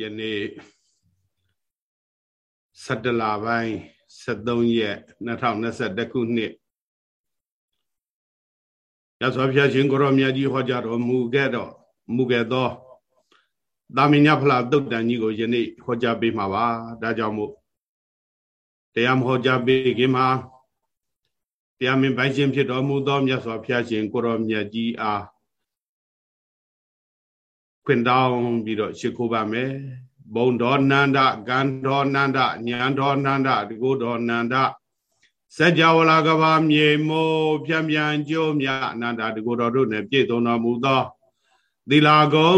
ယနေ့17လပိုင်း73ရက်2021ခုနှစ်ရသော်ဖျားရှင်ကိုရောမြတ်ကြီးဟောကြားတော်မူခဲ့တော့မူခဲ့သောသာမညဖလားတုတ်တန်ကြီးကိုယနေ့ဟောကြားပေးမှာပါဒါကြောင့်မို့တရားမဟောကြားပေးခင်မှာတရားမင်းပိုင်ရှင်ဖြစ်တော်မူသောမြတ်စွာဘုရားရှင်ကိုရောမြတ်ကြီးအား ခွင့်တောင်းပြီးတော့ရှ िख ိုးပါမယ်ဘုံတော်နန္ဒကံတော်နန္ဒညာတော်နန္ဒဒီကိုတော်နန္ဒစัจ java လာကဘာမြေမိုးဖြံပြန်ကြိုးမြအနန္တဒီကိုတော်တို့နဲ့ပြည့်စုံတော်မူသောသီလာကုံ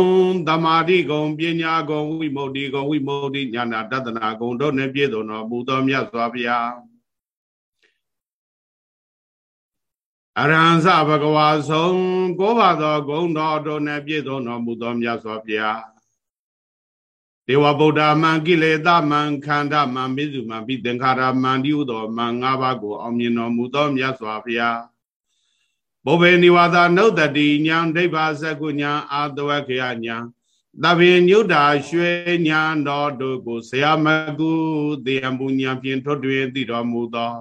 သမာဓိကုံပညာကုံဝိမု ക്തി ကုံဝိမု ക്തി ညာနာတတနာကုံတို့နဲ့ပြည့်စုံတော်မူသောမြတ်စွာဘုရား အရဟံသဘဂဝါဆုံးကိုးပါသောဂုံတော်တို့နှင့်ပြည့်စုံတော်မူသောမြတ်စွာဘုရားဒေဝဗုဒ္ဓမံကိလေသာမံခန္ဓာမံမိစုမံပိသင်္ခါရမံတိဟုသောမံ၅ပါးကိုအောင်မြင်တော်မူသောမြတ်စွာဘုရားဘောဘေနိဝါဒနုဒတိညာဒိဗ္ဗစကုညာအာတဝခေယညာတဗေညုတာရွှေညာတော်တို့ကိုဆရာမကုတေယံပူညာဖြင့်ထွတ်တွင်သိတော်မူသော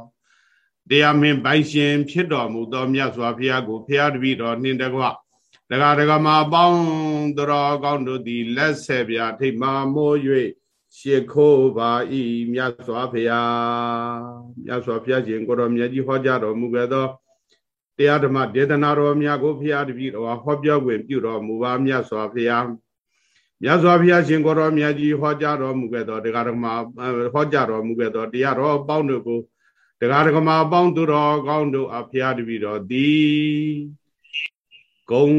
တရားမင်းပိုင်ရှင် ဖြစ်တော်မူသောမြတ်စွာဘုရားကိုဘုရားတပည့်တော်နှင့်တကွဒဂဒဂမအပေါင်းတော်ကောင်းတို့သည်လက်ဆက်ပြထိတ်မာမိုး၍ရှ िख ိုးပါဤမြတ်စွာဘုရားမြတ်စွာဘုရားရှင်ကိုတော်မြတ်ကြီးဟောကြားတော်မူခဲ့သောတရားဓမ္မဒေသနာတော်များကိုဘုရားတပည့်တော်ဟောပြောခွင့်ပြုတော်မူပါမြတ်စွာဘုရားမြတ်စွာဘုရားရှင်ကိုတော်မြတ်ကြီးဟောကြားတော်မူခဲ့သောတရားဓမ္မဟောကြားတော်မူခဲ့သောတရားတော်အပေါင်းတို့ကို တရားဓမ္မအပေါင်းသူတော်ကောင်းတို့အဖျားတပည့်တော်သည်ဂုံ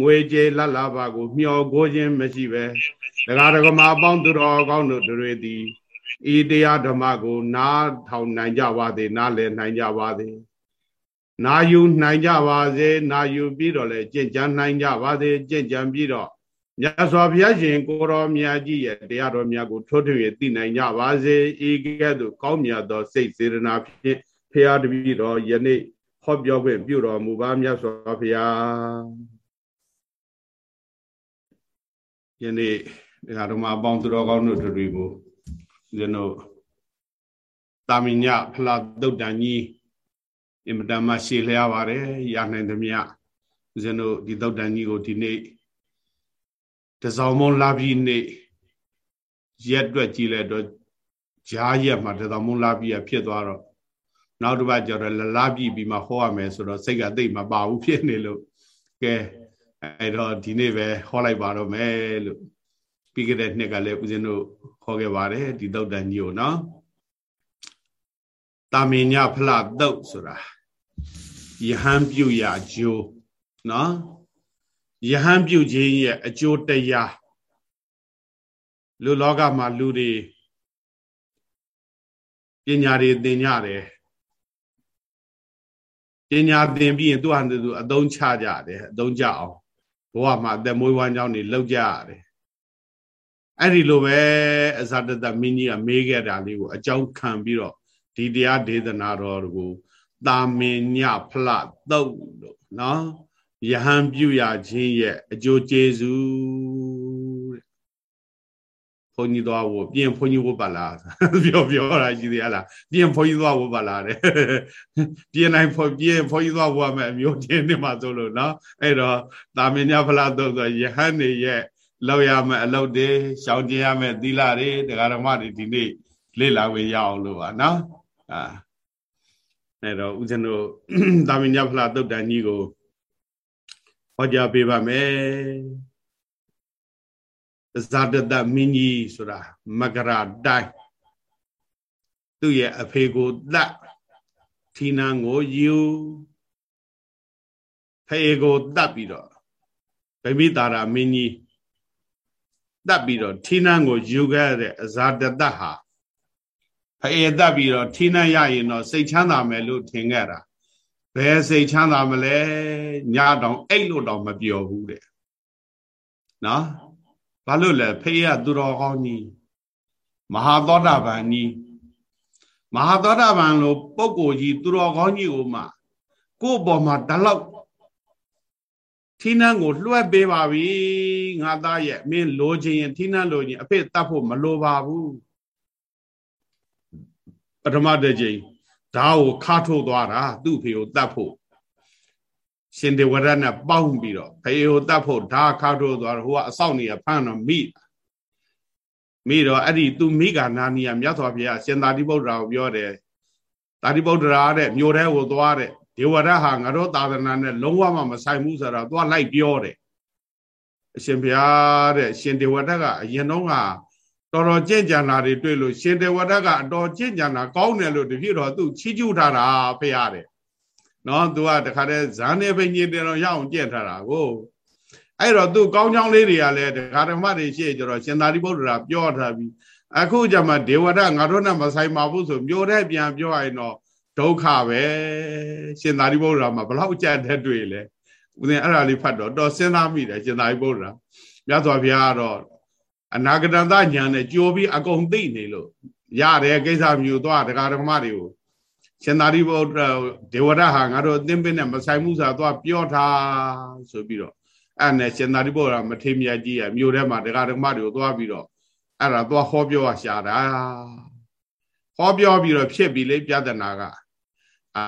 ငွေကြေးလတ်လာပါကို မျှော်ကိုခြင်းမရှိပဲတရားဓမ္မအပေါင်းသူတော်ကောင်းတို့တွေသည်ဤတရားဓမ္မကို နားထောင်နိုင်ကြပါသေးနားလည်နိုင်ကြပါသေးနာယူနိုင်ကြပါစေနာယူပြီးတော့လဲကြင်ကြံနိုင်ကြပါစေကြင်ကြံပြီးတော့ မြတ်စွာဘုရားရှင်ကိုတော်မြတ်ကြီးရဲ့တရားတော်များကိုထိုးထွင်းသိနိုင်ကြပါစေဤကဲ့သို့ကောင်းမြတ်သောစိတ်စေတနာဖြင့်ဖရာတပည့်တော်ယနေ့ဟောပြောခွင့်ပြုတော်မူပါမြတ်စွာဘုရားယနေ့ဒကာတော်မအပေါင်းသူတော်ကောင်းတို့တွေကိုဇင်းတို့တာမညဖလားတုတ်တန်ကြီးအင်မတန်မှရှည်လျားပါတယ်ရနိုင်သမျှဇင်းတို့ဒီတုတ်တန်ကြီးကိုဒီနေ့ တစောင်းမုံလာပြီးနေ့ရက်တွက်ကြည့်လိုက်တော့ဂျားရက်မှာတစောင်းမုံလာပြီးဖြစ်သွားတော့နောက်တစ်ပတ်ကျတော့လလားပြည့်ပြီးမှဟောရမယ်ဆိုတော့စိတ်ကသိမပါဘူးဖြစ်နေလို့ကဲအဲ့တော့ဒီနေ့ပဲဟောလိုက်ပါတော့မယ်လို့ပြီးခဲ့တဲ့နှစ်ကလည်းဦးဇင်းတို့ဟောခဲ့ပါတယ်ဒီသုတ်တန်ကြီးကိုနော်တာမင်ညဖလသုတ်ဆိုတာယဟန်ပြုရဂျိုးနော် ယဟန်ပြုခြင်းရဲ့အကျိုးတရားလူလောကမှာလူတွေပညာတွေသင်ကြတယ်ပညာသင်ပြီးရင်သူ့ဟာသူအသုံးချကြတယ်အသုံးကြအောင်ဘဝမှာအသက်မွေးဝမ်းကြောင်းတွေလောက်ကြရတယ်အဲ့ဒီလိုပဲအဇတတမင်းကြီးကမေးခဲ့တာလေးကိုအကြောင်းခံပြီးတော့ဒီတရားဒေသနာတော်ကိုတာမင်ညဖလသုတ်လို့နော် ယဟန်ပြုရခြင်းရဲ့အကျိုးကျေးဇူးတဲ့ဘုန်းကြီးသွားဖို့ပြင်ဘုန်းကြီးဝတ်ပါလားပြောပြောတာရှိသေးလားပြင်ဘုန်းကြီးသွားဝတ်ပါလားတဲ့ပြင်နိုင်ဖို့ပြင်ဘုန်းကြီးသွားဝတ်မယ်အမျိုးတင်းနေမှာဆိုလို့နော်အဲ့တော့တာမင်ညဖလသုတ်ဆိုယဟန်နေရဲ့လောက်ရမယ်အလုပ်တွေရှောင်ကျင်ရမယ်သီလတွေတရားဓမ္မတွေဒီနေ့လေ့လာဝင်ရအောင်လို့ပါနော်အာအဲ့တော့ဦးဇင်းတို့တာမင်ညဖလသုတ်တန်ကြီးကို ဟောကြားပေးပါမယ်ဇာတတမင်းကြီးဆိုတာမကရတိုင်းသူ့ရဲ့အဖေကိုတတ်ထီနန်းကိုယူဖေကိုတတ်ပြီးတော့ဗိမိတာရာမင်းကြီးတတ်ပြီးတော့ထီနန်းကိုယူခဲ့တဲ့အဇာတတဟာဖေတတ်ပြီးတော့ထီနန်းရရင်တော့စိတ်ချမ်းသာမယ်လို့ထင်ခဲ့တာ ဘယ်စိတ်ချမ်းသာမလဲညတောင်အိတ်လို့တောင်မပြောဘူးတဲ့နော်ဘာလို့လဲဖေးရသူတော်ကောင်းကြီးမဟာသောတာပန်ကြီးမဟာသောတာပန်လိုပုဂ္ဂိုလ်ကြီးသူတော်ကောင်းကြီးကိုမှကိုယ့်ဘော်မှာတလောက်ထီးနှံကိုလွှတ်ပေးပါပြီငါသားရဲ့မင်းလိုချင်ရင်ထီးနှံလိုချင်အဖေတတ်ဖို့မလိုပါဘူးပထမတစ်ချိန် ဓာကိုခါထုတ်သွားတာသူ့ဖေကိုတတ်ဖို့ရှင်ဒေဝရနဲ့ပေါင်းပြီးတော့ဖေကိုတတ်ဖို့ဓာခါထုတ်သွားတော့ဟိုကအဆောက်နေရဖမ်းတော့မိမိတော့အဲ့ဒီသူမိဂာနာနီယမြတ်စွာဘုရားရှင်သာတိဗုဒ္ဓရာကိုပြောတယ်သာတိဗုဒ္ဓရာတဲ့မြို့ထဲကိုသွားတဲ့ဒေဝရဟာငါတို့သာသနာနဲ့လုံးဝမမဆိုင်ဘူးဆိုတော့သွားလိုက်ပြောတယ်အရှင်ဘုရားတဲ့ရှင်ဒေဝရကအရင်တော့က တော်တော်ကြင်ကြံတာတွေတွေ့လို့ရှင်ဒေဝရကအတော်ကြင်ကြံတာကောင်းတယ်လို့တပြည့်တော်သူချီးကျူးထားတာဖရတယ်နော်သူကတခါတည်းဇာနေပိညင်တယ်တော့ရအောင်ကြင့်ထားတာကိုအဲ့တော့သူကောင်းချောင်းလေးတွေကလည်းဒကာဓမ္မတွေရှေ့ကျတော့ရှင်သာရိပုတ္တရာပြောထားပြီးအခုကျမှဒေဝရငါတို့နဲ့မဆိုင်ပါဘူးဆိုမျိုးတဲ့ပြန်ပြောရရင်တော့ဒုက္ခပဲရှင်သာရိပုတ္တရာမှာဘလောက်ကြက်တဲ့တွေ့လဲဦးဇင်းအဲ့ဒါလေးဖတ်တော့တော်စဉ်းစားမိတယ်ရှင်သာရိပုတ္တရာမြတ်စွာဘုရားကတော့ အနာဂတန်တညာနဲ့ကြိုးပြီးအကုန်သိနေလို့ရတယ်ကိစ္စမျိုးသွားတရားဓမ္မတွေကိုရှင်သာရိပုတ္တရာဒေဝရဟာငါတို့အသင်းပင်းနဲ့မဆိုင်မှုဆိုတာသွားပြောထားဆိုပြီးတော့အဲ့နဲ့ရှင်သာရိပုတ္တရာမထေမြတ်ကြီးရမြို့ထဲမှာတရားဓမ္မတွေကိုသွားပြီးတော့အဲ့ဒါသွားဟောပြောရှာတာဟောပြောပြီးတော့ဖြစ်ပြီလေပြဒနာက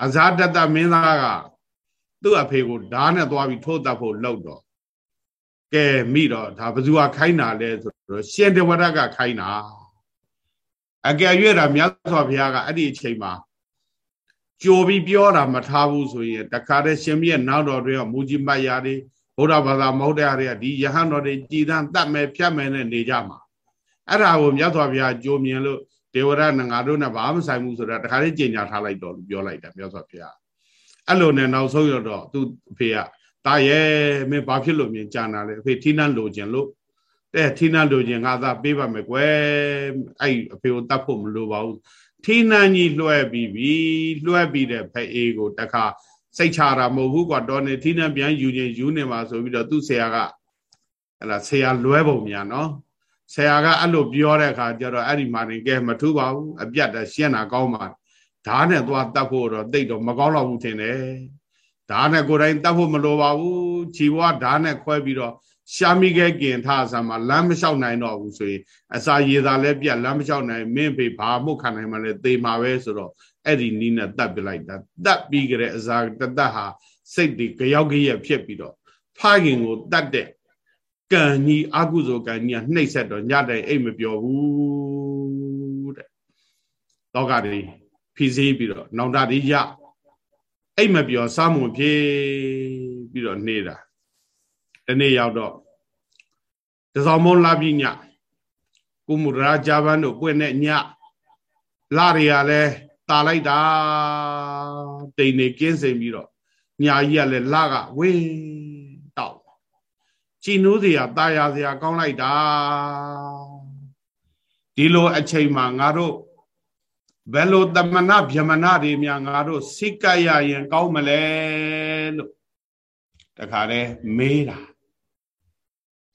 အဇာတတမင်းသားကသူ့အဖေကိုဓားနဲ့သွားပြီးထိုးတတ်ဖို့လောက်တော့ကဲမိတော့ဒါဘယ်သူကခိုင်းတာလဲဆိုတော့ ရှင်တဝရကခိုင်းတာအကယ်၍တာမြတ်စွာဘုရားကအဲ့ဒီအချိန်မှာကြိုပြီးပြောတာမထားဘူးဆိုရင်တခါတည်းရှင်မြတ်နောက်တော်တွေကမူကြီးမတ်ရာတွေဘုရားဘာသာမဟုတ်တဲ့အားတွေကဒီယဟန်တော်တွေကြည်တန်းတတ်မယ်ဖြတ်မယ်နဲ့နေကြမှာအဲ့ဒါကိုမြတ်စွာဘုရားကြိုမြင်လို့ဒေဝရနငါတို့နဲ့ဘာမှဆိုင်ဘူးဆိုတာတခါလေးကြင်ညာထားလိုက်တော့လို့ပြောလိုက်တာမြတ်စွာဘုရားအဲ့လိုနဲ့နောက်ဆုံးရတော့သူအဖေကတာရဲ့မင်းဘာဖြစ်လို့မြင်ကြံတာလဲအဖေထီးနှံလိုခြင်းလို့ တဲ့ထီးနှံလိုခြင်းငါသာပေးပါမယ်ကွယ်အဲ့အဖေကိုတတ်ဖို့မလိုပါဘူးထီးနှံကြီးလွှဲပြီးပြီလွှဲပြီးတဲ့ဖအေးကိုတခါစိတ်ချတာမဟုတ်ဘူးကွာတော်နေထီးနှံပြန်ယူခြင်းယူနေမှာဆိုပြီးတော့သူ့ဆရာကဟလာဆရာလွဲပုံများနော်ဆရာကအဲ့လိုပြောတဲ့အခါကျတော့အဲ့ဒီမှာနေကဲမထူပါဘူးအပြတ်တရှင်းတာကောင်းပါဓာတ်နဲ့သွားတတ်ဖို့တော့တိတ်တော့မကောင်းတော့ဘူးထင်တယ်ဓာတ်နဲ့ကိုယ်တိုင်တတ်ဖို့မလိုပါဘူးခြေဘွားဓာတ်နဲ့ခွဲပြီးတော့ ရှာမိခဲ့ကင်ထားဆံမှာလမ်းမလျှောက်နိုင်တော့ဘူးဆိုရင်အစာရေသာလည်းပြတ်လမ်းမလျှောက်နိုင်မင်းဖေဘာမှုခံနိုင်မှလဲသေမှာပဲဆိုတော့အဲ့ဒီနီးနဲ့တတ်ပြလိုက်တာတတ်ပြီးကြတဲ့အစာတတ်ဟာစိတ်တွေကြောက်ကြရဖြစ်ပြီးတော့ဖခင်ကိုတတ်တဲ့ကံကြီးအကုသိုလ်ကံကြီးကနှိပ်ဆက်တော့ညတိုင်အိတ်မပြောဘူးတဲ့တော့ကတည်းဖြီးစည်းပြီးတော့နောင်တတိရအိတ်မပြောစားမွန်ဖြေးပြီးတော့နေတာ ဒီနေ့ရောက်တော့တစောင်းမုံလာပြီးညကုမူရာဂျာဘန်တို့ပွင့်တဲ့ညလာတွေကလည်းตาလိုက်တာတိမ်နေကင်းစင်ပြီးတော့ညာကြီးကလည်းလာကဝေးတောက်ကြည်နိုးစရာตาရစရာကောင်းလိုက်တာဒီလိုအချိန်မှာငါတို့ဘယ်လိုတမနာဗျမနာတွေများငါတို့စိတ်ကရရင်ကောင်းမလဲလို့တခါတည်းမေးတာ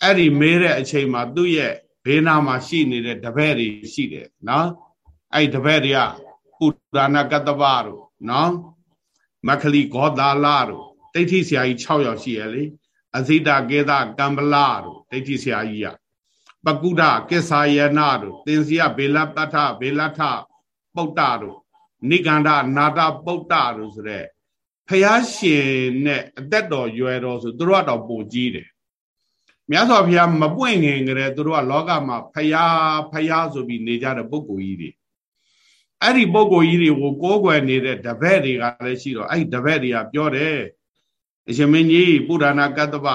အဲ့ဒီမေးတဲ့အချိန်မှာသူ့ရဲ့ဘေးနားမှာရှိနေတဲ့တပည့်တွေရှိတယ်နော်အဲ့ဒီတပည့်တွေကပုဒနာကတ္တဗတို့နော်မခလီဂောဒါလာတို့ဒိဋ္ဌိဆရာကြီး6ယောက်ရှိရလေအဇိတကေသကံပလာတို့ဒိဋ္ဌိဆရာကြီးကပကုဒကိစ္ဆာယနာတို့သင်္စီယဘေလပတ္ထဘေလထပုတ္တတို့နိကန္ဒနာတပုတ္တတို့ဆိုတဲ့ဖះရှင်နဲ့အသက်တော်ရွယ်တော်ဆိုသူတို့ကတော့ပိုကြီးတယ် မြတ်စွာဘုရားမပွင့်ငင်ကြတဲ့သူတို့ကလောကမှာဖះဖះဆိုပြီးနေကြတဲ့ပုဂ္ဂိုလ်ကြီးတွေအဲ့ဒီပုဂ္ဂိုလ်ကြီးတွေကိုကိုးကွယ်နေတဲ့တပည့်တွေကလည်းရှိတော့အဲ့ဒီတပည့်တွေကပြောတယ်အရှင်မင်းကြီးပုဒ္ဒနာကတ္တပ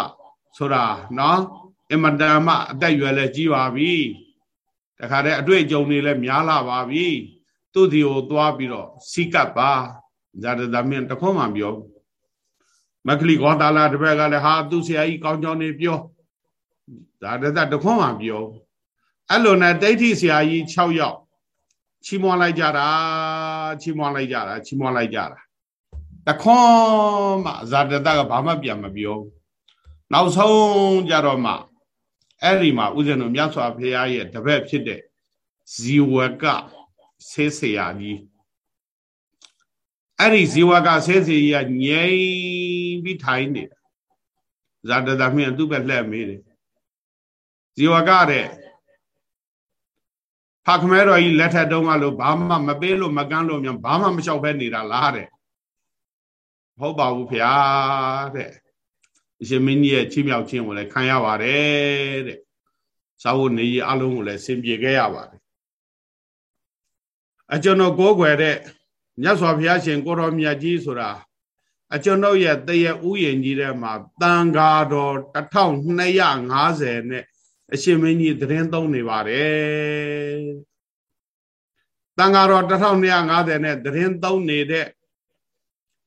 ဆိုတာနော်အမတန်မှအသက်ရွယ်လဲကြီးပါပြီတခါတည်းအတွေ့အကြုံတွေလည်းများလာပါပြီသူ့ဒီကိုသွားပြီးတော့စီကပ်ပါဇာတသမင်းတခွန်းမှပြောမကလီကောတာလာတပည့်ကလည်းဟာသူ့ဆရာကြီးကောင်းကြောင်းနေပြော ဇာတတတခွန်းမှပြောအဲ့လိုနဲ့ဒိဋ္ဌိဆရာကြီး6ယောက်ချီးမွမ်းလိုက်ကြတာချီးမွမ်းလိုက်ကြတာချီးမွမ်းလိုက်ကြတာတခွန်းမှဇာတတကဘာမှပြန်မပြောနောက်ဆုံးကြတော့မှအဲ့ဒီမှာဥစဉ်တို့မြတ်စွာဘုရားရဲ့တပည့်ဖြစ်တဲ့ဇီဝကဆေးဆရာကြီးအဲ့ဒီဇီဝကဆေးဆရာကြီးကငြိမ်ပြီးထိုင်နေတာဇာတတမင်းသူ့ဘက်လှည့်မေးတယ် ဇီဝကတဲ့ဖခမဲတော်ကြီးလက်ထက်တုန်းကလို့ဘာမှမပေးလို့မကန်းလို့မြန်ဘာမှမလျှောက်ဖဲနေတာလားတဲ့ဟုတ်ပါဘူးဖေတဲ့အရှင်မင်းကြီးရဲ့ချီးမြှောက်ခြင်းကိုလည်းခံရပါတယ်တဲ့သာဝနေကြီးအလုံးကိုလည်းဆင်ပြေခဲ့ရပါတယ်အကျွန်တော်ကိုးကွယ်တဲ့မြတ်စွာဘုရားရှင်ကိုတော်မြတ်ကြီးဆိုတာအကျွန်ုပ်ရဲ့တရဥယျာဉ်ကြီးထဲမှာတန်ဃာတော်1250နဲ့ အရှင်မင်းကြီးသတင်းသုံးနေပါတယ်တန်ဃာတော်1250နဲ့သတင်းသုံးနေတဲ့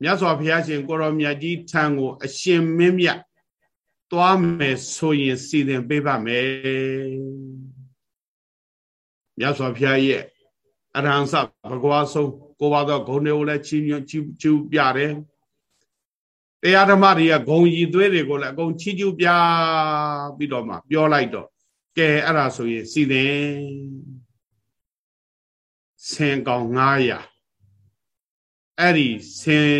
မြတ်စွာဘုရားရှင်ကိုရောမြတ်ကြီးထံကို အရှင်မင်းမြတ်သွားမယ်ဆိုရင်စီစဉ်ပေးပါမယ်မြတ်စွာဘုရားရဲ့အရဟံစဘဂဝါဆုံးကိုပါတော့ဂုဏ်တွေကိုလည်းချီးမြှောက်ချီးကျူးပြတယ်တရားဓမ္မတွေကဂုံရည်သွေးတွေကိုလည်းအကုန်ချီးကျူးပြပြီးတော့မှပြောလိုက်တော့ ကဲအဲ့ဒါဆိုရင်စီစဉ်ဆင်ကောင်900အဲ့ဒီဆင်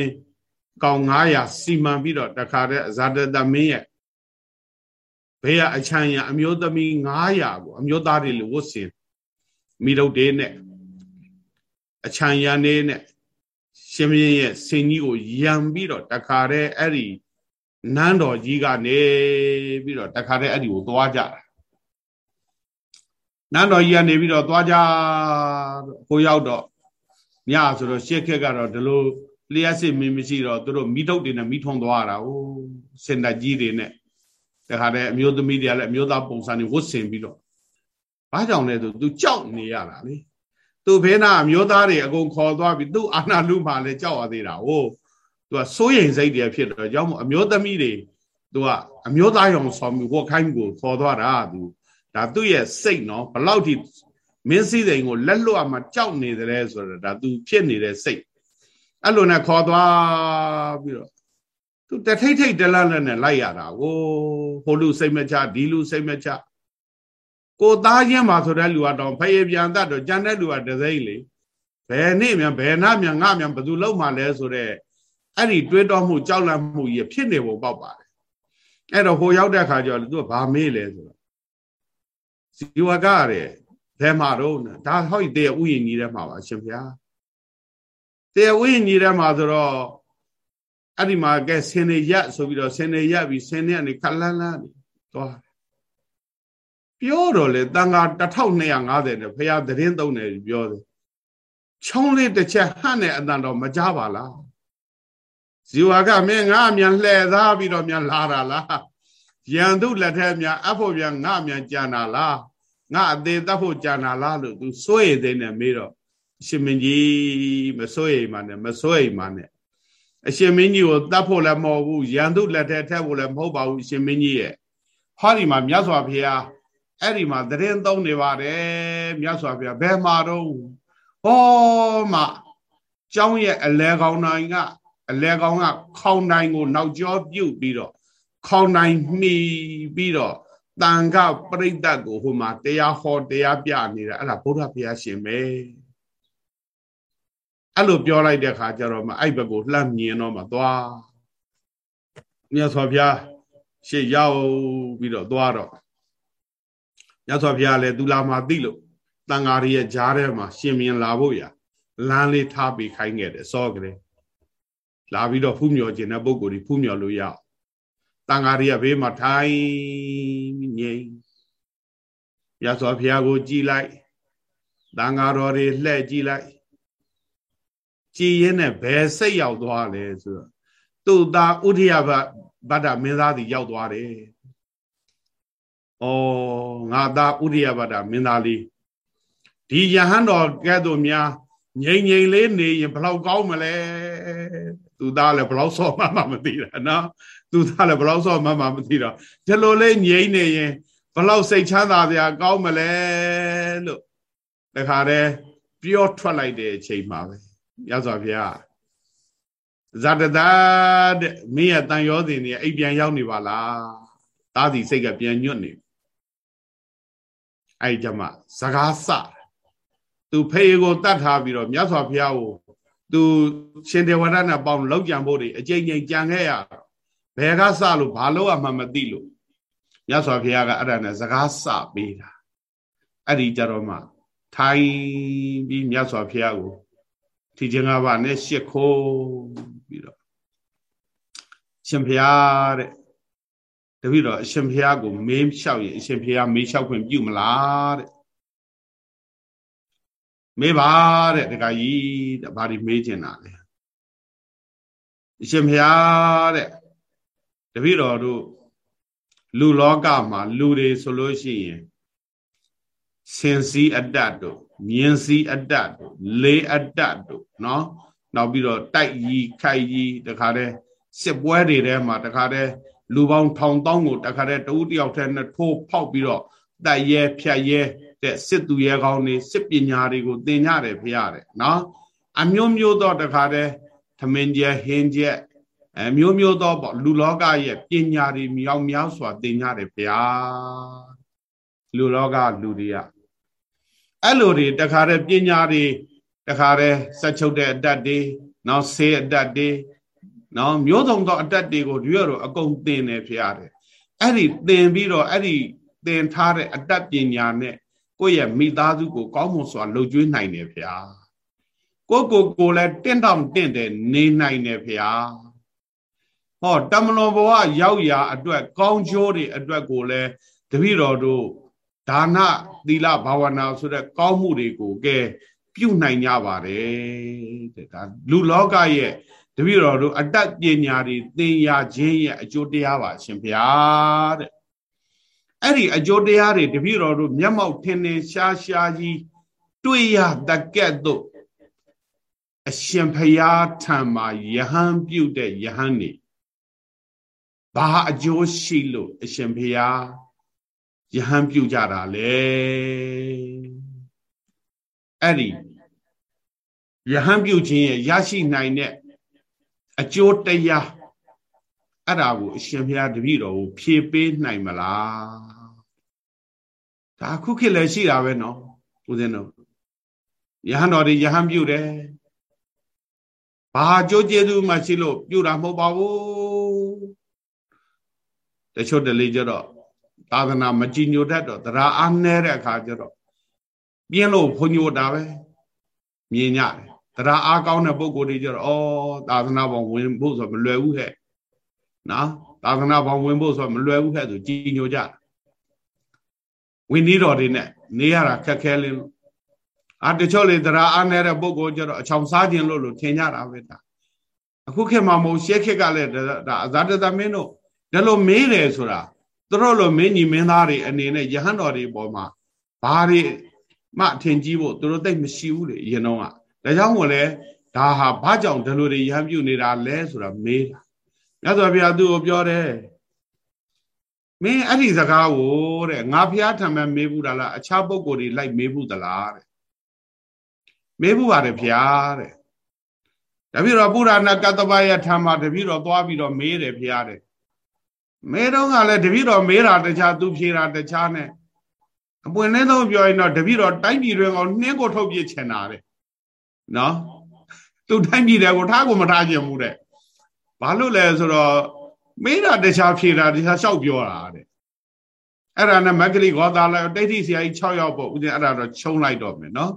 ကောင်900စီမံပြီးတော့တခါတည်းဇာတတမင်းရဲ့ဘေးကအချမ်းရအမျိုးသမီး900ကိုအမျိုးသားတွေလို့ဝတ်ဆင်မိတို့တေးနဲ့အချမ်းရနေနဲ့ရှင်မင်းရဲ့ဆင်ကြီးကိုယံပြီးတော့တခါတည်းအဲ့ဒီနန်းတော်ကြီးကနေပြီးတော့တခါတည်းအဲ့ဒီကိုသွားကြတာ နန်းတော်ကြီးကနေပြီးတော့သွားကြဟိုရောက်တော့ညဆိုတော့ရှေ့ခက်ကတော့ဒီလိုလျှက်စစ်မင်းမရှိတော့သူတို့မိထုတ်တွေနဲ့မိထုံသွားတာဟိုစင်တကြီးတွေနဲ့တခါတည်းအမျိုးသမီးတွေကလည်းအမျိုးသားပုံစံတွေဝတ်ဆင်ပြီးတော့ဘာကြောင့်လဲဆိုသူကြောက်နေရတာလေသူဖေးနာအမျိုးသားတွေအကုန်ခေါ်သွားပြီးသူ့အာနာလူမှလည်းကြောက်ရသေးတာဟိုသူကစိုးရိမ်စိတ်တွေဖြစ်တော့ကြောင့်အမျိုးသမီးတွေသူကအမျိုးသားရောင်ဆောင်ပြီးဝတ်ခိုင်းကိုခေါ်သွားတာသူ ဒါသူ့ရဲ့စိတ်နော်ဘလောက်ထိမင်းစည်းစိမ်ကိုလက်လွတ်မှကြောက်နေတယ်ဆိုတော့ဒါသူဖြစ်နေတဲ့စိတ်အဲ့လိုနဲ့ခေါ်သွားပြီးတော့သူတထိတ်ထိတ်တလန့်နဲ့လိုက်ရတာကိုဟိုလူစိတ်မချဒီလူစိတ်မချကိုသားချင်းပါဆိုတဲ့လူကတော့ဖယေပြန်တတ်တော့ကြံတဲ့လူကတစိမ့်လေဘယ်နေ့မြန်ဘယ်နာမြန်ငါမြန်ဘယ်သူလောက်မှလဲဆိုတော့အဲ့ဒီတွေးတောမှုကြောက်လန့်မှုကြီးဖြစ်နေပုံပေါက်ပါတယ်အဲ့တော့ဟိုရောက်တဲ့အခါကျတော့သူကဘာမေးလဲဆိုတော့ ဇီဝကတဲ့ဘယ်မှာတော့ဒါဟောက်တဲ့ဥယျာဉ်ကြီးထဲမှာပါရှင်ဗျာတဲ့ဥယျာဉ်ကြီးထဲမှာဆိုတော့အဲ့ဒီမှာကဲဆင်းနေရက်ဆိုပြီးတော့ဆင်းနေရက်ပြီးဆင်းနေကနေခလန်းလန်းသွားပြောတော့လေတန်ခါ1250နဲ့ဖះသတင်းသုံးတယ်ပြောတယ်ချောင်းလေးတစ်ချက်ဟန့်တဲ့အတန်တော့မကြပါလားဇီဝကမင်းငါအမြန်လှည့်သားပြီးတော့မြန်လာတာလား ရန်သူလက်ထက်မြန်အဖို့မြန်ငါမြန်ကြံတာလားငါအသေးတတ်ဖို့ကြံတာလားလို့သူစိုးရိမ်သိနေမေးတော့အရှင်မင်းကြီးမစိုးရိမ်ပါနဲ့မစိုးရိမ်ပါနဲ့အရှင်မင်းကြီးကိုတတ်ဖို့လည်းမဟုတ်ဘူးရန်သူလက်ထက်ထက်ဖို့လည်းမဟုတ်ပါဘူးအရှင်မင်းကြီးရဲ့ဟောဒီမှာမြတ်စွာဘုရားအဲ့ဒီမှာသတင်းသုံးနေပါတယ်မြတ်စွာဘုရားဘယ်မှာတော့ဟောမှာကျောင်းရဲ့အလဲကောင်းတိုင်းကအလဲကောင်းကခေါင်းတိုင်းကို နောက်ကျောပြုတ်ပြီးတော့ ခေါင်းတိုင်းမှီပြီးတော့တန်ခပရိသတ်ကိုဟိုမှာတရားဟောတရားပြနေတာအဲ့ဒါဗုဒ္ဓဘုရားရှင်ပဲအဲ့လိုပြောလိုက်တဲ့ခါကျတော့မှအဲ့ဘက်ကိုလှမ်းမြင်တော့မှသွားမြတ်စွာဘုရားရှေ့ရောက်ပြီးတော့သွားတော့မြတ်စွာဘုရားလည်းသူလာမှသိလို့တန်ဃာရဲ့ဂျားထဲမှာရှင်မြင်လာဖို့ရလမ်းလေးထားပြီးခိုင်းခဲ့တယ်စောကလေးလာပြီးတော့ဖူးမြော်ခြင်းတဲ့ပုံကိုယ်ကြီးဖူးမြော်လို့ရအောင် တန်ဃာရီကဘေးမှာထိုင်ငြိမ်ရသော်ဘုရားကိုကြည်လိုက်တန်ဃာတော်တွေလှဲ့ကြည်လိုက်ကြည်ရင်နဲ့ဘယ်စိတ်ရောက်သွားလဲဆိုတော့သူ့သားဥဒိယဘဗဒ္ဒမင်းသားစီရောက်သွားတယ်။ဩငါသားဥဒိယဗဒ္ဒမင်းသားလေးဒီယဟန်တော်ကဲ့သို့များငြိမ်ငြိမ်လေးနေရင်ဘလောက်ကောင်းမလဲသူသားလည်းဘလောက်စောမှမမသိတာနော် သူသားလည်းဘလောက်စောမှမမသိတော့ဒီလိုလေးငြိမ်နေရင်ဘလောက်စိတ်ချမ်းသာစရာကောင်းမလဲလို့တခါတည်းပြောထွက်လိုက်တဲ့အချိန်မှာပဲရသော်ဗျာဇာတတာတဲ့မင်းရဲ့တန်ရောစင်နေအိပ်ပြန်ရောက်နေပါလားသားစီစိတ်ကပြန်ညွတ်နေအဲ့ကြမှာစကားစသူဖေကိုတတ်ထားပြီးတော့မြတ်စွာဘုရားကိုသူရှင်ဒေဝရနဲ့ပေါင်းလောက်ကြံဖို့တွေအကျိန်ကျိန်ကြံခဲ့ရ ဘယ်ကစလို့ဘာလို့အမှမသိလို့မြတ်စွာဘုရားကအဲ့ဒါနဲ့စကားစပေးတာအဲ့ဒီကြတော့မှထိုင်ပြီးမြတ်စွာဘုရားကိုထီချင်းငါးပါးနဲ့ရှ िख ိုးပြီးတော့ရှင်ဘုရားတဲ့တပည့်တော်အရှင်ဘုရားကိုမေးလျှောက်ရင်အရှင်ဘုရားမေးလျှောက်ခွင့်ပြုမလားတဲ့မေးပါတဲ့တခါကြီးတဲ့ဘာဒီမေးချင်တာလဲအရှင်ဘုရားတဲ့ တပည့်တော်တို့လူလောကမှာလူတွေဆိုလို့ရှိရင်စင်စည်းအတ္တတို့မြင်စည်းအတ္တတို့လေးအတ္တတို့เนาะနောက်ပြီးတော့တိုက်ကြီးခိုက်ကြီးတခါတည်းစစ်ပွဲတွေထဲမှာတခါတည်းလူပေါင်းထောင်တောင်းကိုတခါတည်းတဦးတယောက်တည်းနဲ့ထိုးဖောက်ပြီးတော့တိုက်ရဲဖြတ်ရဲတဲ့စစ်သူရဲကောင်းတွေစစ်ပညာတွေကိုသင်ကြတယ်ဖရတယ်နော်အမျိုးမျိုးသောတခါတည်းသမင်ကျဲဟင်းကျက် အမျိုးမျိုးသောပေါ့လူလောကရဲ့ပညာတွေမြောက်များစွာသင်ကြတယ်ဖရာလူလောကလူတွေကအဲ့လိုတွေတခါတည်းပညာတွေတခါတည်းစက်ချုပ်တဲ့အတတ်တွေနောက်ဆေးအတတ်တွေနော်မျိုးစုံသောအတတ်တွေကိုဒီရတော့အကုန်သင်တယ်ဖရတယ်အဲ့ဒီသင်ပြီးတော့အဲ့ဒီသင်ထားတဲ့အတတ်ပညာနဲ့ကိုယ့်ရဲ့မိသားစုကိုကောင်းမွန်စွာလှုပ်ကြွေးနိုင်တယ်ဗျာကိုကိုကိုလည်းတင့်တောင့်တင့်တယ်နေနိုင်တယ်ဗျာ ဟောတမလွန်ဘဝရောက်ရာအတွက် ကောင်းကျိုးတွေအတွက်ကိုလည်းတပည့်တော်တို့ဒါနသီလဘာဝနာဆိုတဲ့ကောင်းမှုတွေကိုကဲပြုနိုင်ကြပါတယ်တဲ့ဒါလူလောကရဲ့တပည့်တော်တို့အတတ်ပညာတွေသင်ရခြင်းရဲ့အကျိုးတရားပါရှင်ဗျာတဲ့အဲ့ဒီအကျိုးတရားတွေတပည့်တော်တို့မျက်မှောက်ထင်ထင်ရှားရှားကြီးတွေ့ရတကဲ့သို့အရှင်ဖရာထံမှာယဟန်ပြုတ်တဲ့ယဟန်နေ ဘာအကျိုးရှိလို့အရှင်ဖရာယဟန်ပြုတ်ကြတာလေအဲ့ဒီယဟန်ပြုတ်ခြင်းရဲ့ရရှိနိုင်တဲ့အကျိုးတရားအဲ့ဒါကိုအရှင်ဘုရားတပည့်တော်ကိုဖြေပေးနိုင်မလားဒါခုခေတ်လည်းရှိတာပဲနော်ဦးဇင်းတို့ယဟန်တော်တွေယဟန်ပြုတယ်ဘာကြိုးကျေးဇူးမှရှိလို့ပြုတာမဟုတ်ပါဘူး တချို့တလေကြတော့သာသနာမကြည်ညိုတတ်တော့တရားအားနည်းတဲ့အခါကျတော့ပြင်းလို့ဘုံညိုတာပဲမြင်ကြတယ်တရားအားကောင်းတဲ့ပုဂ္ဂိုလ်တွေကြတော့ဩသာသနာပေါင်းဝင်ဖို့ဆိုမလွယ်ဘူးဟဲ့နော်သာသနာပေါင်းဝင်ဖို့ဆိုမလွယ်ဘူးဟဲ့ဆိုကြည်ညိုကြဝင်းနီးတော်တွေနဲ့နေရတာခက်ခဲလင်းလို့အာတချို့လေတရားအားနေတဲ့ပုဂ္ဂိုလ်ကြတော့အချောင်စားခြင်းလို့လို့ထင်ကြတာပဲဒါအခုခေတ်မှာမဟုတ်ရှေးခေတ်ကလည်းဒါအဇာတသမင်းတို့ ဒါလိုမေးတယ်ဆိုတာသူတို့လိုမင်းကြီးမင်းသားတွေအနေနဲ့ယဟန်တော်တွေပေါ်မှာဘာတွေမှအထင်ကြီးဖို့သူတို့သိမရှိဘူးလေရင်တော့ကဒါကြောင့်မို့လဲဒါဟာဘာကြောင့်ဒီလိုတွေရဟန်းပြုနေတာလဲဆိုတာမေးတာမြတ်စွာဘုရားသူ့ကိုပြောတယ်မင်းအဲ့ဒီစကားကိုတဲ့ငါဘုရားထံမှာမေးဘူးတာလားအခြားပုဂ္ဂိုလ်တွေလိုက်မေးဘူးသလားတဲ့မေးဘူးပါတယ်ဘုရားတဲ့တပည့်တော်ပုရဏကတ္တပယထံမှာတပည့်တော်သွားပြီးတော့မေးတယ်ဘုရားတဲ့ မေးတော့ကလည်းတပည့်တော်မေးတာတခြားသူဖြေတာတခြားနဲ့အပွင့်လင်းဆုံးပြောရင်တော့တပည့်တော်တိုင်းပြည်တွင်ကောင်နှင်းကိုထုတ်ပြချင်တာတဲ့နော်သူတိုင်းပြည်တယ်ကိုထားကိုမထားခြင်းဘူးတဲ့ဘာလို့လဲဆိုတော့မေးတာတခြားဖြေတာတခြားလျှောက်ပြောတာတဲ့အဲ့ဒါနဲ့မက်ကလေးဂေါသာလိုက်တိဋ္ဌိဆရာကြီး6ယောက်ပေါ့ဦးဇင်းအဲ့ဒါတော့ခြုံလိုက်တော့မယ်နော်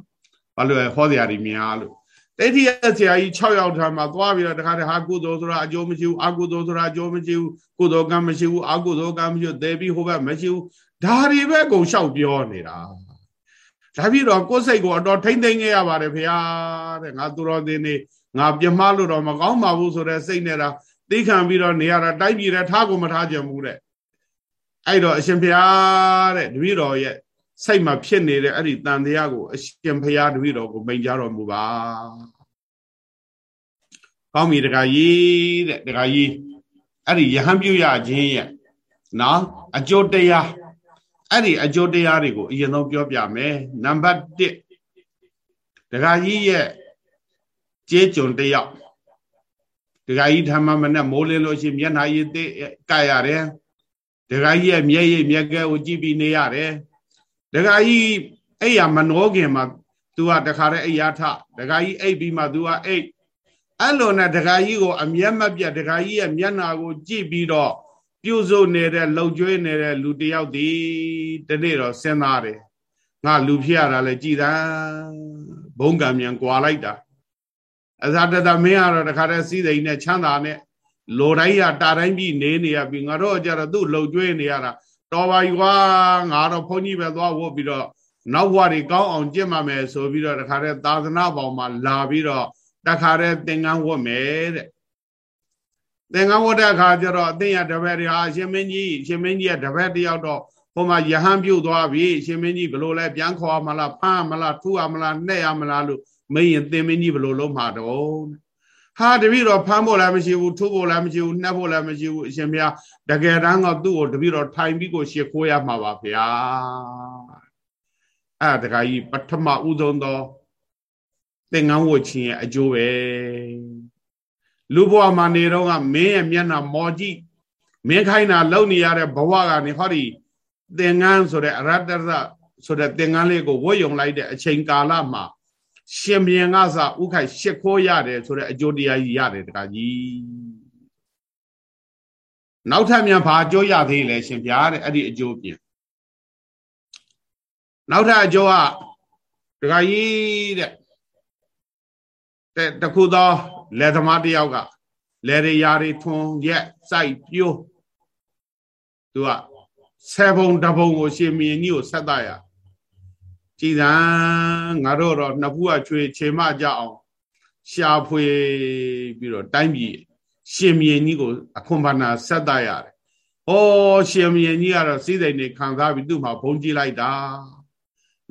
ဘာလို့လဲဟောစရာကြီးများလို့ တိဋ္ဌိဆရာကြီး6ယောက်ထားမှာသွားပြီးတော့တခါတည်းဟာကုသိုလ်ဆိုတာအကျိုးမရှိဘူးအကုသိုလ်ဆိုတာအကျိုးမရှိဘူးကုသိုလ်ကံမရှိဘူးအကုသိုလ်ကံမရှိဘူးသေပြီးဟိုဘက်မရှိဘူးဒါတွေပဲအကုန်လျှောက်ပြောနေတာဒါပြီးတော့ကိုယ်စိတ်ကိုအတော်ထိမ့်သိမ့်ခဲ့ရပါတယ်ဖေဟာတဲ့ငါသူတော်သင်နေငါပြမလို့တော့မကောင်းပါဘူးဆိုတဲ့စိတ်နဲ့တာသိခံပြီးတော့နေရတာတိုက်ပြည်တဲ့ထားကိုမထားကြဘူးတဲ့အဲ့တော့အရှင်ဖေဟာတဲ့တပည့်တော်ရဲ့ စိတ်မှာဖြစ်နေတဲ့အဲ့ဒီတန်တရားကိုအရှင်ဖေဟာတပည့်တော်ကိုမိန်ကြတော်မူပါကောင်းပြီတခါကြီးတဲ့တခါကြီးအဲ့ဒီယဟန်ပြုရခြင်းရဲ့နော်အကျိုးတရားအဲ့ဒီအကျိုးတရားတွေကိုအရင်ဆုံးပြောပြမယ်နံပါတ်1ဒကာကြီးရဲ့ကျေးကျွန်တယောက်ဒကာကြီးဓမ္မမနဲ့မိုးလင်းလို့ရှိမျက်နှာရည်သေးကတ်ရတယ်ဒကာကြီးရဲ့မျက်ရည်မျက်ကဲကိုကြည့်ပြီးနေရတယ် ဒကာကြီးအဲ့ရမနှောခင်မှာ तू ကတခါတည်းအိယာထဒကာကြီးအိပ်ပြီးမှ तू ကအိပ်အဲ့လိုနဲ့ဒကာကြီးကို အမျက်မပြတ်ဒကာကြီးရဲ့မျက်နာကို ကြည့်ပြီးတော့ပြုစုနေတဲ့လှုပ်ကြွေးနေတဲ့လူတယောက်ဒီတနေ့တော့စဉ်းစားတယ်ငါလူဖြစ်ရတာလဲကြည်သာဘုံကံမြန်ကွာလိုက်တာအသာတတမင်းကတော့တခါတည်းစီးစိမ်နဲ့ချမ်းသာနဲ့လိုတိုင်းရတာတိုင်းပြီးနေနေရပြီငါတို့ကြတော့သူ့လှုပ်ကြွေးနေရတာ တော်ပါယူကွာငါတော့ဘုန်းကြီးပဲသွားဝတ်ပြီးတော့နောက်ဘဝတွေကောင်းအောင်ကြင့်မှမယ်ဆိုပြီးတော့တခါတည်းသာသနာပေါင်းမှာလာပြီးတော့တခါတည်းသင်္ကန်းဝတ်မယ်တဲ့သင်္ကန်းဝတ်တဲ့အခါကျတော့အသိရတပည့်တွေဟာရှင်မင်းကြီးရှင်မင်းကြီးရဲ့တပည့်တယောက်တော့ဟိုမှာယဟန်ပြုတ်သွားပြီရှင်မင်းကြီးဘလို့လဲပြန်ခေါ်မလားဖမ်းမလားထူရမလားနှဲ့ရမလားလို့မင်းရင်သင်မင်းကြီးဘလို့လုံးမှာတော့ ဟာတပည့်တော်ဖမ်းဖို့လည်းမရှိဘူးထုဖို့လည်းမရှိဘူးနှက်ဖို့လည်းမရှိဘူးအရှင်ဘုရားတကယ်တမ်းတော့သူ့ကိုတပည့်တော်ထိုင်ပြီးကိုရှ िख ိုးရမှာပါဗျာအဲ့ဒါတခါကြီးပထမဦးဆုံးသောသင်္ကန်းဝတ်ခြင်းရဲ့အကျိုးပဲလူဘဝမှာနေတော့ကမင်းရဲ့မျက်နှာမော်ကြည့်မင်းခိုင်းတာလုံနေရတဲ့ဘဝကနေဟောဒီသင်္ကန်းဆိုတဲ့အရတ္တရဆိုတဲ့သင်္ကန်းလေးကိုဝတ်ယုံလိုက်တဲ့အချိန်ကာလမှာ ရှင်ဘရင်ကစဥခိုက်ရှ िख ိုးရတယ်ဆိုတဲ့အကျိုးတရားကြီးရတယ်တခါကြီးနောက်ထပ်မြန်ဘာအကျိုးရသေးလဲရှင်ဗျာတဲ့အဲ့ဒီအကျိုးပြင်နောက်ထပ်အကျိုးကတခါကြီးတဲ့တဲ့တခုသောလယ်သမားတယောက်ကလယ်ရရာတွေထွန်ရက်စိုက်ပြိုးသူကဆယ်ဘုံတဘုံကိုရှင်မင်းကြီးကိုဆက်တရ ကြည်သံငါတို့တော့နှစ်ဖူးကချွေချေမကြအောင်ရှာဖွေပြီးတော့တိုင်းပြည်ရှင်မင်းကြီးကိုအခွန်ဘာနာဆက်တရတယ်။ဩရှင်မင်းကြီးကတော့စီးစိမ်နေခံစားပြီးသူ့မှာဘုံကြည့်လိုက်တာ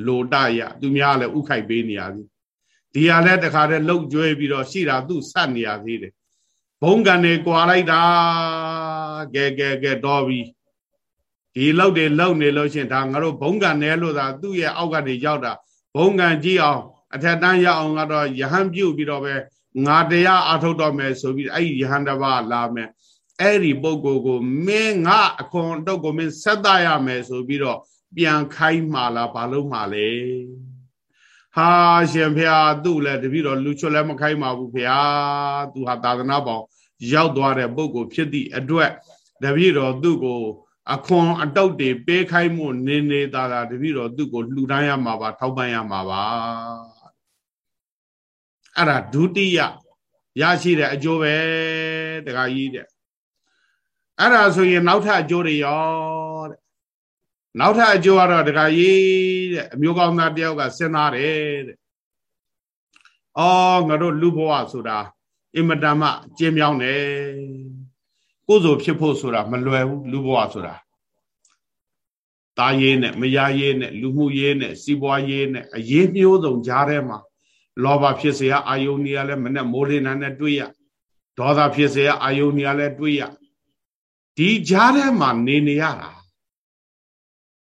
လိုတရသူများလည်းဥခိုက်ပေးနေရသည်ဒီဟာလည်းတခါတည်းလှုပ်ကြွေးပြီးတော့ရှိတာသူ့ဆက်နေရသေးတယ်ဘုံကံတွေကွာလိုက်တာကဲကဲကဲတော်ပြီ ဒီလောက်တွေလောက်နေလို့ရှင်ဒါငါတို့ဘုံကံနဲလို့သာသူ့ရဲ့အောက်ကနေရောက်တာဘုံကံကြည့်အောင်အထက်တန်းရအောင်ကတော့ယဟန်ပြုတ်ပြီးတော့ပဲငါတရားအထုတ်တော့မယ်ဆိုပြီးအဲ့ဒီယဟန်တပါလာမယ်အဲ့ဒီပုဂ္ဂိုလ်ကိုမင်းငါအခွန်တော့ကိုမင်းဆက်တရမယ်ဆိုပြီးတော့ပြန်ခိုင်းမှာလားဘာလို့မှာလဲဟာရှင်ဖျားသူ့လည်းတပည့်တော်လူချွတ်လည်းမခိုင်းပါဘူးဖျားသူဟာသာသနာပေါင်းရောက်သွားတဲ့ပုဂ္ဂိုလ်ဖြစ်သည့်အတွက်တပည့်တော်သူ့ကို အခွန်အတုတ်တွေပေးခိုင်းမှုနေနေသာသာတပည့်တော်သူ့ကိုလှူဒန်းရမှာပါထောက်ပံ့ရမှာပါအဲ့ဒါဒုတိယရရှိတဲ့အကျိုးပဲတခါကြီးတဲ့အဲ့ဒါဆိုရင်နောက်ထပ်အကျိုးတွေရောတဲ့နောက်ထပ်အကျိုးကတော့တခါကြီးတဲ့အမျိုးကောင်းသားတယောက်ကစဉ်းစားတယ်တဲ့။အော်ငါတို့လူဘဝဆိုတာအင်မတန်မှကျင်းမြောင်းတယ်။ ကိုယ်ဆိုဖြစ်ဖို့ဆိုတာမလွယ်ဘူးလူဘဝဆိုတာတာရေးနဲ့မရရေးနဲ့လူမှုရေးနဲ့စီးပွားရေးနဲ့အရေးမျိုးစုံကြားထဲမှာလောဘဖြစ်စရာအာယုန်ကြီးကလည်းမနဲ့မိုးလင်းတာနဲ့တွေ့ရဒေါသဖြစ်စရာအာယုန်ကြီးကလည်းတွေ့ရဒီကြားထဲမှာနေနေရတာ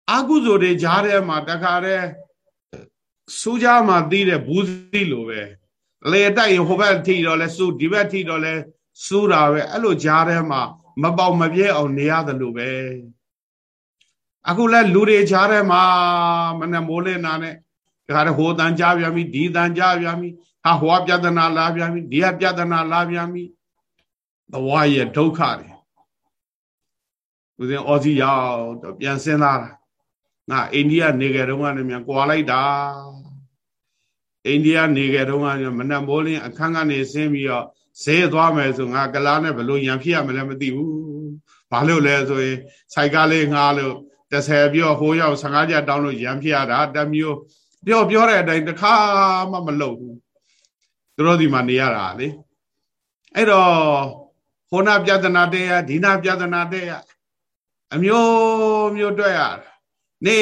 အာကုသိုလ်တွေကြားထဲမှာတခါတည်းစူးကြမှာတီးတဲ့ဘူးစီလိုပဲလေတိုက်ရင်ဟိုဘက်ထိတော့လဲစူးဒီဘက်ထိတော့လဲ စူးတာပဲအဲ့လိုကြားထဲမှာမပေါက်မပြဲအောင်နေရတယ်လို့ပဲအခုလဲလူတွေကြားထဲမှာမနဲ့မိုးလင်းနာနဲ့တခါတည်းဟိုတန်ကြားပြန်ပြီဒီတန်ကြားပြန်ပြီဟာဟိုကပြဿနာလာပြန်ပြီဒီကပြဿနာလာပြန်ပြီဘဝရဲ့ဒုက္ခတွေဦးဇင်းအော်စီရောက်တော့ပြန်စဉ်းစားတာငါအိန္ဒိယနေကြတုန်းကနေမြန်ကွာလိုက်တာအိန္ဒိယနေကြတုန်းကမနက်မိုးလင်းအခန်းကနေဆင်းပြီးတော့ ဈေးသွားမယ်ဆိုငါကလားနဲ့ဘလို့ရံဖြစ်ရမလဲမသိဘူးဘာလို့လဲဆိုရင်စိုက်ကားလေးငှားလို့30ပြောဟိုးရောက်15ကြတောင်းလို့ရံဖြစ်ရတာတမျိုးပြောပြောတဲ့အတိုင်းတစ်ခါမှမလုပ်ဘူးသူတို့ဒီမှာနေရတာလေအဲ့တော့ဟောနာပြဒနာတဲ့ရဒီနာပြဒနာတဲ့ရအမျိုးမျိုးတွေ့ရတာနေ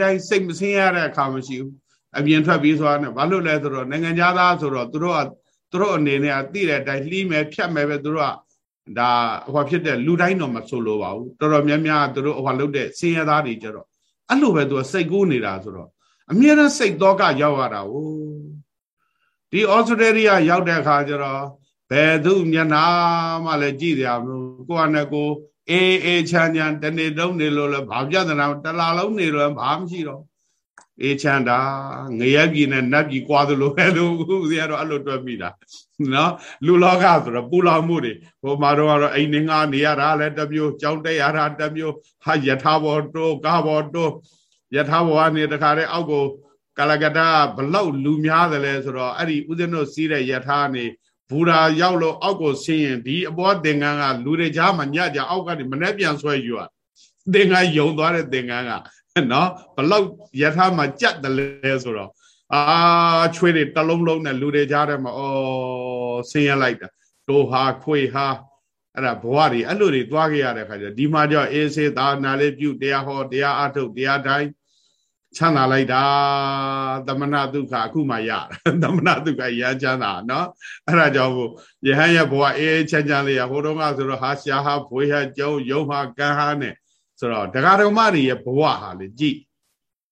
တိုင်းစိတ်မဆင်းရတဲ့အခါမရှိဘူးအပြင်ထွက်ပြီးဆိုတာနဲ့ဘာလို့လဲဆိုတော့နိုင်ငံသားဆိုတော့သူတို့က သူတို့အနေနဲ့ကသိတဲ့အတိုင်းလှီးမယ်ဖြတ်မယ်ပဲသူတို့ကဒါဟောဖြစ်တဲ့လူတိုင်းတော့မဆိုလိုပါဘူးတော်တော်များများသူတို့ဟောလုပ်တဲ့ဆင်းရဲသားတွေကြတော့အဲ့လိုပဲသူကစိတ်ကူးနေတာဆိုတော့အမြဲတမ်းစိတ်တော့ကရောက်ရတာ ਉਹ ဒီဩစတြေးလျရောက်တဲ့အခါကျတော့ဘယ်သူမျက်နာမှလည်းကြည့်ကြမလို့ကိုကနဲ့ကိုအေးအေးချမ်းချမ်းတနေ့လုံးနေလို့လည်းဘာပြဿနာတလားလုံးနေလို့ဘာမှမရှိတော့ အေးချမ်းတာငရဲပြည်နဲ့နတ်ပြည်ကွာသလိုပဲလို့ဦးဇင်းကတော့အဲ့လိုတွက်မိတာနော်လူလောကဆိုတော့ပူလောင်မှုတွေဟိုမှာတော့ကတော့အိမ်နေငါနေရတာလည်းတစ်မျိုးကြောင်းတက်ရတာတစ်မျိုးဟာယထာဘောတိုးကားဘောတိုးယထာဘောကနေတခါတည်းအောက်ကိုကလကတဘလောက်လူများတယ်လဲဆိုတော့အဲ့ဒီဦးဇင်းတို့စီးတဲ့ယထာနေဘူရာရောက်လို့အောက်ကိုဆင်းရင်ဒီအပေါ်သင်္ကန်းကလူတွေကြားမှာညကြအောက်ကနေမနှက်ပြန်ဆွဲယူရသင်္ကန်းယုံသွားတဲ့သင်္ကန်းက နော်ဘလောက်ယထာမှာကြက်တယ်လဲဆိုတော့အာချွေးတွေတလုံးလုံးနဲ့လူတွေကြားထဲမှာဩဆင်းရလိုက်တာတို့ဟာခွေဟာအဲ့ဒါဘဝတွေအဲ့လိုတွေသွားခဲ့ရတဲ့ခါကျဒီမှာကြောင့်အေးစေးသာနာလေးပြုတရားဟောတရားအထုတ်တရားတိုင်းချမ်းသာလိုက်တာသမဏဒုက္ခအခုမှရသမဏဒုက္ခရချမ်းသာနော်အဲ့ဒါကြောင့်မို့ယဟန်ရဲ့ဘဝအေးချမ်းချမ်းလေးရဟိုတုန်းကဆိုတော့ဟာရှာဟာဘွေဟာကျုံယုံဟာကန်းဟာနဲ့ ဆိုတော့ဒကာဒကမတွေရဲ့ဘဝဟာလေကြည်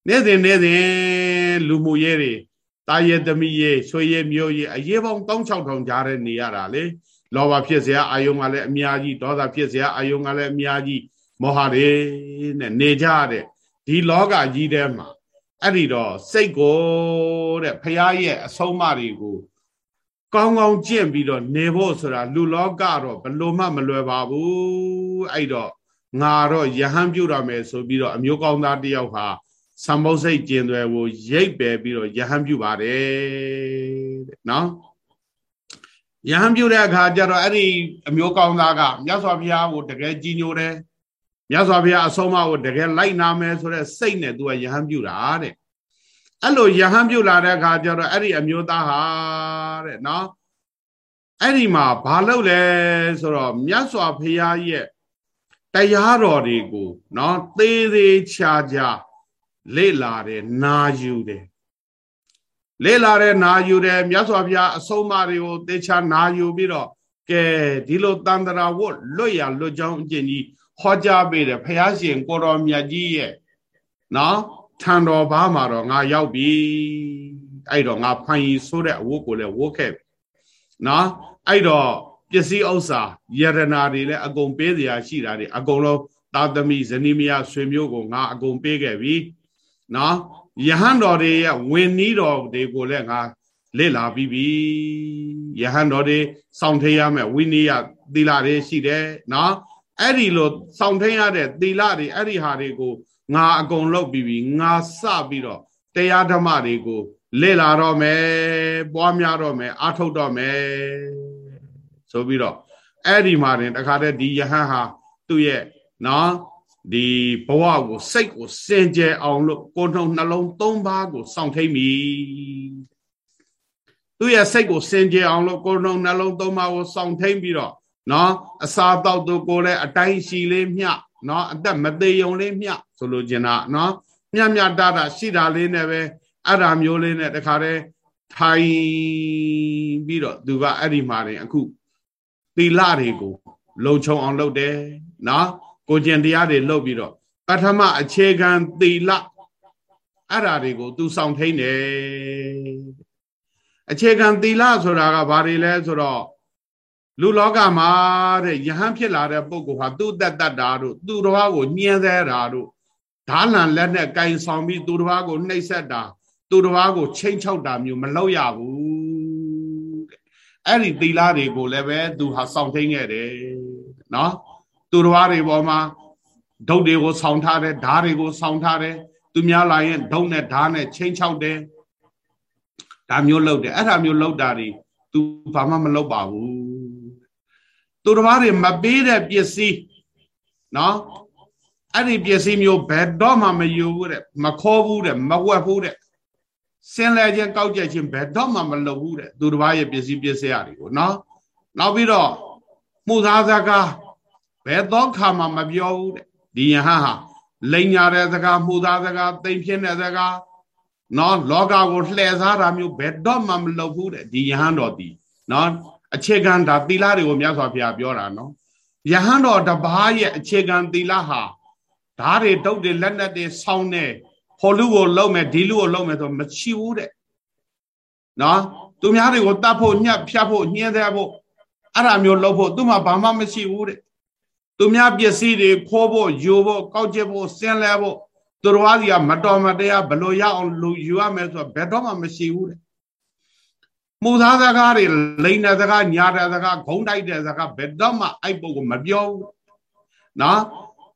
နေ့စဉ်နေ့စဉ်လူမှုရေးတွေတာရဲသမီးရေးဆွေရေးမျိုးရေးအရေးပေါင်း16000ကြားတဲ့နေရတာလေလောဘဖြစ်စရာအာယုံကလည်းအများကြီးဒေါသဖြစ်စရာအာယုံကလည်းအများကြီးမောဟတွေနဲ့နေကြတဲ့ဒီလောကကြီးထဲမှာအဲ့ဒီတော့စိတ်ကိုတဲ့ဖရာရဲ့အဆုံးအမတွေကိုကောင်းကောင်းကျင့်ပြီးတော့နေဖို့ဆိုတာလူလောကတော့ဘလို့မှမလွယ်ပါဘူးအဲ့တော့ ငါတော့ယဟန်ပြုတော်မယ်ဆိုပြီးတော့အမျိုးကောင်းသားတယောက်ဟာသံမောစိတ်ကျင်သွယ်ကိုရိပ်ပယ်ပြီးတော့ယဟန်ပြုပါတယ်တဲ့နော်ယဟန်ပြုတဲ့အခါကျတော့အဲ့ဒီအမျိုးကောင်းသားကမြတ်စွာဘုရားကိုတကယ်ကြည်ညိုတယ်မြတ်စွာဘုရားအဆုံးအမကိုတကယ်လိုက်နာမယ်ဆိုတဲ့စိတ်နဲ့သူကယဟန်ပြုတာတဲ့အဲ့လိုယဟန်ပြုလာတဲ့အခါကျတော့အဲ့ဒီအမျိုးသားဟာတဲ့နော်အဲ့ဒီမှာဘာလုပ်လဲဆိုတော့မြတ်စွာဘုရားရဲ့ တရားတော်တွေကိုနော်သေးသေးချာချာလေ့လာတယ်နာယူတယ်လေ့လာတယ်နာယူတယ်မြတ်စွာဘုရားအဆုံးအမတွေကိုသေချာနာယူပြီးတော့ကဲဒီလိုတန်တရာဝတ်လွတ်ရလွတ်ကြောင်းအကျင့်ကြီးဟောကြားပေးတယ်ဘုရားရှင်ကိုတော်မြတ်ကြီးရဲ့နော်ထံတော်ဘာမှာတော့ငါရောက်ပြီအဲ့တော့ငါဖန်ရီဆိုးတဲ့အဝတ်ကိုလည်းဝတ်ခဲ့နော်အဲ့တော့ ပစ္စည်းဥစ္စာယရနာတွေလည်းအကုန်ပေးစရာရှိတာတွေအကုန်လုံးသာသမီဇနီးမယားဆွေမျိုးကိုငါအကုန်ပေးခဲ့ပြီနော်ယဟန်တော်တွေရဲ့ဝင်နီးတော်တွေကိုလည်းငါလေ့လာပြီးပြီယဟန်တော်တွေစောင့်ထိရမယ်ဝိနည်းသီလတွေရှိတယ်နော်အဲ့ဒီလိုစောင့်ထိရတဲ့သီလတွေအဲ့ဒီဟာတွေကိုငါအကုန်လုပ်ပြီးပြီငါစပြီးတော့တရားဓမ္မတွေကိုလေ့လာတော့မယ်ပွားများတော့မယ်အားထုတ်တော့မယ် ဆိုပြီးတော့အဲ့ဒီမှာတင်တခါတည်းဒီယဟန်ဟာသူ့ရဲ့နော်ဒီဘဝကိုစိတ်ကိုစင်ကြယ်အောင်လို့ကိုယ်နှုတ်နှလုံးသုံးပါးကိုစောင့်ထိန်ပြီသူ့ရဲ့စိတ်ကိုစင်ကြယ်အောင်လို့ကိုယ်နှုတ်နှလုံးသုံးပါးကိုစောင့်ထိန်ပြီးတော့နော်အစာတောက်သူကိုလည်းအတိုင်းရှိလေးမျှနော်အသက်မသေးုံလေးမျှဆိုလိုချင်တာနော်မျှမျှတတာရှိတာလေးနဲ့ပဲအဲ့ဒါမျိုးလေးနဲ့တခါတည်းထိုင်ပြီးတော့သူကအဲ့ဒီမှာတင်အခု သီလတွေကိုလုံခြုံအောင်လုပ်တယ်နော်ကိုကျင်တရားတွေလုပ်ပြီးတော့ပထမအခြေခံသီလအဲ့ဓာတွေကို သူဆောင်ထိန်တယ်အခြေခံသီလဆိုတာကဘာတွေလဲဆိုတော့လူလောကမှာတဲ့ယဟန်ဖြစ်လာတဲ့ပုဂ္ဂိုလ်ဟာသူ့တက်တတ်တာတို့သူ့တော်ကိုညှင်းဆဲတာတို့ဓာလန်လက်နဲ့ကင်ဆောင်ပြီးသူ့တော်ကိုနှိပ်စက်တာသူ့တော်ကိုချိန်ချောက်တာမျိုးမလုပ်ရဘူးတဲ့ အဲ့ဒီသီလတွေကိုလည်းပဲသူဟာစောင့်ထိန်ခဲ့တယ်နော်သူတော်တွေပေါ်မှာဒုတ်တွေကိုဆောင်းထားတယ်ဓားတွေကိုဆောင်းထားတယ်သူများလာရင်ဒုတ်နဲ့ဓားနဲ့ချိန်ချောက်တယ်ဒါမျိုးလုပ်တယ်အဲ့ဒါမျိုးလုပ်တာတွေသူဘာမှမလုပ်ပါဘူးသူတော်တွေမပေးတဲ့ပစ္စည်းနော်အဲ့ဒီပစ္စည်းမျိုးဘယ်တော့မှမယူဘူးတဲ့မခေါ်ဘူးတဲ့မဝက်ဘူးတဲ့ စင်လဲခြင်းကောက်ကြက်ခြင်းဘယ်တော့မှမလုပ်ဘူးတဲ့သူတော်ရဲ့ပစ္စည်းပစ္စည်းအရာတွေကိုနော်နောက်ပြီးတော့မှုသားစကားဘယ်တော့ခါမှမပြောဘူးတဲ့ဒီယဟန်ဟာလိန်ညာတဲ့စကားမှုသားစကားတိမ်ဖြစ်တဲ့စကားနော်လောကကိုလှည့်စားတာမျိုးဘယ်တော့မှမလုပ်ဘူးတဲ့ဒီယဟန်တော်ဒီနော်အခြေခံဒါသီလတွေကိုမြတ်စွာဘုရားပြောတာနော်ယဟန်တော်တပားရဲ့အခြေခံသီလဟာဓာတ်တွေတုတ်တွေလက်နက်တွေဆောင်းနေ ဟိုလူကိုလုံးမယ်ဒီလူကိုလုံးမယ်ဆိုမရှိဘူးတဲ့နော်သူများတွေကိုတတ်ဖို့ညှက်ဖြတ်ဖို့ညှင်းသေးဖို့အဲ့ဒါမျိုးလုပ်ဖို့သူမှဘာမှမရှိဘူးတဲ့သူများပစ္စည်းတွေခိုးဖို့ယူဖို့ကောက်ကျစ်ဖို့ဆင်းလဲဖို့သူတော်ဘာစီကမတော်မတရားဘလို့ရအောင်လူယူရမယ်ဆိုတော့ဘယ်တော့မှမရှိဘူးတဲ့မှုသားစကားတွေလိန်တဲ့စကားညာတဲ့စကားဂုံတိုက်တဲ့စကားဘယ်တော့မှအဲ့ပုဂ္ဂိုလ်မပြောဘူးနော်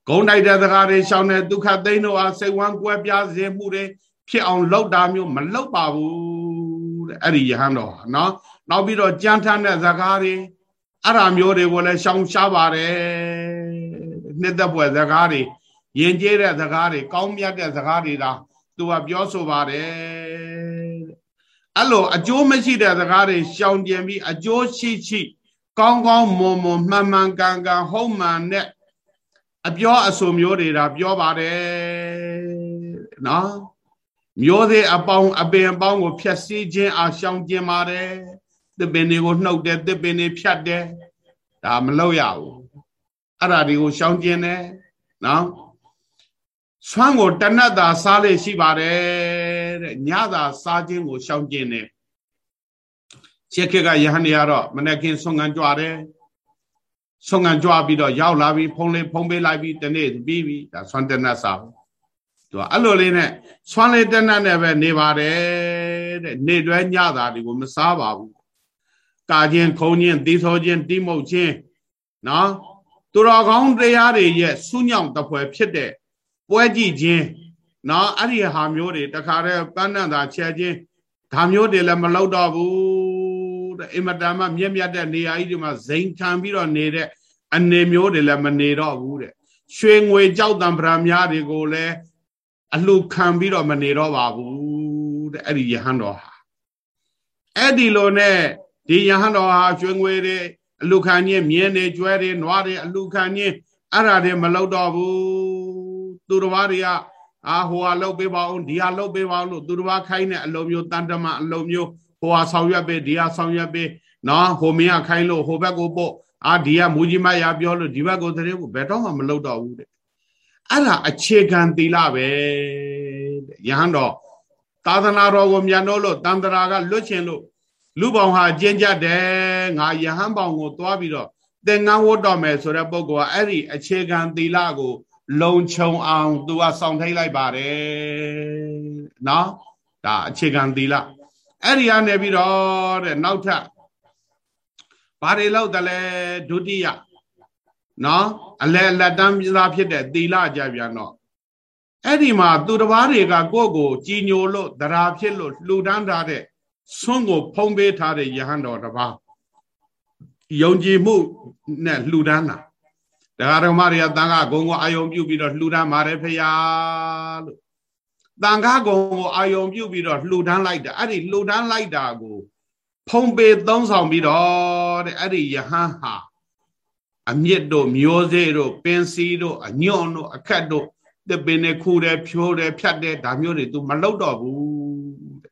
ဂုံတိုက်တဲ့စကားတွေရှောင်းတဲ့ဒုက္ခသိန်းတို့အားစိတ်ဝမ်းကွဲပြားစေမှုတွေဖြစ်အောင်လုပ်တာမျိုးမလုပ်ပါဘူးတဲ့အဲ့ဒီယဟန်တော်နော်နောက်ပြီးတော့ကြမ်းထမ်းတဲ့စကားတွေအဲ့ဒါမျိုးတွေကိုလည်းရှောင်ရှားပါတယ်နှစ်သက်ပွဲစကားတွေယဉ်ကျေးတဲ့စကားတွေကောင်းမြတ်တဲ့စကားတွေဒါသူကပြောဆိုပါတယ်အဲ့လိုအကျိုးမရှိတဲ့စကားတွေရှောင်ကျင်ပြီးအကျိုးရှိရှိကောင်းကောင်းမွန်မွန်မှန်မှန်ကန်ကန်ဟုတ်မှန်နဲ့ အပြောအဆိုမျိုးတွေဒါပြောပါတယ်နော်မျိုးစေ့အပေါင်းအပင်အပေါင်းကိုဖြတ်စည်းခြင်းအားရှောင်ကျင်ပါတယ်သစ်ပင်တွေကိုနှုတ်တယ်သစ်ပင်တွေဖြတ်တယ်ဒါမလုပ်ရဘူးအဲ့ဒါတွေကိုရှောင်ကျင်တယ်နော်ဆွမ်းကိုတဏတ်သာစားလေရှိပါတယ်တဲ့ညသာစားခြင်းကိုရှောင်ကျင်တယ်ရှေခေကယဟန်ရတော့မနေ့ကင်းဆွမ်းကန်ကြွားတယ် ဆွမ်းကန်ကြွားပြီးတော့ရောက်လာပြီးဖုံးလေးဖုံးပေးလိုက်ပြီးတနေ့ပြီးပြီဒါဆွမ်းတဏတ်စားသူကအဲ့လိုလေးနဲ့ဆွမ်းလေးတဏတ်နဲ့ပဲနေပါတယ်တဲ့နေတွဲညသာတွေကိုမစားပါဘူးကာခြင်းခုံခြင်းသီသောခြင်းတိမုတ်ခြင်းနော်သူတော်ကောင်းတရားတွေရဲ့ဆူးညောင်တပွဲဖြစ်တဲ့ပွဲကြည့်ခြင်းနော်အဲ့ဒီဟာမျိုးတွေတခါတည်းပန်းနံသာချဲခြင်းဒါမျိုးတွေလည်းမလုပ်တော့ဘူးတဲ့ အင်မတန်မှမြက်မြတ်တဲ့နေရာကြီးတွေမှာဇိမ်ခံပြီးတော့နေတဲ့အနေမျိုးတွေလည်းမနေတော့ဘူးတဲ့ရွှေငွေကြောက်တံပရာများတွေကိုလည်းအလှခံပြီးတော့မနေတော့ပါဘူးတဲ့အဲ့ဒီယဟန်တော်ဟာအဲ့ဒီလိုနဲ့ဒီယဟန်တော်ဟာရွှေငွေတွေအလှခံခြင်းမြင်းတွေကျွဲတွေနွားတွေအလှခံခြင်းအဲ့ဒါတွေမလုပ်တော့ဘူးသူတော်ဘာတွေကအာဟိုဟာလှုပ်ပေးပါအောင်ဒီဟာလှုပ်ပေးပါအောင်လို့သူတော်ဘာခိုင်းတဲ့အလုံးမျိုးတန်တမအလုံးမျိုး ဟိုဟာဆောင်ရွက်ပေးဒီဟာဆောင်ရွက်ပေးနော်ဟိုမင်းကခိုင်းလို့ဟိုဘက်ကိုပို့အာဒီကမူကြီးမရပြောလို့ဒီဘက်ကိုတရေကိုဘယ်တော့မှမလုပ်တော့ဘူးတဲ့အဲ့ဒါအခြေခံသီလပဲတဲ့ယဟန်တော်သာသနာတော်ကိုမြန်တော့လို့တန်တရာကလွတ်ချင်လို့လူပေါင်းဟာကျင့်ကြတယ်ငါယဟန်ပေါင်းကိုသွားပြီးတော့သင်္ကန်းဝတ်တော်မယ်ဆိုတဲ့ပုဂ္ဂိုလ်ကအဲ့ဒီအခြေခံသီလကို လုံခြုံအောင် သူကစောင့်ထိတ်လိုက်ပါတယ်နော်ဒါအခြေခံသီလ အဲ့ဒီကနေပြီးတော့တဲ့နောက်ထပ်ဘာတွေလောက်တလဲဒုတိယနော်အလဲလက်တန်းပြသားဖြစ်တဲ့သီလကြပြန်တော့အဲ့ဒီမှာသူတစ်ပါးတွေကကိုယ့်ကို ကြည်ညိုလို့သရာဖြစ်လို့လှူဒန်းထားတဲ့ဆွန့်ကိုဖုံးပေးထားတဲ့ယဟန်တော်တစ်ပါးယုံကြည်မှုနဲ့လှူဒန်းတာတရားဓမ္မတွေကတန်ခါဂုံကိုအာယုံပြုပြီးတော့လှူဒန်းပါတယ်ဖေယားလို့ တန်ခါဂုံကိုအာယုံပြုပြီးတော့လှူဒန်းလိုက်တာအဲ့ဒီလှူဒန်းလိုက်တာကို ဖုံးပေးသုံးဆောင်ပြီးတော့တဲ့အဲ့ဒီယဟန်ဟာအမြင့်တို့မျိုးစေ့တို့ပင်စီတို့အညွန့်တို့အခက်တို့တပင်နဲ့ခူတယ်ဖြိုးတယ်ဖြတ်တယ်ဒါမျိုးတွေ तू မလုပ်တော့ဘူး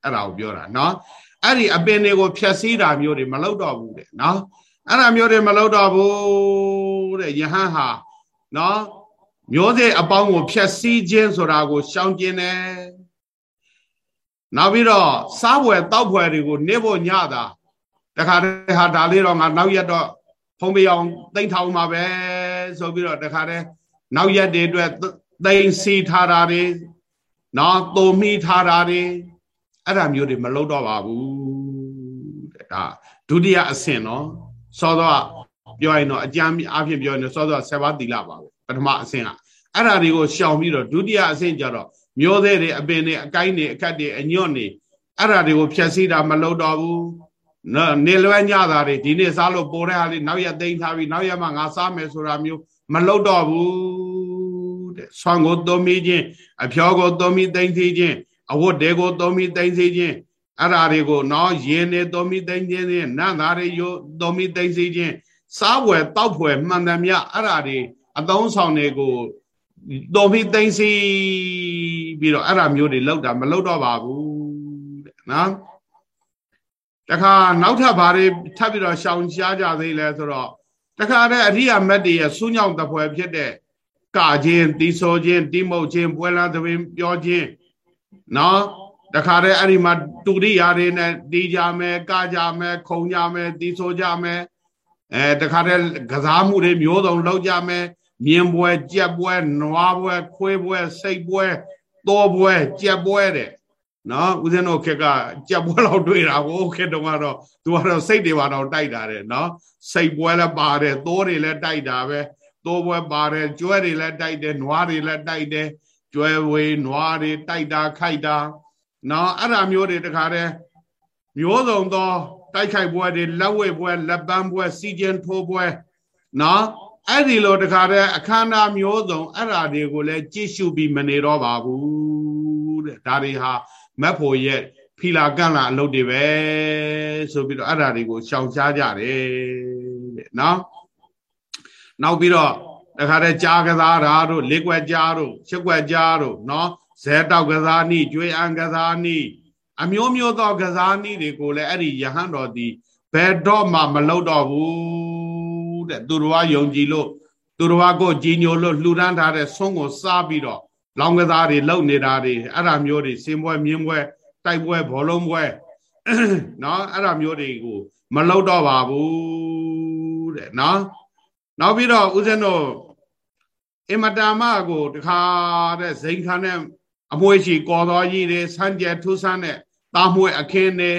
အဲ့ဒါကိုပြောတာနော်အဲ့ဒီအပင်တွေကိုဖြတ်စည်းတာမျိုးတွေမလုပ်တော့ဘူးတဲ့နော်အဲ့ဒါမျိုးတွေမလုပ်တော့ဘူးတဲ့ယဟန်ဟာနော် မျိုးစေ့အပေါင်းကိုဖြတ်စည်းခြင်းဆိုတာကိုရှောင်ကျင်တယ်နောက်ပြီးတော့စားပွဲတောက်ပွဲတွေကိုနေဖို့ညတာတခါတည်းဟာဒါလေးတော့ငါနောက်ရက်တော့ဖုံးပေးအောင်သိမ့်ထောင်မှာပဲဆိုပြီးတော့တခါတည်းနောက်ရက်တွေအတွက်သိမ့်စီထားတာတွေနော်တုံမိထားတာတွေအဲ့ဒါမျိုးတွေမလုပ်တော့ပါဘူးတဲ့ဒါဒုတိယအဆင့်နော်စောစောပြောရင်တော့အကြမ်းအဖြစ်ပြောရင်တော့စောစောဆယ်ပါးသီလပါပဲပထမအဆင့်က အဲ့ဒါတွေကိုရှောင်ပြီးတော့ဒုတိယအဆင့်ကျတော့မျိုးသေးတွေအပင်တွေအကိုင်းတွေအခက်တွေအညွန့်တွေအဲ့ဒါတွေကိုဖြည့်ဆည်းတာမလုပ်တော့ဘူးနော်နေလွဲညတာတွေဒီနေ့စားလို့ပိုတဲ့ဟာလေးနောက်ရက်သိမ်းထားပြီးနောက်ရက်မှငါစားမယ်ဆိုတာမျိုးမလုပ်တော့ဘူးတဲ့ဆွမ်းကိုသွမီခြင်းအဖျောကိုသွမီသိမ့်စီခြင်းအဝတ်တွေကိုသွမီသိမ့်စီခြင်းအဲ့ဓာတွေကိုနော်ရင်နေသွမီသိမ့်ခြင်းနဲ့နတ်သားတွေယသွမီသိမ့်စီခြင်းစားဝယ်တောက်ဖွယ်မှန်တယ်မြအဲ့ဓာတွေအသုံးဆောင်တွေကို သွမီသိမ့်စီပြီးတော့အဲ့ဓာမျိုးတွေလောက်တာမလောက်တော့ပါဘူးတဲ့နော်တခါနောက်ထပ်ဘာတွေထပ်ပြီးတော့ရှောင်ရှားကြသေးလဲဆိုတော့တခါတဲ့အရိယာမတ်တွေရဲ့ဆူးညောင်တပွဲဖြစ်တဲ့ကာခြင်းတီဆိုခြင်းတိမုတ်ခြင်းပွဲလာသဘင်ပြောခြင်းနော်တခါတည်းအဲ့ဒီမှာတူရိယာတွေနဲ့တီးကြမယ်ကကြမယ်ခုံကြမယ်တီဆိုကြမယ်အဲတခါတည်းကစားမှုတွေမျိုးစုံလုပ်ကြမယ် မြင်းပွဲကြက်ပွဲနွားပွဲခွေးပွဲစိတ်ပွဲသောပွဲကြက်ပွဲတဲ့နော်ဦးဇင်းတို့ခက်ကကြက်ပွဲလောက်တွေ့တာကိုခက်တော့ကတော့သူကတော့စိတ်တွေပါတော့တိုက်တာတဲ့နော်စိတ်ပွဲလည်းပါတယ်သိုးတွေလည်းတိုက်တာပဲသိုးပွဲပါတယ်ကျွဲတွေလည်းတိုက်တယ်နွားတွေလည်းတိုက်တယ်ကျွဲဝေးနွားတွေတိုက်တာခိုက်တာနော်အဲ့ဒါမျိုးတွေတခါတည်းမျိုးစုံသော တိုက်ခိုက်ပွဲတွေလက်ဝဲပွဲလက်ပန်းပွဲစီကျင်ထိုးပွဲနော် အဲ့ဒီလိုတခါတည်းအခမ်းအနားမျိုးစုံအဲ့ဓာတွေကိုလည်းကြည့်ရှုပြီးမနေတော့ပါဘူးတဲ့ဒါတွေဟာမက်ဖို့ရဲ့ဖီလာကန့်လာအလုပ်တွေပဲဆိုပြီးတော့အဲ့ဓာတွေကိုရှောင်ရှားကြတယ်တဲ့နော်နောက်ပြီးတော့တခါတည်းကြားကစားတာတို့လေးကွက်ကြားတို့ရှစ်ကွက်ကြားတို့နော်ဇဲတောက်ကစားနည်းကျွေးအံကစားနည်းအမျိုးမျိုးသောကစားနည်းတွေကိုလည်းအဲ့ဒီယဟန်တော်ဒီဘယ်တော့မှမလုပ်တော့ဘူး တဲ့သူတော်ကယုံကြည်လို့သူတော်ကကိုကြီးညိုလို့လှူဒန်းထားတဲ့ဆုံးကိုစားပြီးတော့လောင်ကစားတွေလုပ်နေတာတွေအဲ့ဒါမျိုးတွေစင်ပွဲမြင်းပွဲတိုက်ပွဲဘောလုံးပွဲနော်အဲ့ဒါမျိုးတွေကိုမလုပ်တော့ပါဘူးတဲ့နော်နောက်ပြီးတော့ဦးဇင်းတို့အင်မတာမကိုတခါတဲ့ဇိမ်ခံနဲ့အမွှေးရှိကော်တော်ကြီးတွေဆန်းကျဲထူးဆန်းတဲ့တာမွှေးအခင်းတွေ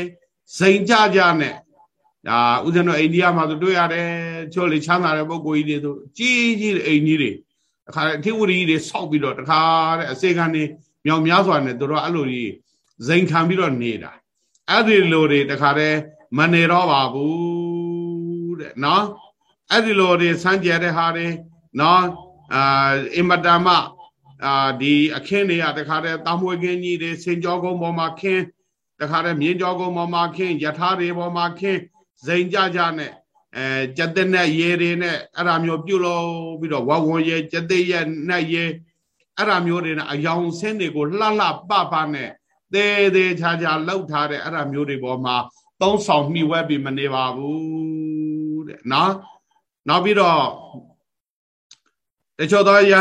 ဇိမ်ကြကြနဲ့ ဒါဦးဇင်းတို့အိန္ဒိယမှာဆိုတွေ့ရတယ်ချို့လေချမ်းသာတဲ့ပုဂ္ဂိုလ်ကြီးတွေဆိုကြီးကြီးအိမ်ကြီးတွေတခါအထိဝရီတွေဆောက်ပြီးတော့တခါတဲ့အစေခံနေမြောင်များစွာနဲ့တို့တော့အဲ့လိုကြီးဇိမ်ခံပြီးတော့နေတာအဲ့ဒီလိုတွေတခါတည်းမနေတော့ပါဘူးတဲ့နော်အဲ့ဒီလိုတွေစမ်းကြဲတဲ့ဟာတွေနော်အာအင်မတန်မှအာဒီအခင်းတွေကတခါတည်းတာမွေခင်းကြီးတွေစင်ကြောကုန်းပေါ်မှာခင်းတခါတည်းမြင်းကြောကုန်းပေါ်မှာခင်းယထာတွေပေါ်မှာခင်း ဇိမ်ကြကြနဲ့အဲကြက်တဲ့နဲ့ရေတွေနဲ့အဲ့ဒါမျိုးပြုတ်လို့ပြီးတော့ဝဝွန်ရေကြက်တဲ့ရဲ့နဲ့ရေအဲ့ဒါမျိုးတွေနဲ့အယောင်ဆင်းတွေကိုလှလှပပနဲ့သေးသေးချာချာလှုပ်ထားတဲ့အဲ့ဒါမျိုးတွေပေါ်မှာသုံးဆောင်မှီဝဲပြီးမနေပါဘူးတဲ့နော်နောက်ပြီးတော့တချို့သောရ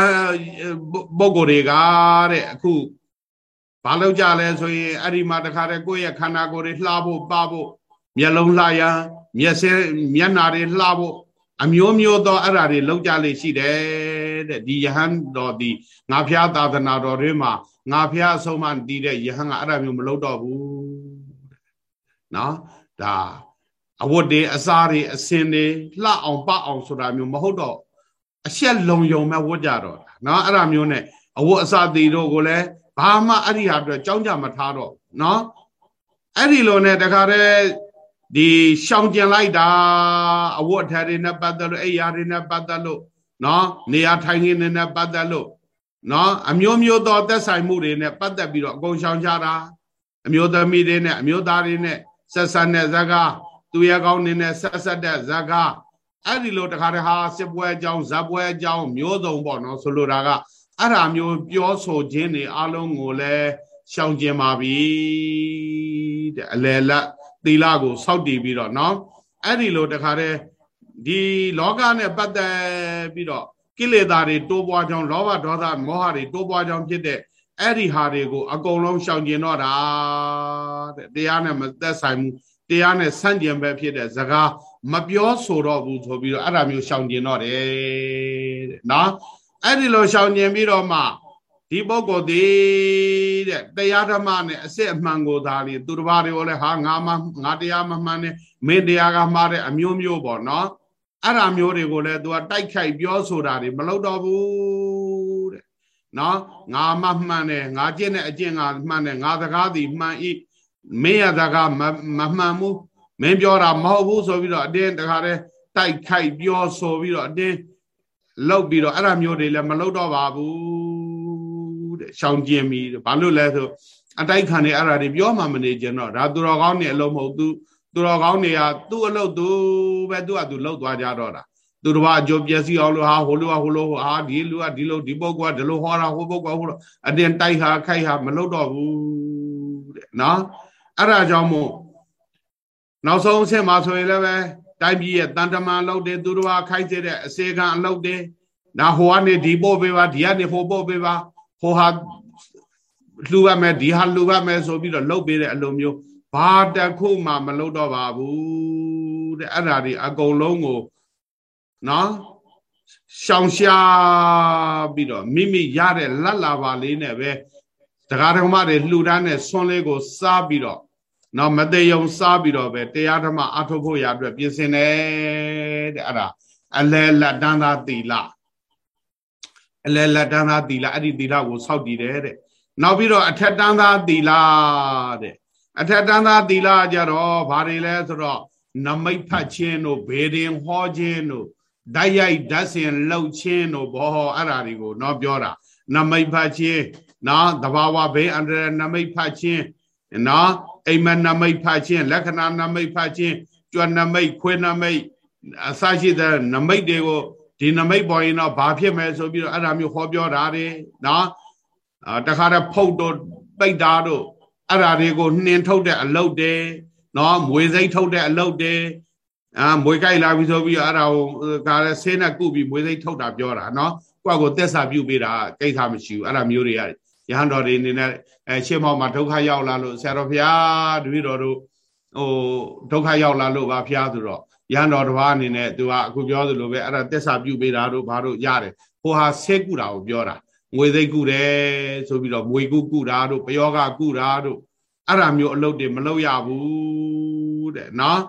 ပုဂ္ဂိုလ်တွေကတဲ့အခုဘာလုပ်ကြလဲဆိုရင်အဲ့ဒီမှာတခါတည်းကိုယ့်ရဲ့ခန္ဓာကိုယ်တွေလှဖို့ပဖို့ မျက်လုံးလှရမျက်စဲမျက်နာတွေလှဖို့အမျိုးမျိုးသောအဲ့ဓာတွေလောက်ကြလေရှိတယ်တဲ့ဒီယဟန်တော်ဒီငါဖျားသာသနာတော်တွေမှာငါဖျားအဆုံးမတည်တဲ့ယဟန်ကအဲ့ဓာမျိုးမလုပ်တော့ဘူးနော်ဒါအဝတ်တွေအစားတွေအစင်တွေလှအောင်ပအောင်ဆိုတာမျိုးမဟုတ်တော့အရှက်လုံယုံမဲ့ဝတ်ကြတော့နော်အဲ့ဒါမျိုးနဲ့အဝတ်အစားတွေတို့ကိုလည်းဘာမှအဲ့ဒီဟာအတွက်ကြောင်းကြမထားတော့နော်အဲ့ဒီလိုနဲ့တခါတည်း ဒီရှောင်ကျင်လိုက်တာအဝတ်အထည်တွေနဲ့ပတ်သက်လို့အိယာတွေနဲ့ပတ်သက်လို့နော်နေရာထိုင်ခင်းတွေနဲ့ပတ်သက်လို့နော်အမျိုးမျိုးသောသက်ဆိုင်မှုတွေနဲ့ပတ်သက်ပြီးတော့အကုန်ရှောင်ကြတာအမျိုးသမီးတွေနဲ့အမျိုးသားတွေနဲ့ဆက်ဆက်တဲ့ဇကားသူရကောင်းနေနဲ့ဆက်ဆက်တဲ့ဇကားအဲ့ဒီလိုတခါတည်းဟာစစ်ပွဲအကြောင်းဇက်ပွဲအကြောင်းမျိုးစုံပေါ့နော်ဆိုလိုတာကအဲ့ဒါမျိုးပြောဆိုခြင်းတွေအလုံးကိုလည်းရှောင်ကျင်ပါပြီတဲ့အလယ်လက် သီလကိုစောင့်တည်ပြီးတော့နော်အဲ့ဒီလိုတခါတည်းဒီလောကနဲ့ပတ်သက်ပြီးတော့ကိလေသာတွေတိုးပွားကြောင်းလောဘဒေါသမောဟတွေတိုးပွားကြောင်းဖြစ်တဲ့အဲ့ဒီဟာတွေကိုအကုန်လုံးရှောင်ကျင်တော့တာတဲ့တရားနဲ့မသက်ဆိုင်ဘူးတရားနဲ့ဆန့်ကျင်ဘက်ဖြစ်တဲ့ဇကားမပြောဆိုတော့ဘူးဆိုပြီးတော့အဲ့ဒါမျိုးရှောင်ကျင်တော့တယ်တဲ့နော်အဲ့ဒီလိုရှောင်ကျင်ပြီးတော့မှ ဒီပုဂ္ဂိုလ်ဒီတဲ့တရားဓမ္မနဲ့အစစ်အမှန်ကိုသာလေသူတစ်ပါးတွေကိုလည်းဟာငါမငါတရားမမှန်နဲ့မင်းတရားကမှားတဲ့အမျိုးမျိုးပေါ့နော်အဲ့ဒါမျိုးတွေကိုလည်းသူကတိုက်ခိုက်ပြောဆိုတာတွေမလုပ်တော့ဘူးတဲ့နော်ငါမမှန်တယ်ငါကျင့်တဲ့အကျင့်ကမှန်တယ်ငါစကားသည်မှန်ဤမင်းရစကားမမှန်ဘူးမင်းပြောတာမဟုတ်ဘူးဆိုပြီးတော့အတင်းတခါတည်းတိုက်ခိုက်ပြောဆိုပြီးတော့အတင်းလောက်ပြီးတော့အဲ့ဒါမျိုးတွေလည်းမလုပ်တော့ပါဘူးတဲ့ ရှောင်ကျင်ပြီးဘာလို့လဲဆိုအတိုက်ခံနေအဲ့ဒါတွေပြောမှမနေကြတော့ဒါသူတော်ကောင်းနေအလုံးမဟုတ်သူသူတော်ကောင်းတွေကသူ့အလုပ်သူပဲသူကသူလှုပ်သွားကြတော့တာသူတော်ဘာအကျိုးပျက်စီးအောင်လို့ဟာဟိုလူကဟိုလိုဟာဒီလူကဒီလိုဒီပုဂ္ဂိုလ်ကဒီလိုဟောတာဟိုပုဂ္ဂိုလ်ဟိုလိုအတင်တိုက်ဟာခိုက်ဟာမလုပ်တော့ဘူးတဲ့နော်အဲ့ဒါကြောင့်မို့နောက်ဆုံးအဆင့်မှာဆိုရင်လည်းပဲတိုင်းပြည်ရဲ့တန်တမာလောက်တယ်သူတော်ခိုက်တဲ့အစေခံအလောက်တယ်ဒါဟိုကနေဒီပို့ပေးပါဒီကနေဟိုပို့ပေးပါ ဟိုဟာလှူရမယ်ဒီဟာလှူရမယ်ဆိုပြီးတော့လှုပ်ပေးတဲ့အလိုမျိုးဘာတခုမှမလုပ်တော့ပါဘူးတဲ့အဲ့ဒါဒီအကုန်လုံးကိုနော်ရှောင်ရှားပြီးတော့မိမိရတဲ့လက်လာပါလေးနဲ့ပဲတရားဓမ္မတွေလှူဒန်းတဲ့ဆွန်းလေးကိုစားပြီးတော့နော်မသေးယုံစားပြီးတော့ပဲတရားဓမ္မအထုတ်ဖို့ရအတွက်ပြင်ဆင်တယ်တဲ့အဲ့ဒါအလဲလက်တန်းသာသီလ အလဲလက်တန်းသာသီလအဲ့ဒီသီလကိုစောင့်တည်တယ်တဲ့နောက်ပြီးတော့အထက်တန်းသာသီလတဲ့အထက်တန်းသာသီလကြတော့ဘာတွေလဲဆိုတော့နမိတ်ဖတ်ခြင်းတို့ဘေဒင်ဟောခြင်းတို့ဓာတ်ရိုက်ဓာတ်စင်လှုပ်ခြင်းတို့ဘောအဲ့ဒါတွေကိုတော့ပြောတာနမိတ်ဖတ်ခြင်းနော်တဘာဝဘေးအန္တရာယ်နမိတ်ဖတ်ခြင်းနော်အိမ်မနမိတ်ဖတ်ခြင်းလက္ခဏာနမိတ်ဖတ်ခြင်းကြွနမိတ်ခွေနမိတ်အစရှိတဲ့နမိတ်တွေကို ဒီနမိတ်ပေါ်ရင်တော့ဘာဖြစ်မယ်ဆိုပြီးတော့အဲ့ဒါမျိုးဟောပြောတာတွေနော်တခါတည်းဖုတ်တို့ပိတ်တာတို့အဲ့ဒါတွေကိုနှင်ထုတ်တဲ့အလုပ်တွေနော်မွေစိတ်ထုတ်တဲ့အလုပ်တွေအာမွေကြိုက်လာပြီဆိုပြီးအဲ့ဒါကိုကားဆင်းနဲ့ကုပြီးမွေစိတ်ထုတ်တာပြောတာနော်ကိုယ့်ကိုသက်စာပြုတ်ပေးတာကိစ္စမရှိဘူးအဲ့ဒါမျိုးတွေရရဟန်းတော်တွေအနေနဲ့အဲရှင်းမောက်မှာဒုက္ခရောက်လာလို့ဆရာတော်ဘုရားတပည့်တော်တို့ဟိုဒုက္ခရောက်လာလို့ပါဘုရားဆိုတော့ ရဟန်းတော်တစ်ပါးအနေနဲ့သူကအခုပြောသလိုပဲအဲ့ဒါသက်စာပြုတ်ပေးတာတို့ဘာတို့ရတယ်ဟိုဟာဆေးကုတာကိုပြောတာငွေသိပ်ကုတယ်ဆိုပြီးတော့ငွေကုကုတာတို့ပယောဂကုတာတို့အဲ့ဒါမျိုးအလုပ်တွေမလုပ်ရဘူးတဲ့နော်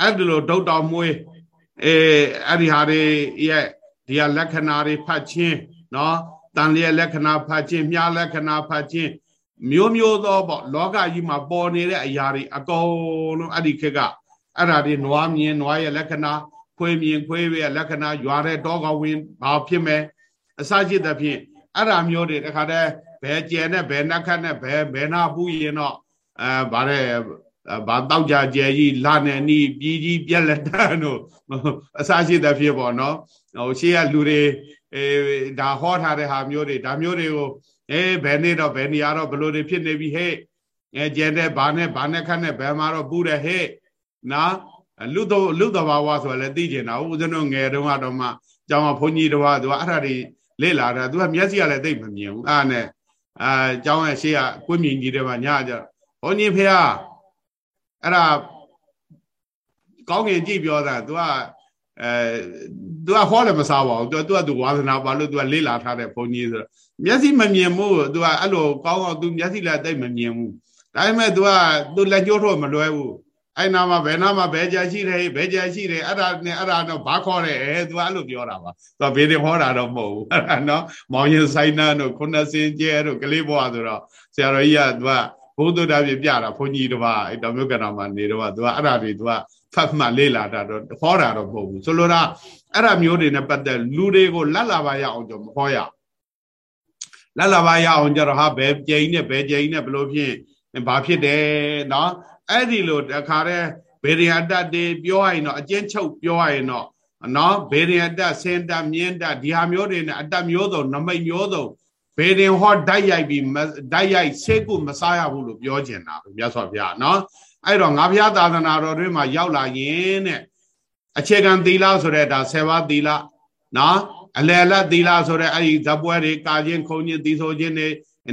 အဲ့ဒီလိုဒုတ်တော်မွေးအဲအဲ့ဒီဟာတွေရဲ့ဒီဟာလက္ခဏာတွေဖတ်ခြင်းနော်တန်လျက်လက္ခဏာဖတ်ခြင်းမြားလက္ခဏာဖတ်ခြင်းမျိုးမျိုးသောပေါ့လောကကြီးမှာပေါ်နေတဲ့အရာတွေအကုန်လုံးအဲ့ဒီခေတ်က အဲ့ဒါတွေနွားမြင်နွားရဲ့လက္ခဏာခွေးမြင်ခွေးရဲ့လက္ခဏာရွာတဲ့တောကောင်ဝင်ဘာဖြစ်မယ်အစရှိသဖြင့်အဲ့ဒါမျိုးတွေတခါတည်းဘယ်ကျဲနဲ့ဘယ်နှက်ခတ်နဲ့ဘယ်ဘယ်နာပူးရင်တော့အဲဗါတဲ့ဘာတောက်ကြကျဲကြီးလာနေနီးပြည်ကြီးပြက်လက်တန်းတို့အစရှိသဖြင့်ပေါ့နော်ဟိုရှေ့ကလူတွေအဲဒါဟောထားတဲ့ဟာမျိုးတွေဒါမျိုးတွေကိုအဲဘယ်နေ့တော့ဘယ်နေရာတော့ဘလို့တွေဖြစ်နေပြီဟဲ့အဲကျန်တဲ့ဘာနဲ့ဘာနဲ့ခတ်နဲ့ဘယ်မှာတော့ပူတယ်ဟဲ့ နော်လူတော်လူတော်ဘာဝဆိုလည်းသိကျင်တာဦးဇင်းတို့ငယ်တုန်းကတော့မှကျောင်းကဘုန်းကြီးတော်ကသူကအဲ့ဒါတွေလေ့လာတာသူကမျက်စိကလည်းသိမမြင်ဘူးအဲ့နဲ့အာကျောင်းရဲ့ရှေ့ကကွင်းမြင်ကြီးတွေမှာညကြဘုန်းကြီးဖေဟာအဲ့ဒါကောင်းငင်ကြည့်ပြောတာသူကအဲသူကဟောလည်းမစားပါဘူးသူကသူကဝါသနာပါလို့သူကလေ့လာထားတဲ့ဘုန်းကြီးဆိုတော့မျက်စိမမြင်ဘူးသူကအဲ့လိုကောင်းအောင်သူမျက်စိလည်းတိတ်မမြင်ဘူးဒါပေမဲ့သူကသူလက်ကျိုးထုတ်မလွဲဘူး အဲ့နာမှာဘယ်နာမှာဘယ်ကြာရှိတယ်ဘယ်ကြာရှိတယ်အဲ့ဒါနဲ့အဲ့ဒါတော့ဘာခေါ်တယ်အဲသူကအဲ့လိုပြောတာပါသူကဘေးတွေဟောတာတော့မဟုတ်ဘူးအဲ့ဒါနော်မောင်ရင်ဆိုင်နာတို့ခုနှစ်စင်ကျဲတို့ကလေးဘွားဆိုတော့ဆရာတော်ကြီးကသူကဘုဒ္ဓတာပြပြတာဘုန်းကြီးတစ်ပါးအဲ့တော်မျိုးကနာမှာနေတော့သူကအဲ့ဒါတွေသူကဖတ်မှတ်လေ့လာတာတော့ဟောတာတော့မဟုတ်ဘူးဆိုလိုတာအဲ့ဒါမျိုးတွေနဲ့ပတ်သက်လူတွေကိုလက်လာပါရအောင်ကြောမဟောရလက်လာပါရအောင်ကြတော့ဟာဘယ်ကြိမ်နဲ့ဘယ်ကြိမ်နဲ့ဘလို့ဖြစ်ဘာဖြစ်တယ်နော် အဲ့ဒီလိုတခါတည်းဘေရိယတတ်တွေပြောရရင်တော့အကျဉ်းချုပ်ပြောရရင်တော့နော်ဘေရိယတတ်စင်တတ်မြင်းတတ်ဒီဟာမျိုးတွေနဲ့အတတ်မျိုးစုံနမိတ်မျိုးစုံဘေရင်ဟောဓာတ်ရိုက်ပြီးဓာတ်ရိုက်ဆေးကုမစားရဘူးလို့ပြောကျင်တာပဲမြတ်စွာဘုရားနော်အဲ့တော့ငါဘုရားသာသနာတော်တွေမှာရောက်လာရင်တဲ့အခြေခံသီလဆိုတဲ့ဒါဆေဘာသီလနော်အလယ်လတ်သီလဆိုတဲ့အဲ့ဒီဇပွဲတွေကာခြင်းခုံခြင်းသီဆိုခြင်းတွေ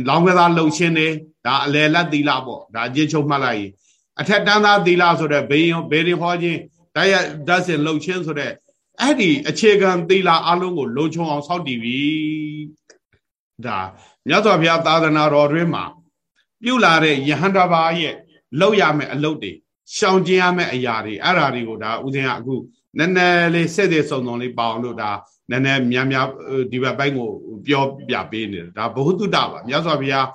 လောင်းကစားလှုပ်ခြင်းတွေဒါအလယ်လတ်သီလပေါ့ဒါအချင်းချုပ်မှတ်လိုက်ရင် အထက်တန်းသားသီလဆိုတဲ့ဘေးရင်ဘေးရင်ဟောခြင်းတရားဓာတ်စင်လှုပ်ခြင်းဆိုတဲ့အဲ့ဒီအခြေခံသီလအလုံးကိုလုံခြုံအောင်စောင့်တည်ပြီဒါမြတ်စွာဘုရားသာသနာတော်တွင်မှာပြုလာတဲ့ယဟန္တာဘာရဲ့လောက်ရမယ့်အလုပ်တွေရှောင်ကျဉ်ရမယ့်အရာတွေအဲ့ဓာတွေကိုဒါဥစဉ်ကအခုနည်းနည်းလေးစက်စက်စုံစုံလေးပေါအောင်လို့ဒါနည်းနည်းများများဒီဘက်ပိုင်းကိုပြောပြပေးနေတယ်ဒါဘ ഹു တုတပါမြတ်စွာဘုရား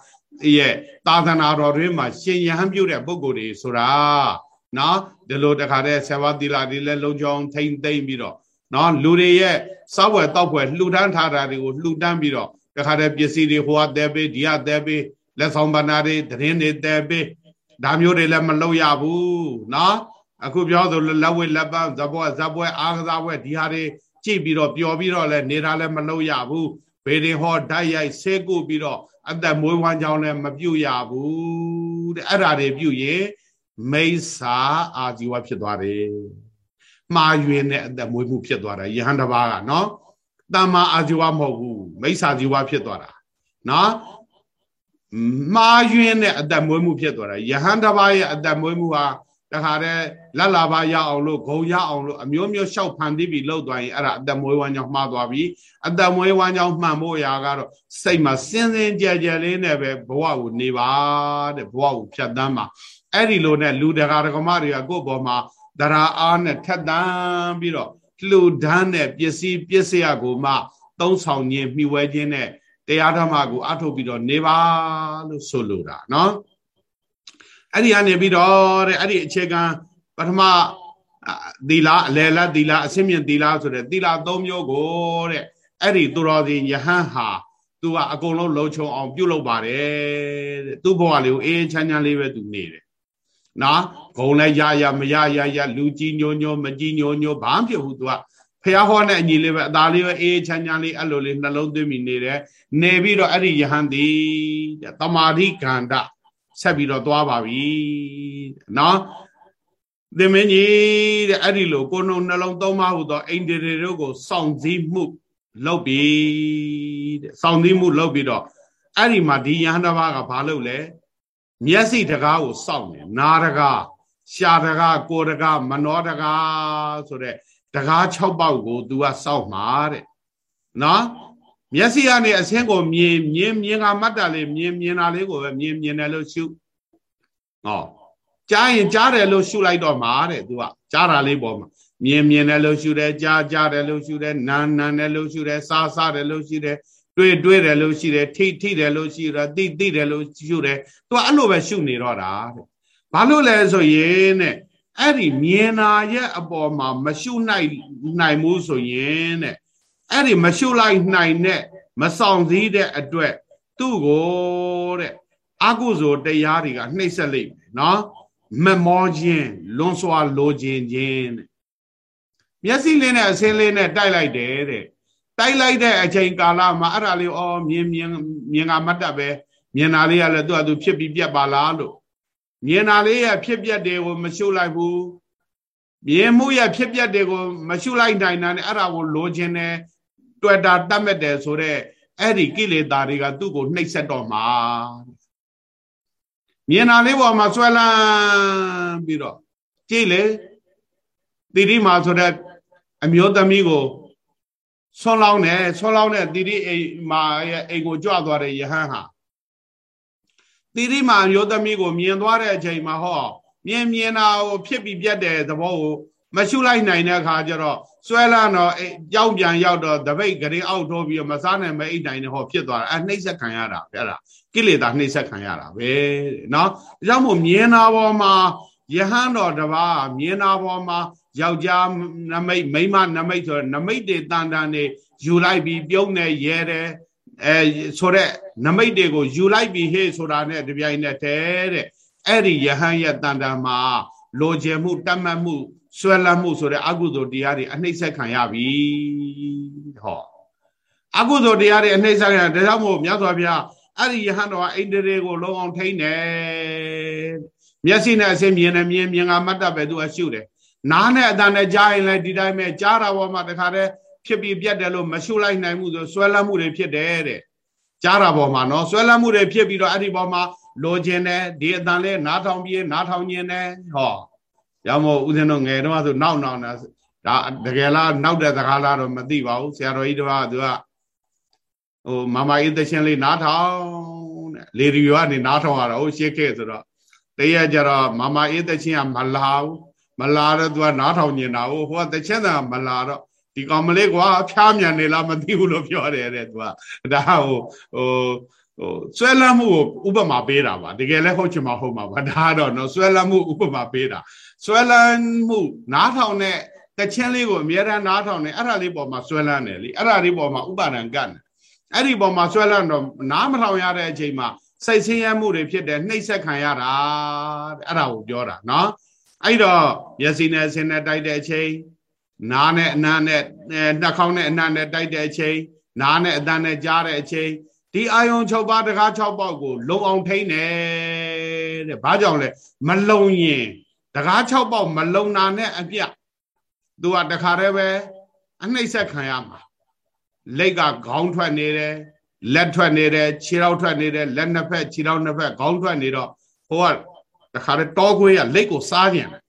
ရဲ့သာသနာတော်တွင်မှာရှင်ယဟန်ပြုတဲ့ပုဂ္ဂိုလ်တွေဆိုတာနော်ဒီလိုတခါတည်းဆဝတိလာတွေလည်းလုံချောင်းထိမ့်သိမ့်ပြီးတော့နော်လူတွေရဲ့စောက်ွယ်တောက်ွယ်လှူဒန်းထားတာတွေကိုလှူဒန်းပြီးတော့တခါတည်းပစ္စည်းတွေဟိုကတဲပေးဒီကတဲပေးလက်ဆောင်ပဏာတွေသတင်းတွေတဲပေးဒါမျိုးတွေလည်းမလုပ်ရဘူးနော်အခုပြောဆိုလက်ဝဲလက်ပန်းဇပွဲဇပွဲအားကစားပွဲဒီဟာတွေကြည့်ပြီးတော့ပျော်ပြီးတော့လည်းနေတာလည်းမလုပ်ရဘူးဘေဒင်ဟောဓာတ်ရိုက်ဆဲကုပြီးတော့ အသက်မွေးဝမ်းကြောင်းလည်းမပြုတ်ရဘူးတဲ့အဲ့ဒါတွေပြုတ်ရင်မိစ္ဆာအာဇီဝဖြစ်သွားတယ်မှားယွင်းတဲ့အသက်မွေးမှုဖြစ်သွားတယ်ယဟန်တပါးကနော်တမ္မာအာဇီဝမဟုတ်ဘူးမိစ္ဆာဇီဝဖြစ်သွားတာနော်မှားယွင်းတဲ့အသက်မွေးမှုဖြစ်သွားတာယဟန်တပါးရဲ့အသက်မွေးမှုဟာ တခါတည်းလက်လာပါရအောင်လို့ဂုံရအောင်လို့အမျိုးမျိုးလျှောက်ဖန်တီးပြီးလှုပ်သွားရင်အဲ့ဒါအသက်မွေးဝမ်းကြောင်းမှားသွားပြီအသက်မွေးဝမ်းကြောင်းမှန်ဖို့ရာကတော့စိတ်မှာစင်စင်ကြယ်ကြယ်လေးနဲ့ပဲဘဝကိုနေပါတဲ့ဘဝကိုဖြတ်သန်းပါအဲ့ဒီလိုနဲ့လူတကာတကမတွေကကိုယ့်ဘောမှာတရာအားနဲ့ထက်သန်းပြီးတော့လှူဒန်းတဲ့ပစ္စည်းပစ္စယကိုမှသုံးဆောင်ခြင်းမိဝဲခြင်းနဲ့တရားဓမ္မကိုအထုတ်ပြီးတော့နေပါလို့ဆိုလိုတာနော် အဲ့ဒီကနေပြီးတော့တဲ့အဲ့ဒီအခြေခံပထမသီလအလယ်လတ်သီလအစင်းမြင့်သီလဆိုတဲ့သီလ၃မျိုးကိုတဲ့အဲ့ဒီသူတော်စင်ယဟန်ဟာသူကအကုန်လုံးလုံခြုံအောင်ပြုလုပ်ပါတယ်တဲ့သူ့ဘဝလေးကိုအေးချမ်းချမ်းလေးပဲသူနေတယ်နော်ဂုံလည်းရရမရရရလူကြီးညိုညိုမကြီးညိုညိုဘာမှဖြစ်ဘူးသူကဖះဟောတဲ့အညီလေးပဲအသားလေးပဲအေးချမ်းချမ်းလေးအဲ့လိုလေးနှလုံးသွင်းပြီးနေတယ်နေပြီးတော့အဲ့ဒီယဟန်သည်တမာဓိကန္တ ဆက်ပြီးတော့သွားပါပြီနော်သင်မင်းကြီးတဲ့အဲ့ဒီလိုကိုနှုံနှလုံးသုံးပါဟုသောအိန္ဒြေတို့ကိုစောင့်စည်းမှုလုပ်ပြီးတဲ့စောင့်စည်းမှုလုပ်ပြီးတော့အဲ့ဒီမှာဒီယဟန်တစ်ပါးကဘာလုပ်လဲမျက်စိတကားကိုစောင့်တယ်နာတကားရှာတကားကိုတကားမနောတကားဆိုတဲ့တကား6ပေါက်ကို तू ကစောင့်မှာတဲ့နော် မျက်စိကနေအဆင်းကိုမြင်မြင်မြင်ကမှတ်တာလေးမြင်မြင်တာလေးကိုပဲမြင်မြင်တယ်လို့ရှုဟောကြားရင်ကြားတယ်လို့ရှုလိုက်တော့မှာတဲ့ तू ကကြားတာလေးပေါ်မှာမြင်မြင်တယ်လို့ရှုတယ်ကြားကြားတယ်လို့ရှုတယ်နာနာတယ်လို့ရှုတယ်စားစားတယ်လို့ရှုတယ်တွေ့တွေ့တယ်လို့ရှိတယ်ထိထိတယ်လို့ရှိတယ်သိသိတယ်လို့ရှုတယ် तू အဲ့လိုပဲရှုနေတော့တာတဲ့ဘာလို့လဲဆိုရင်တဲ့အဲ့ဒီမြင်နာရဲ့အပေါ်မှာမရှုနိုင်နိုင်ဘူးဆိုရင်တဲ့ အဲ့ဒီမရှုလိုက်နိုင်တဲ့မဆောင်စည်းတဲ့အတွက်သူ့ကိုတဲ့အကုသိုလ်တရားတွေကနှိမ့်ဆက်လိမ့်မယ်နော်မမောခြင်းလွန်စွာလိုခြင်းခြင်းတဲ့မျက်စိလေးနဲ့အစင်းလေးနဲ့တိုက်လိုက်တယ်တဲ့တိုက်လိုက်တဲ့အချိန်ကာလမှာအဲ့ဒါလေးဩမြင်မြင်မြင်ကမတ်တတ်ပဲမြင်တာလေးကလည်းသူ့အတူဖြစ်ပြီးပြတ်ပါလားလို့မြင်တာလေးရဲ့ဖြစ်ပြက်တွေကိုမရှုလိုက်ဘူးမြင်မှုရဲ့ဖြစ်ပြက်တွေကိုမရှုလိုက်နိုင်တာနဲ့အဲ့ဒါကိုလိုချင်တယ် တွေ့တာတတ်မဲ့တယ်ဆိုတော့အဲ့ဒီကိလေသာတွေကသူ့ကိုနှိပ်စက်တော့မှာမြင်တာလေးပေါ်မှာဆွဲလန်းပြီးတော့ကြည့်လေတိတိမာဆိုတဲ့အမျိုးသမီးကိုဆွလောင်းတယ်ဆွလောင်းတဲ့တိတိအိမ်မာရဲ့အိမ်ကိုကြွသွားတဲ့ယဟန်ဟာတိတိမာအမျိုးသမီးကိုမြင်သွားတဲ့အချိန်မှာဟောမြင်မြင်တာကိုဖြစ်ပြီးပြတ်တဲ့သဘောကိုမရှုလိုက်နိုင်တဲ့အခါကျတော့ ဆွဲလာတော့ရောက်ပြန်ရောက်တော့တပိတ်ကလေးအောက်ထိုးပြီးတော့မစားနိုင်မအိတ်နိုင်နဲ့ဟောဖြစ်သွားတာအဲနှိမ့်ဆက်ခံရတာဗျအဲ့ဒါကိလေသာနှိမ့်ဆက်ခံရတာပဲနော်ဒါကြောင့်မို့မြင်နာပေါ်မှာယဟန်တော်တပါးမြင်နာပေါ်မှာယောက်ျားနမိတ်မိန်းမနမိတ်ဆိုတော့နမိတ်တွေတန်တန်နေယူလိုက်ပြီးပြုံးနေရဲတယ်အဲဆိုတော့နမိတ်တွေကိုယူလိုက်ပြီးဟေ့ဆိုတာနဲ့တပြိုင်နက်တည်းတဲ့အဲ့ဒီယဟန်ရဲ့တန်တန်မှာလိုချင်မှုတတ်မှတ်မှု ဆွဲလန်းမှုဆိုတဲ့အကုသိုလ်တရားတွေအနှိမ့်ဆက်ခံရပြီဟောအကုသိုလ်တရားတွေအနှိမ့်ဆက်ခံရဒါကြောင့်မို့မြတ်စွာဘုရားအဲ့ဒီယဟန်တော်ကအိန္ဒြေကိုလုံအောင်ထိန်းတယ်မျက်စိနဲ့အစင်းမြင်တယ်မြင်မြင်ကမတ်တပ်ပဲသူကရှုတယ်နားနဲ့အတန်နဲ့ကြားရင်လည်းဒီတိုင်းပဲကြားတာပေါ်မှာတခါတည်းဖြစ်ပြီးပြတ်တယ်လို့မရှုလိုက်နိုင်ဘူးဆိုဆွဲလန်းမှုတွေဖြစ်တယ်တဲ့ကြားတာပေါ်မှာနော်ဆွဲလန်းမှုတွေဖြစ်ပြီးတော့အဲ့ဒီပေါ်မှာလိုချင်တယ်ဒီအတန်လဲနားထောင်ပြီးနားထောင်ခြင်းတယ်ဟော ရောမို့ဦးဇင်းတို့ငယ်တော့ဆိုနောက်နောက်တာဒါတကယ်လားနောက်တဲ့စကားလားတော့မသိပါဘူးဆရာတော်ကြီးတို့ကသူကဟိုမမအေးသရှင်လေးနားထောင်တဲ့လေဒီယိုကနေနားထောင်ရတော့ဟိုရှစ်ခဲ့ဆိုတော့တရက်ကြတော့မမအေးသရှင်ကမလာဘူးမလာတော့သူကနားထောင်နေတာဟိုဟိုကသရှင်ကမလာတော့ဒီကောင်မလေးကွာဖျားမြန်နေလားမသိဘူးလို့ပြောတယ်တဲ့သူကဒါဟိုဟိုဟိုဆွဲလန်းမှုကိုဥပမာပေးတာပါတကယ်လည်းဟုတ်ချင်မှဟုတ်မှာပါဒါကတော့နော်ဆွဲလန်းမှုဥပမာပေးတာ ဆွဲလန်းမှုနားထောင်တဲ့တချင်းလေးကိုအများအားနားထောင်နေအဲ့ဒါလေးပေါ်မှာဆွဲလန်းတယ်လေအဲ့ဒါလေးပေါ်မှာဥပါဒံကတ်တယ်အဲ့ဒီပေါ်မှာဆွဲလန်းတော့နားမထောင်ရတဲ့အချိန်မှာစိတ်ဆင်းရဲမှုတွေဖြစ်တယ်နှိပ်စက်ခံရတာအဲ့ဒါကိုပြောတာနော်အဲ့တော့မျက်စိနဲ့ဆင်းနဲ့တိုက်တဲ့အချိန်နားနဲ့အနံ့နဲ့နှာခေါင်းနဲ့အနံ့နဲ့တိုက်တဲ့အချိန်နားနဲ့အတန်နဲ့ကြားတဲ့အချိန်ဒီအာယုံ6ပါးတကား6ပေါက်ကိုလုံအောင်ထိန်းတယ်တဲ့ဘာကြောင့်လဲမလုံရင် တကား6ပေါက်မလုံတာနဲ့အပြသူကတခါတည်းပဲအနှိမ့်ဆက်ခံရမှာလက်ကခေါင်းထွက်နေတယ်လက်ထွက်နေတယ်ခြေထောက်ထွက်နေတယ်လက်နှစ်ဖက်ခြေထောက်နှစ်ဖက်ခေါင်းထွက်နေတော့ဟိုကတခါတည်းတောခွေးကလက်ကိုစားကျင်တယ်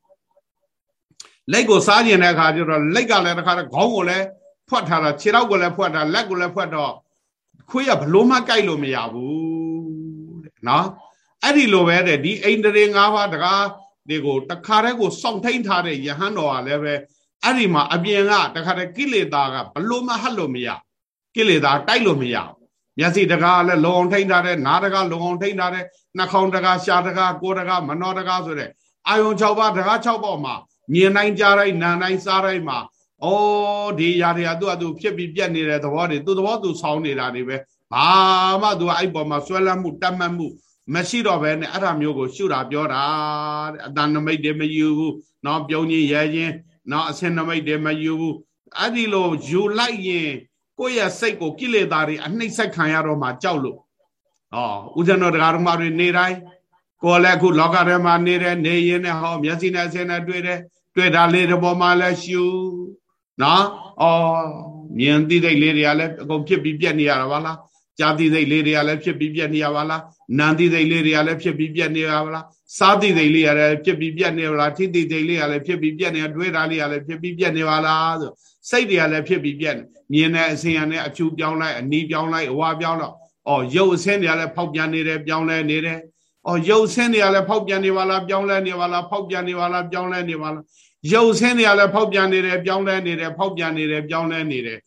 လက်ကိုစားကျင်တဲ့အခါကျတော့လက်ကလည်းတခါတည်းခေါင်းကိုလည်းဖွက်ထားတာခြေထောက်ကိုလည်းဖွက်တာလက်ကိုလည်းဖွက်တော့ခွေးကဘလို့မှကြိုက်လို့မရဘူးတဲ့နော်အဲ့ဒီလိုပဲတဲ့ဒီအိန္ဒြေ၅ပါးတကား တွေကိုတခါတည်းကိုစောင့်ထိန်ထားတဲ့ယဟန်တော်ကလည်းပဲအဲ့ဒီမှာအပြင်ကတခါတည်းကိလေသာကဘလို့မှဟတ်လို့မရကိလေသာတိုက်လို့မရမျက်စိတကားလည်းလုံအောင်ထိန်ထားတဲ့နားတကားလုံအောင်ထိန်ထားတဲ့နှာခေါင်းတကားရှားတကားကိုယ်တကားမနောတကားဆိုတဲ့အာယုံ6ပါးတကား6ပါးမှာမြင်နိုင်ကြတိုင်းနားနိုင်စားတိုင်းမှာဩဒီຢာတွေကသူ့အတူဖြစ်ပြီးပြက်နေတဲ့သဘောတွေသူ့သဘောသူဆောင်းနေတာတွေပဲဘာမှသူကအဲ့ပေါ်မှာဆွဲလန်းမှုတတ်မှတ်မှု မရှိတော့ဘဲနဲ့အဲ့ဒါမျိုးကိုရှုတာပြောတာတဲ့အတန်နမိတ်တွေမယူဘူးเนาะပြုံးချင်းရဲချင်းเนาะအစင်နမိတ်တွေမယူဘူးအဲ့ဒီလိုယူလိုက်ရင်ကိုယ့်ရဲ့စိတ်ကိုကိလေသာတွေအနှိမ့်ဆက်ခံရတော့မှကြောက်လို့ဩဦးဇင်းတော်တရားဓမ္မတွေနေတိုင်းကိုယ်လည်းအခုလောကထဲမှာနေတယ်နေရင်လည်းဟောမျက်စိနဲ့အစင်နဲ့တွေ့တယ်တွေ့တာလေးတစ်ပေါ်မှာလည်းရှုနော်အော်မြင်သိသိလေးတွေကလည်းအကုန်ဖြစ်ပြီးပြက်နေရတာပါလားကြားသိသိလေးတွေကလည်းဖြစ်ပြီးပြက်နေရပါလား နာသိသိလေးတွေကလည်းဖြစ်ပြီးပြက်နေရပါလားစားသိသိလေးကလည်းဖြစ်ပြီးပြက်နေပါလားထိသိသိလေးကလည်းဖြစ်ပြီးပြက်နေတွေးတာလေးကလည်းဖြစ်ပြီးပြက်နေပါလားဆိုစိတ်တွေကလည်းဖြစ်ပြီးပြက်မြင်တဲ့အစင်ရနဲ့အဖြူပြောင်းလိုက်အနီးပြောင်းလိုက်အဝါပြောင်းတော့အော်ရုပ်အစင်းတွေကလည်းဖောက်ပြန်နေတယ်ပြောင်းလဲနေတယ်အော်ရုပ်ဆင်းတွေကလည်းဖောက်ပြန်နေပါလားပြောင်းလဲနေပါလားဖောက်ပြန်နေပါလားပြောင်းလဲနေပါလားရုပ်ဆင်းတွေကလည်းဖောက်ပြန်နေတယ်ပြောင်းလဲနေတယ်ဖောက်ပြန်နေတယ်ပြောင်းလဲနေတယ်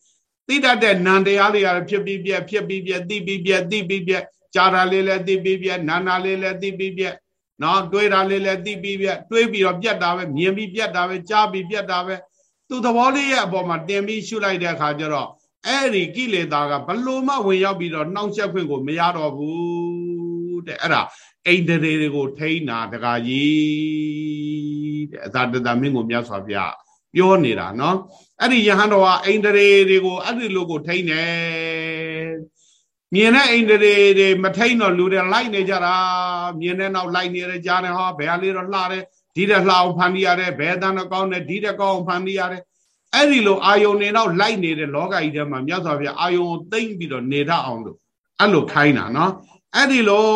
သိတတ်တဲ့နံတရားတွေကလည်းဖြစ်ပြီးပြက်ဖြစ်ပြီးပြက်သိပြီးပြက်သိပြီးပြက် ကြားတာလေးလည်းသိပြီးပြက်နာနာလေးလည်းသိပြီးပြက်နော်တွေးတာလေးလည်းသိပြီးပြက်တွေးပြီးတော့ပြက်တာပဲမြင်ပြီးပြက်တာပဲကြားပြီးပြက်တာပဲသူသဘောလေးရဲ့အပေါ်မှာတင်ပြီးရှုလိုက်တဲ့အခါကျတော့အဲ့ဒီကိလေသာကဘလို့မှဝင်ရောက်ပြီးတော့နှောင့်ယှက်ခွင့်ကိုမရတော့ဘူးတဲ့အဲ့ဒါအိန္ဒြေတွေကိုထိန်းတာတကားကြီးတဲ့အသာတတမင်းကိုမြတ်စွာဘုရားပြောနေတာနော်အဲ့ဒီယဟန်တော်ကအိန္ဒြေတွေကိုအဲ့ဒီလိုကိုထိန်းတယ် မြင်တဲ့အိန္ဒြေတွေမထိန်းတော့လူတွေလိုက်နေကြတာမြင်တဲ့နောက်လိုက်နေရကြားတယ်ဟောဘယ်ဟာလေးတော့လှတယ်ဒီတဲ့လှအောင်ဖန်တီးရတယ်ဘယ်တန်းတော့ကောင်းတယ်ဒီတဲ့ကောင်းအောင်ဖန်တီးရတယ်အဲ့ဒီလိုအာယုန်နေတော့လိုက်နေတဲ့လောကကြီးထဲမှာမြတ်စွာဘုရားအာယုန်ကိုသိမ့်ပြီးတော့နေတတ်အောင်လို့အဲ့လိုခိုင်းတာနော်အဲ့ဒီလို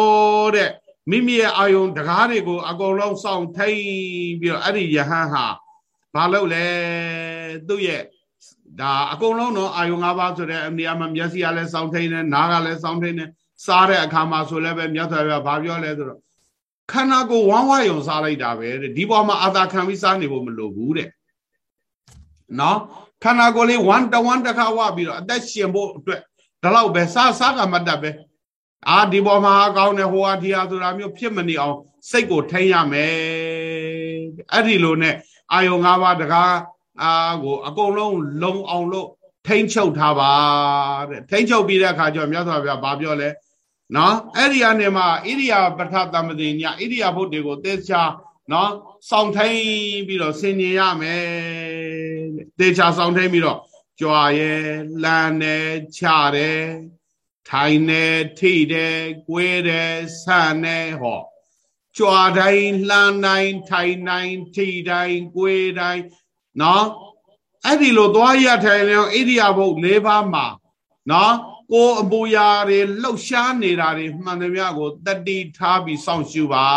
တဲ့မိမိရဲ့အာယုံတကားတွေကိုအကုန်လုံးစောင့်ထိန်ပြီးတော့အဲ့ဒီယဟန်ဟာဘာလုပ်လဲသူ့ရဲ့ ဒါအကုန်လုံးတော့အာယုံ၅ပါးဆိုတဲ့နေရာမှာမျက်စိကလည်းစောင့်ထိန်တယ်နားကလည်းစောင့်ထိန်တယ်စားတဲ့အခါမှာဆိုလည်းပဲမြတ်စွာဘုရားဘာပြောလဲဆိုတော့ခန္ဓာကိုယ်ဝမ်းဝါယုံစားလိုက်တာပဲတဲ့ဒီပေါ်မှာအာသာခံပြီးစားနေဖို့မလိုဘူးတဲ့နော်ခန္ဓာကိုယ်လေးဝမ်းတဝမ်းတစ်ခါဝပြီးတော့အသက်ရှင်ဖို့အတွက်ဒါတော့ပဲစားစားကမတတ်ပဲအာဒီပေါ်မှာကောင်းတယ်ဟိုဟာဒီဟာဆိုတာမျိုးဖြစ်မနေအောင်စိတ်ကိုထိန်းရမယ်အဲ့ဒီလိုနဲ့အာယုံ၅ပါးတကား အာကိုအကုန်လုံးလုံအောင်လို့ထိန်းချုပ်ထားပါတဲ့ထိန်းချုပ်ပြီးတဲ့အခါကျတော့မြတ်စွာဘုရားဗာပြောလဲနော်အဲ့ဒီအနေမှာဣရိယာပဋ္ဌတမတိညာဣရိယာဘုတ်တွေကိုသေချာနော်စောင့်ထိန်ပြီးတော့ဆင်ញင်ရမယ်သေချာစောင့်ထိန်ပြီးတော့ကြွားရဲလှမ်းတယ်ချတယ်ထိုင်နေထိတယ်ကွေးတယ်ဆန့်နေဟောကြွားတိုင်းလှမ်းတိုင်းထိုင်တိုင်းထိတိုင်းကွေးတိုင်း နော်အဲ့ဒီလိုသွားရထိုင်လျောဣရိယာပုတ်၄ပါးမှာနော်ကိုအပူရာတွေလှုပ်ရှားနေတာတွေမှန်သမျှကိုတတိထားပြီးစောင့်ရှုပါ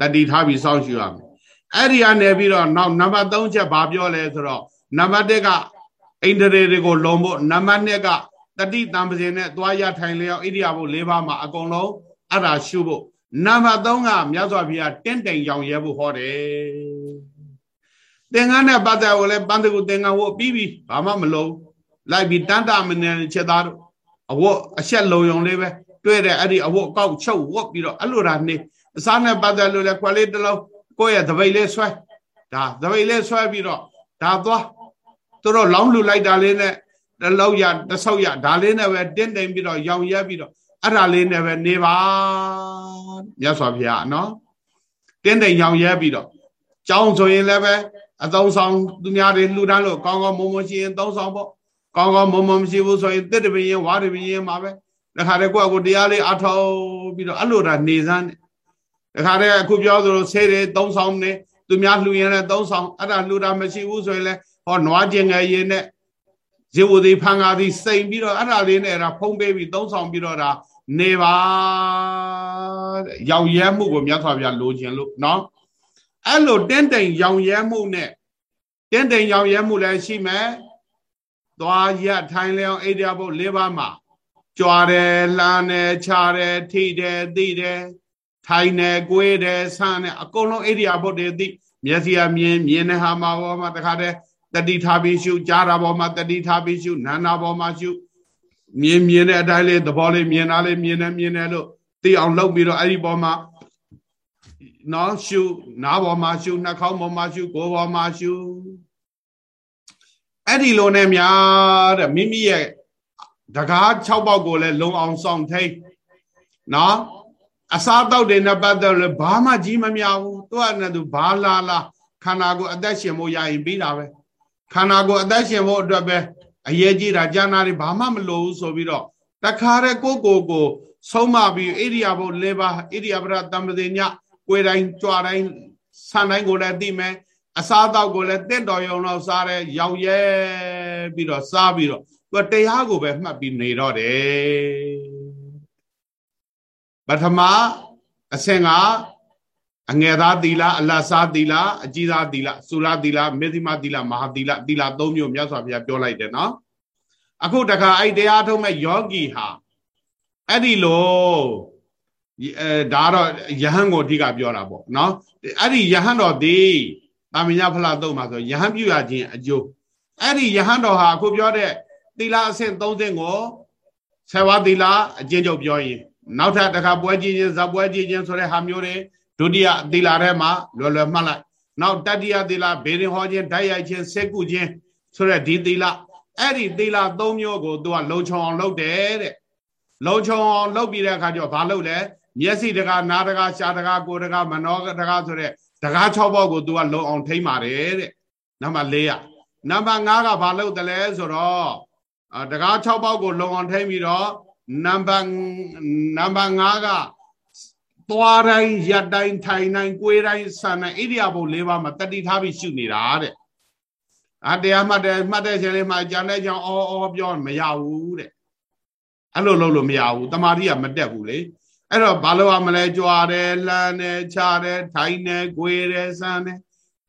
တတိထားပြီးစောင့်ရှုရမယ်အဲ့ဒီကနေပြီးတော့နောက်နံပါတ်3ချက်ဘာပြောလဲဆိုတော့နံပါတ်1ကအိန္ဒြေတွေကိုလုံဖို့နံပါတ်2ကတတိတံပစဉ်နဲ့သွားရထိုင်လျောက်ဣရိယာပု၄ပါးမှာအကုန်လုံးအဲ့ဒါရှုဖို့နံပါတ်3ကမြတ်စွာဘုရားတင့်တိမ်ရောင်ရဲဖို့ဟောတယ် သင်္ကန်းနဲ့ပတ်သက်ကိုလည်းပန်းတကူသင်္ကန်းဝတ်ပြီးပြီဘာမှမလုံးလိုက်ပြီးတန်တာမနေချက်သားတို့အဝတ်အချက်လုံုံလေးပဲတွေ့တယ်အဲ့ဒီအဝတ်ကောက်ချုပ်ဝတ်ပြီးတော့အဲ့လိုတာနေအစားနဲ့ပတ်သက်လို့လည်းခွက်လေးတစ်လုံးကိုယ့်ရဲ့သပိတ်လေးဆွဲဒါသပိတ်လေးဆွဲပြီးတော့ဒါသွားသူတို့လောင်းလူလိုက်တာလေးနဲ့တလောက်ရတဆောက်ရဒါလေးနဲ့ပဲတင်းတိမ်ပြီးတော့ရောင်ရက်ပြီးတော့အဲ့ဒါလေးနဲ့ပဲနေပါမြတ်စွာဘုရားနော်တင်းတိမ်ရောင်ရက်ပြီးတော့ကြောင်းဆိုရင်လည်းပဲ အသုံးဆောင်သူများတွေလှူဒန်းလို့ကောင်းကောင်းမုံမုံရှိရင်သုံးဆောင်ပေါ့ကောင်းကောင်းမုံမုံမရှိဘူးဆိုရင်တစ်တပင်ရင်ဝါတပင်ရင်မှာပဲတခါတည်းကိုယ့်အကိုတရားလေးအထောက်ပြီးတော့အဲ့လိုတာနေစမ်းတယ်တခါတည်းအခုပြောသလိုဆေးတွေသုံးဆောင်နေသူများလှူရင်လည်းသုံးဆောင်အဲ့ဒါလှူတာမရှိဘူးဆိုရင်လည်းဟောနွားကျင်ငယ်ရင်နဲ့ဇေဝတိဖန်ကာသည်စိန်ပြီးတော့အဲ့ဒါလေးနဲ့အဲ့ဒါဖုံးပေးပြီးသုံးဆောင်ပြီးတော့ဒါနေပါရောင်ရဲမှုကိုမြတ်စွာဘုရားလိုချင်လို့နော် အဲ့လိုတင်းတိမ်ရောင်ရဲမှုနဲ့တင်းတိမ်ရောင်ရဲမှုလည်းရှိမယ်သွားရထိုင်လျောင်းအိဒရာဘုတ်၄ပါးမှာကြွားတယ်လှမ်းတယ်ခြားတယ်ထိတယ်သိတယ်ထိုင်တယ်ကိုယ်တယ်ဆန်းတယ်အကုန်လုံးအိဒရာဘုတ်တွေသိမျက်စိအမြင်မြင်တဲ့ဟာမှာဘောမှာတခါတည်းတတိထားပြီးရှုကြားတာဘောမှာတတိထားပြီးရှုနာနာဘောမှာရှုမြင်မြင်တဲ့အတိုင်းလေးသဘောလေးမြင်တာလေးမြင်တယ်မြင်တယ်လို့သိအောင်လုပ်ပြီးတော့အဲ့ဒီဘောမှာ နော်ရှုနားပေါ်မှာရှုနှာခေါင်းပေါ်မှာရှုကိုယ်ပေါ်မှာရှုအဲ့ဒီလိုနဲ့များတဲ့မိမိရဲ့တကား6ပေါက်ကိုလည်းလုံအောင်ဆောင်ထိန်နော်အစားတောက်တွေနဲ့ပတ်သက်လို့ဘာမှကြီးမမြဘူးသူကနဲ့သူဘာလာလာခန္ဓာကိုယ်အသက်ရှင်ဖို့ရရင်ပြီးတာပဲခန္ဓာကိုယ်အသက်ရှင်ဖို့အတွက်ပဲအရေးကြီးတာကျန်တာတွေဘာမှမလိုဘူးဆိုပြီးတော့တခါတည်းကိုကိုကို ဆုံးမပြီးဣရိယာပုတ်၄ပါးဣရိယာပရတံပတိည ကိုယ်တိုင်းကြွားတိုင်းဆန်တိုင်းကိုလည်းသိမယ်အစားတောက်ကိုလည်းတင့်တော်ရုံတော့စားတယ်ရောင်ရဲပြီးတော့စားပြီးတော့သူတရားကိုပဲမှတ်ပြီးနေတော့တယ်ပထမအဆင့်ကအငယ်သားသီလအလတ်စားသီလအကြီးသားသီလသုလသီလမေသီမသီလမဟာသီလသီလ၃မျိုးမြတ်စွာဘုရားပြောလိုက်တယ်နော်အခုတခါအဲ့တရားထုံးမဲ့ယောဂီဟာအဲ့ဒီလို အဲဒါတော့ယဟန်ကိုအဓိကပြောတာပေါ့နော်အဲ့ဒီယဟန်တော်ဒီတာမညဖလားတုံးမှာဆိုယဟန်ပြုရခြင်းအကျိုးအဲ့ဒီယဟန်တော်ဟာအခုပြောတဲ့သီလအဆင့်၃ဆင့်ကိုဆယ်ဝါသီလအကျဉ်းချုပ်ပြောရင်နောက်ထပ်တစ်ခါပွဲကြည့်ခြင်းဇပွဲကြည့်ခြင်းဆိုတဲ့ဟာမျိုးတွေဒုတိယသီလထဲမှာလွယ်လွယ်မှတ်လိုက်နောက်တတိယသီလဘေရင်ဟောခြင်းဓာတ်ရိုက်ခြင်းစိတ်ကုခြင်းဆိုတဲ့ဒီသီလအဲ့ဒီသီလ၃မျိုးကိုသူကလုံခြုံအောင်လုပ်တယ်တဲ့လုံခြုံအောင်လုပ်ပြီးတဲ့အခါကျတော့ဘာလုပ်လဲ မျက်စိတကားနားတကားရှားတကားကိုယ်တကားမနောတကားဆိုတဲ့တကား၆ပေါက်ကိုသူကလုံအောင်ထိမ့်ပါတယ်တဲ့နံပါတ်၄ရနံပါတ်5ကဘာလုပ်တယ်လဲဆိုတော့တကား6ပေါက်ကိုလုံအောင်ထိမ့်ပြီးတော့နံပါတ်နံပါတ်5ကသွားတိုင်းရက်တိုင်းထိုင်တိုင်းကိုယ်တိုင်းဆန်တိုင်းဣရိယာပုတ်၄ပါးမှာတတိထားပြီးရှုနေတာတဲ့အတရားမှတ်တယ်မှတ်တဲ့ချိန်လေးမှာကြံတဲ့ကြောင်အော်အော်ပြောမရဘူးတဲ့အဲ့လိုလုပ်လို့မရဘူးတမာတိကမတက်ဘူးလေ အဲ့တော့ဘာလို့ရမလဲကြွားတယ်လှမ်းတယ်ခြားတယ်ထိုင်တယ်ကိုယ်တယ်ဆန်တယ်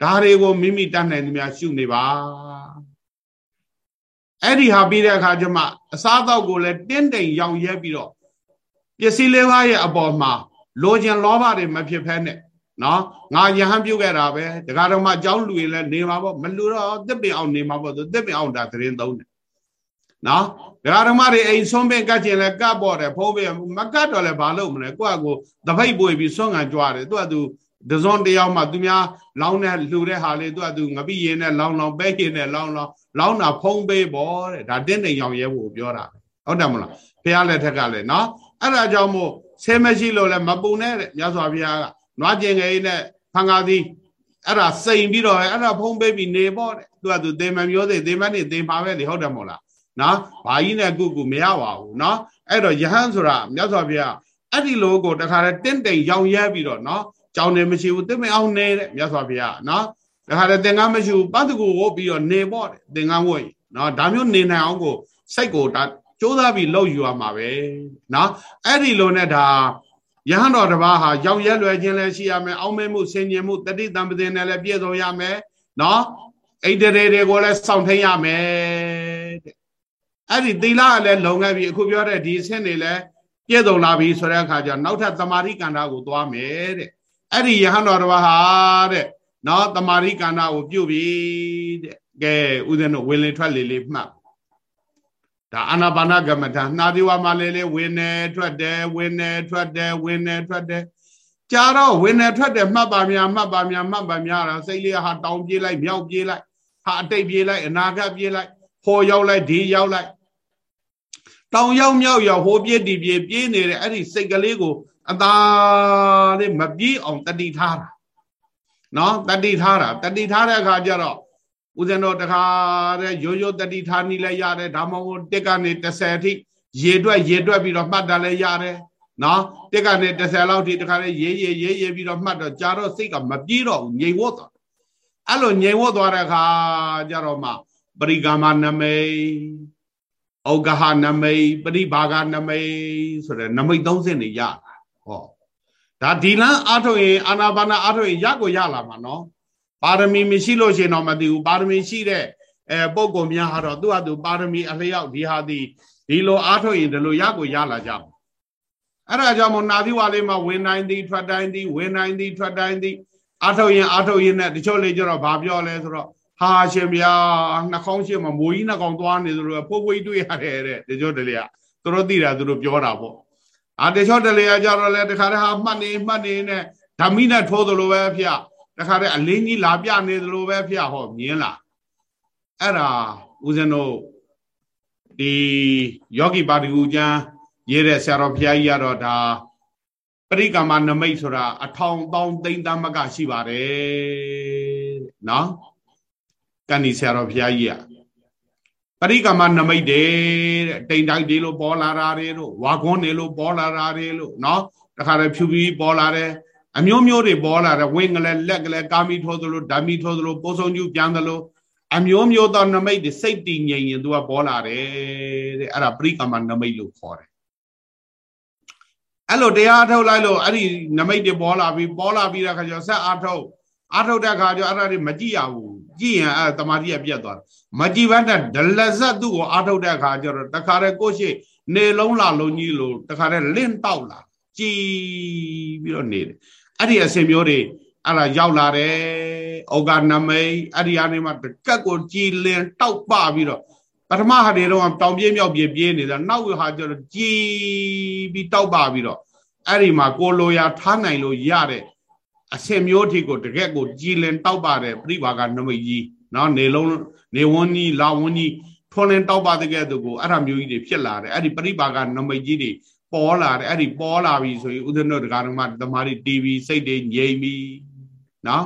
ဒါတွေကိုမိမိတတ်နိုင်သမျှရှုနေပါအဲ့ဒီဟာပြီးတဲ့အခါကျမှအစားအသောက်ကိုလည်းတင်းတိမ်ရောင်ရဲပြီးတော့ပစ္စည်းလေးပါးရဲ့အပေါ်မှာလိုချင်လောဘတွေမဖြစ်ဖဲနဲ့နော်ငါယဟန်ပြုတ်ခဲ့တာပဲဒကာတော်မအကြောင်းလူရင်လည်းနေမှာပေါ့မလူတော့တစ်ပင်အောင်နေမှာပေါ့သူတစ်ပင်အောင်ဒါသတင်းသုံးတယ် နော်ဒကာတော်မတွေအိမ်ဆုံးပင်ကတ်ကျင်လဲကတ်ပေါ်တယ်ဖုံးပင်မကတ်တော့လဲဘာလုပ်မလဲကိုယ့်အကိုတပိတ်ပွေပြီးဆွမ်းငံကြွားတယ်သူကသူဒဇွန်တယောက်မှသူများလောင်းတဲ့လှူတဲ့ဟာလေးသူကသူငပိရင်နဲ့လောင်းလောင်းပဲရင်နဲ့လောင်းလောင်းလောင်းတာဖုံးပေးပေါ့တဲ့ဒါတင်းတိမ်ရောင်ရဲဖို့ပြောတာဟုတ်တယ်မလားဖះလက်ထက်ကလည်းနော်အဲ့ဒါကြောင့်မို့ဆဲမရှိလို့လည်းမပူနဲ့တဲ့မြတ်စွာဘုရားကနွားကျင်ငယ်နဲ့ဖန်ကားသည်အဲ့ဒါစိန်ပြီးတော့အဲ့ဒါဖုံးပေးပြီးနေပေါ့တဲ့သူကသူသေမမျိုးသေးသေမနေသေမှာပဲလေဟုတ်တယ်မို့လား နော်ဘာကြီးနဲ့ကုကုမရပါဘူးနော်အဲ့တော့ယဟန်ဆိုတာမြတ်စွာဘုရားအဲ့ဒီလိုကိုတခါတည်းတင့်တိမ်ရောင်ရဲပြီးတော့နော်ကြောင်းနေမရှိဘူးတစ်မအောင်နေတဲ့မြတ်စွာဘုရားနော်တခါတည်းသင်္ကန်းမရှိဘူးပတ်တကူဝုတ်ပြီးတော့နေပေါ့တဲ့သင်္ကန်းဝတ်နော်ဒါမျိုးနေနိုင်အောင်ကိုစိတ်ကိုဒါကြိုးစားပြီးလှုပ်ယူရမှာပဲနော်အဲ့ဒီလိုနဲ့ဒါယဟန်တော်တစ်ပါးဟာရောက်ရဲလွယ်ခြင်းလည်းရှိရမယ်အောင်းမဲမှုဆင်ញင်မှုတတိတံပတင်နဲ့လည်းပြည့်စုံရမယ်နော်အိတရေတွေကိုလည်းစောင့်ထိန်ရမယ်တဲ့ အဲ့ဒီသီလကလည်းလုံခဲ့ပြီအခုပြောတဲ့ဒီအဆင့်တွေလည်းပြည့်စုံလာပြီဆိုတဲ့အခါကျနောက်ထပ်တမာရိကန္တာကိုသွားမယ်တဲ့အဲ့ဒီယဟန်တော်တစ်ပါးဟာတဲ့နော်တမာရိကန္တာကိုပြုတ်ပြီတဲ့ကဲဥဒ္ဒနဝင်လေထွက်လေလေးမှတ်ဒါအာနာပါနကမ္မထာနှာဒီဝါမှာလေးလေးဝင်နေထွက်တယ်ဝင်နေထွက်တယ်ဝင်နေထွက်တယ်ကြာတော့ဝင်နေထွက်တယ်မှတ်ပါများမှတ်ပါများမှတ်ပါများတာစိတ်လေးဟာတောင်ပြေးလိုက်မြောက်ပြေးလိုက်ဟာအတိတ်ပြေးလိုက်အနာဂတ်ပြေးလိုက်ဟောရောက်လိုက်ဒီရောက်လိုက် တောင်ရောက်မြောက်ရောက်ဟိုပြေးဒီပြေးပြေးနေတဲ့အဲ့ဒီစိတ်ကလေးကိုအသာလေးမပြေးအောင်တတိထားတာနော်တတိထားတာတတိထားတဲ့အခါကျတော့ဦးဇင်းတော်တခါတဲ့ရိုးရိုးတတိထားနီးလည်းရတယ်ဒါမှမဟုတ်တက်ကနေ30အထိရေတွက်ရေတွက်ပြီးတော့မှတ်တာလည်းရတယ်နော်တက်ကနေ30လောက်ထိတခါလေရေးရေးရေးရေးပြီးတော့မှတ်တော့ကြာတော့စိတ်ကမပြေးတော့ဘူးငြိမ်ဝတ်သွားအဲ့လိုငြိမ်ဝတ်သွားတဲ့အခါကျတော့မှပရိကာမနမိတ် ဩဃဟနမိတ်ပရိဘာဂနမိတ်ဆိုတဲ့နမိတ်30နေရတာဟောဒါဒီလန်းအားထုတ်ရင်အာနာပါနာအားထုတ်ရင်ရကိုရလာမှာနော်ပါရမီမရှိလို့ရှိရင်တော့မသိဘူးပါရမီရှိတဲ့အဲပုံကုများဟာတော့သူ့ဟာသူပါရမီအလျောက်ဒီဟာဒီဒီလိုအားထုတ်ရင်ဒီလိုရကိုရလာကြမှာအဲ့ဒါကြောင့်မို့နာသီဝါလေးမှာဝင်နိုင်သည်ထွက်တိုင်းသည်ဝင်နိုင်သည်ထွက်တိုင်းသည်အားထုတ်ရင်အားထုတ်ရင်နဲ့တချို့လေးကျတော့ဘာပြောလဲဆိုတော့ ဟာရှင်ဗျာနှာခေါင်းရှင်းမှာမိုးကြီးနှာခေါင်းသွားနေသလိုဖိုးဖွေးတွေ့ရတယ်တဲ့တချို့တလေကသူတို့သိတာသူတို့ပြောတာပေါ့အာတချို့တလေကကြတော့လေတခါတည်းဟာမှတ်နေမှတ်နေနဲ့ဓမ္မိနဲ့ထိုးသလိုပဲဖျတခါတည်းအလင်းကြီးလာပြနေသလိုပဲဖျဟောမြင်လားအဲ့ဒါဦးဇင်းတို့ဒီယောဂီပါတိကူကျမ်းရေးတဲ့ဆရာတော်ဘုရားကြီးကတော့ဒါပရိကမနမိတ်ဆိုတာအထောင်တောင်းသိမ့်သမကရှိပါတယ်နော် ကန်ဒီဆရာတော်ဘုရားကြီးอ่ะပရိကမနမိတ်တယ်တဲ့တိမ်တိုက်တွေလို့ပေါ်လာတာတွေလို့ဝါခွန်းတွေလို့ပေါ်လာတာတွေလို့နော်တခါတည်းဖြူပြီးပေါ်လာတယ်အမျိုးမျိုးတွေပေါ်လာတယ်ဝင်းကလေးလက်ကလေးကာမီထိုးသလိုဓာမီထိုးသလိုပိုးဆုံးကျူပြန်သလိုအမျိုးမျိုးသောနမိတ်တွေစိတ်တည်ငြိမ်ရင်သူကပေါ်လာတယ်တဲ့အဲ့ဒါပရိကမနမိတ်လို့ခေါ်တယ်အဲ့လိုတရားထုတ်လိုက်လို့အဲ့ဒီနမိတ်တွေပေါ်လာပြီးပေါ်လာပြီးတဲ့ခါကျတော့ဆက်အားထုတ်အားထုတ်တဲ့ခါကျတော့အဲ့ဒါတွေမကြည့်ရဘူး ကြည့်ရင်အဲ့တမာတိကပြတ်သွားတယ်မကြည့်ဘဲနဲ့ဒလဇတ်သူ့ကိုအားထုတ်တဲ့ခါကျတော့တခါတည်းကိုရှိနေလုံးလာလုံးကြီးလို့တခါတည်းလင့်တောက်လာကြည်ပြီးတော့နေတယ်အဲ့ဒီအစင်မျိုးတွေအဲ့ဒါရောက်လာတယ်ဩဃနမိတ်အဲ့ဒီအနေမှာတကက်ကိုကြည်လင်တောက်ပပြီးတော့ပထမဟာတွေတော့တောင်ပြေးမြောက်ပြေးပြေးနေတာနောက်ဟာကျတော့ကြည်ပြီးတောက်ပပြီးတော့အဲ့ဒီမှာကိုလိုရာထားနိုင်လို့ရတဲ့ အစင်မျိုးထိကိုတကက်ကိုကြည်လင်တောက်ပါတယ်ပြိဘာကနမိတ်ကြီးနော်နေလုံးနေဝန်းကြီးလာဝန်းကြီးထွန်းလင်းတောက်ပါတဲ့ကဲ့သို့ကိုအဲ့ဒါမျိုးကြီးတွေဖြစ်လာတယ်အဲ့ဒီပြိဘာကနမိတ်ကြီးတွေပေါ်လာတယ်အဲ့ဒီပေါ်လာပြီဆိုရင်ဥဒ္ဒနောဒကာဓမ္မသမားတွေတီဗီစိတ်တွေငြိမ်ပြီနော်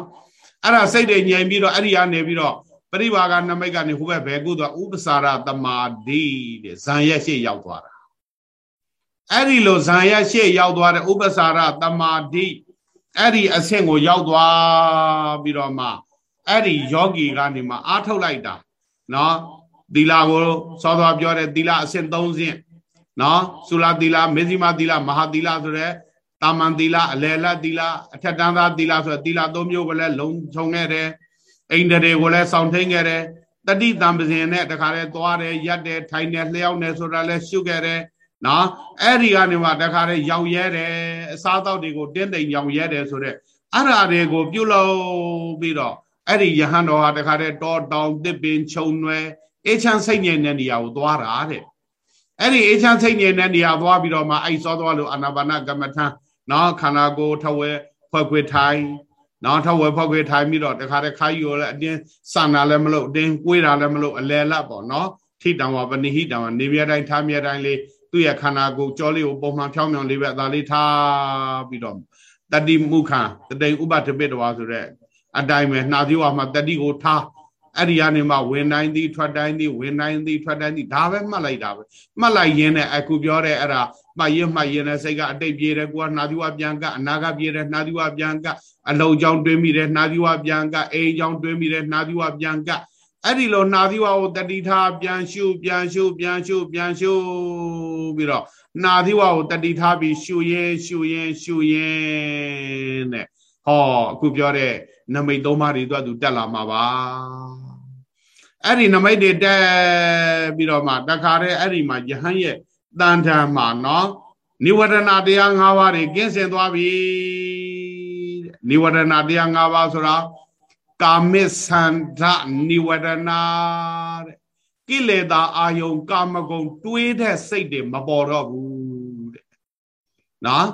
အဲ့ဒါစိတ်တွေငြိမ်ပြီးတော့အဲ့ဒီကနေပြီးတော့ပရိဘာကနမိတ်ကနေဟိုဘက်ဘယ်ကုသွားဥပစာရတမာဒီတဲ့ဇံရက်ရှေ့ရောက်သွားတာအဲ့ဒီလိုဇံရက်ရှေ့ရောက်သွားတဲ့ဥပစာရတမာဒီ အဲ့ဒီအဆင့်ကိုရောက်သွားပြီးတော့မှအဲ့ဒီယောဂီကနေမှအားထုတ်လိုက်တာနော်သီလကိုစောစောပြောတဲ့သီလအဆင့်၃ဆင့်နော်သုလသီလမေဇိမသီလမဟာသီလဆိုတဲ့တာမန်သီလအလယ်လတ်သီလအထက်တန်းသားသီလဆိုတဲ့သီလ၃မျိုးကိုလည်းလုံခြုံခဲ့တယ်အိန္ဒြေကိုလည်းစောင့်ထိန်ခဲ့တယ်တတိတံပဇင်နဲ့တခါလဲသွားတယ်ရက်တယ်ထိုင်တယ်လျှောက်တယ်ဆိုတာလဲရှုခဲ့တယ် နော်အဲ့ဒီကနေမှတခါလဲရောင်ရဲတယ်အစားအသောက်တွေကိုတင်းတိမ်ရောင်ရဲတယ်ဆိုတော့အဲ့ဓာတွေကိုပြုလုပ်ပြီးတော့အဲ့ဒီယဟန်တော်ဟာတခါတည်းတောတောင်တစ်ပင်ခြုံနွယ်အေးချမ်းစိတ်ငြိမ်တဲ့နေရာကိုသွားတာတဲ့အဲ့ဒီအေးချမ်းစိတ်ငြိမ်တဲ့နေရာသွားပြီးတော့မှအဲ့စောသွားလို့အာနာပါနကမ္မထံနော်ခန္ဓာကိုယ်ထဝဲဖွဲ့ခွေထိုင်နော်ထဝဲဖွဲ့ခွေထိုင်ပြီးတော့တခါတည်းခါယူလည်းအတင်းစန္နာလည်းမလို့အတင်းကိုွေးတာလည်းမလို့အလဲလတ်ပေါ့နော်ထိတံဝပနိဟိတံဝနေမြတိုင်းထားမြတိုင်းလေး သူ့ရဲ့ခန္ဓာကိုယ်ကြောလေးကိုပုံမှန်ဖြောင်းဖြောင်းလေးပဲအသာလေးထားပြီးတော့တတိမုခံတတိဥပတပိတဝါဆိုတဲ့အတိုင်းပဲနှာသီးဝါမှာတတိကိုထားအဲ့ဒီကနေမှဝင်တိုင်းသည်ထွက်တိုင်းသည်ဝင်တိုင်းသည်ထွက်တိုင်းသည်ဒါပဲမှတ်လိုက်တာပဲမှတ်လိုက်ရင်းနဲ့အခုပြောတဲ့အဲ့ဒါမှတ်ရမှတ်ရင်းနဲ့စိတ်ကအတိတ်ပြေတယ်ကိုကနှာသီးဝါပြန်ကအနာကပြေတယ်နှာသီးဝါပြန်ကအလုံးချောင်းတွင်းမိတယ်နှာသီးဝါပြန်ကအိမ်ချောင်းတွင်းမိတယ်နှာသီးဝါပြန်က အဲ့ဒီလိုနှာသီးဝါကိုတတိထားပြန်ရှုပြန်ရှုပြန်ရှုပြန်ရှုပြီးတော့နှာသီးဝါကိုတတိထားပြီးရှုရင်ရှုရင်ရှုရင်တဲ့ဟောအခုပြောတဲ့နမိတ်သုံးပါးတွေသူတက်လာမှာပါအဲ့ဒီနမိတ်တွေတက်ပြီးတော့မှတခါတည်းအဲ့ဒီမှာယဟန်ရဲ့တန်ထံမှာနော်နိဝရဏတရား၅ပါးတွေကင်းစင်သွားပြီနိဝရဏတရား၅ပါးဆိုတာ ကာမိသန္ဓနိဝရဏတဲ့ကိလေသာအာယုံ ကာမဂုဏ်တွေးတဲ့စိတ်တွေမပေါ်တော့ဘူးတဲ့နော်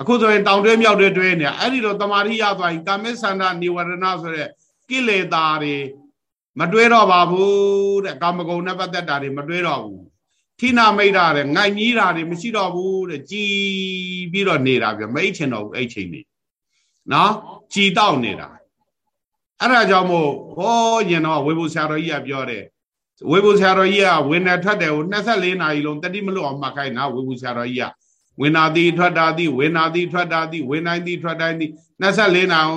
အခုဆိုရင်တောင်တွဲမြောက်တွဲတွဲနေအဲ့ဒီတော့တမာရိရသွားရင်ကာမိသန္ဓနိဝရဏဆိုတဲ့ကိလေသာတွေမတွဲတော့ပါဘူးတဲ့ကာမဂုဏ်နဲ့ပတ်သက်တာတွေမတွဲတော့ဘူးထိနာမိတ်တာတဲ့ငိုက်ကြီးတာတွေမရှိတော့ဘူးတဲ့ကြည်ပြီးတော့နေတာပြမိတ်ချင်တော့ဘူးအဲ့ချိန်နေနော်ကြည်တောက်နေတာ အဲ့ဒါကြောင့်မို့ဟောရင်တော့ဝေဘူဆရာတော်ကြီးကပြောတယ်ဝေဘူဆရာတော်ကြီးကဝင်နေထွက်တယ်ကို24နာရီလုံးတတိမလွတ်အောင်မှတ်ခိုင်းတာဝေဘူဆရာတော်ကြီးကဝင်နာသည်ထွက်တာသည်ဝင်နာသည်ထွက်တာသည်ဝင်နိုင်သည်ထွက်တိုင်းသည်24နာရီ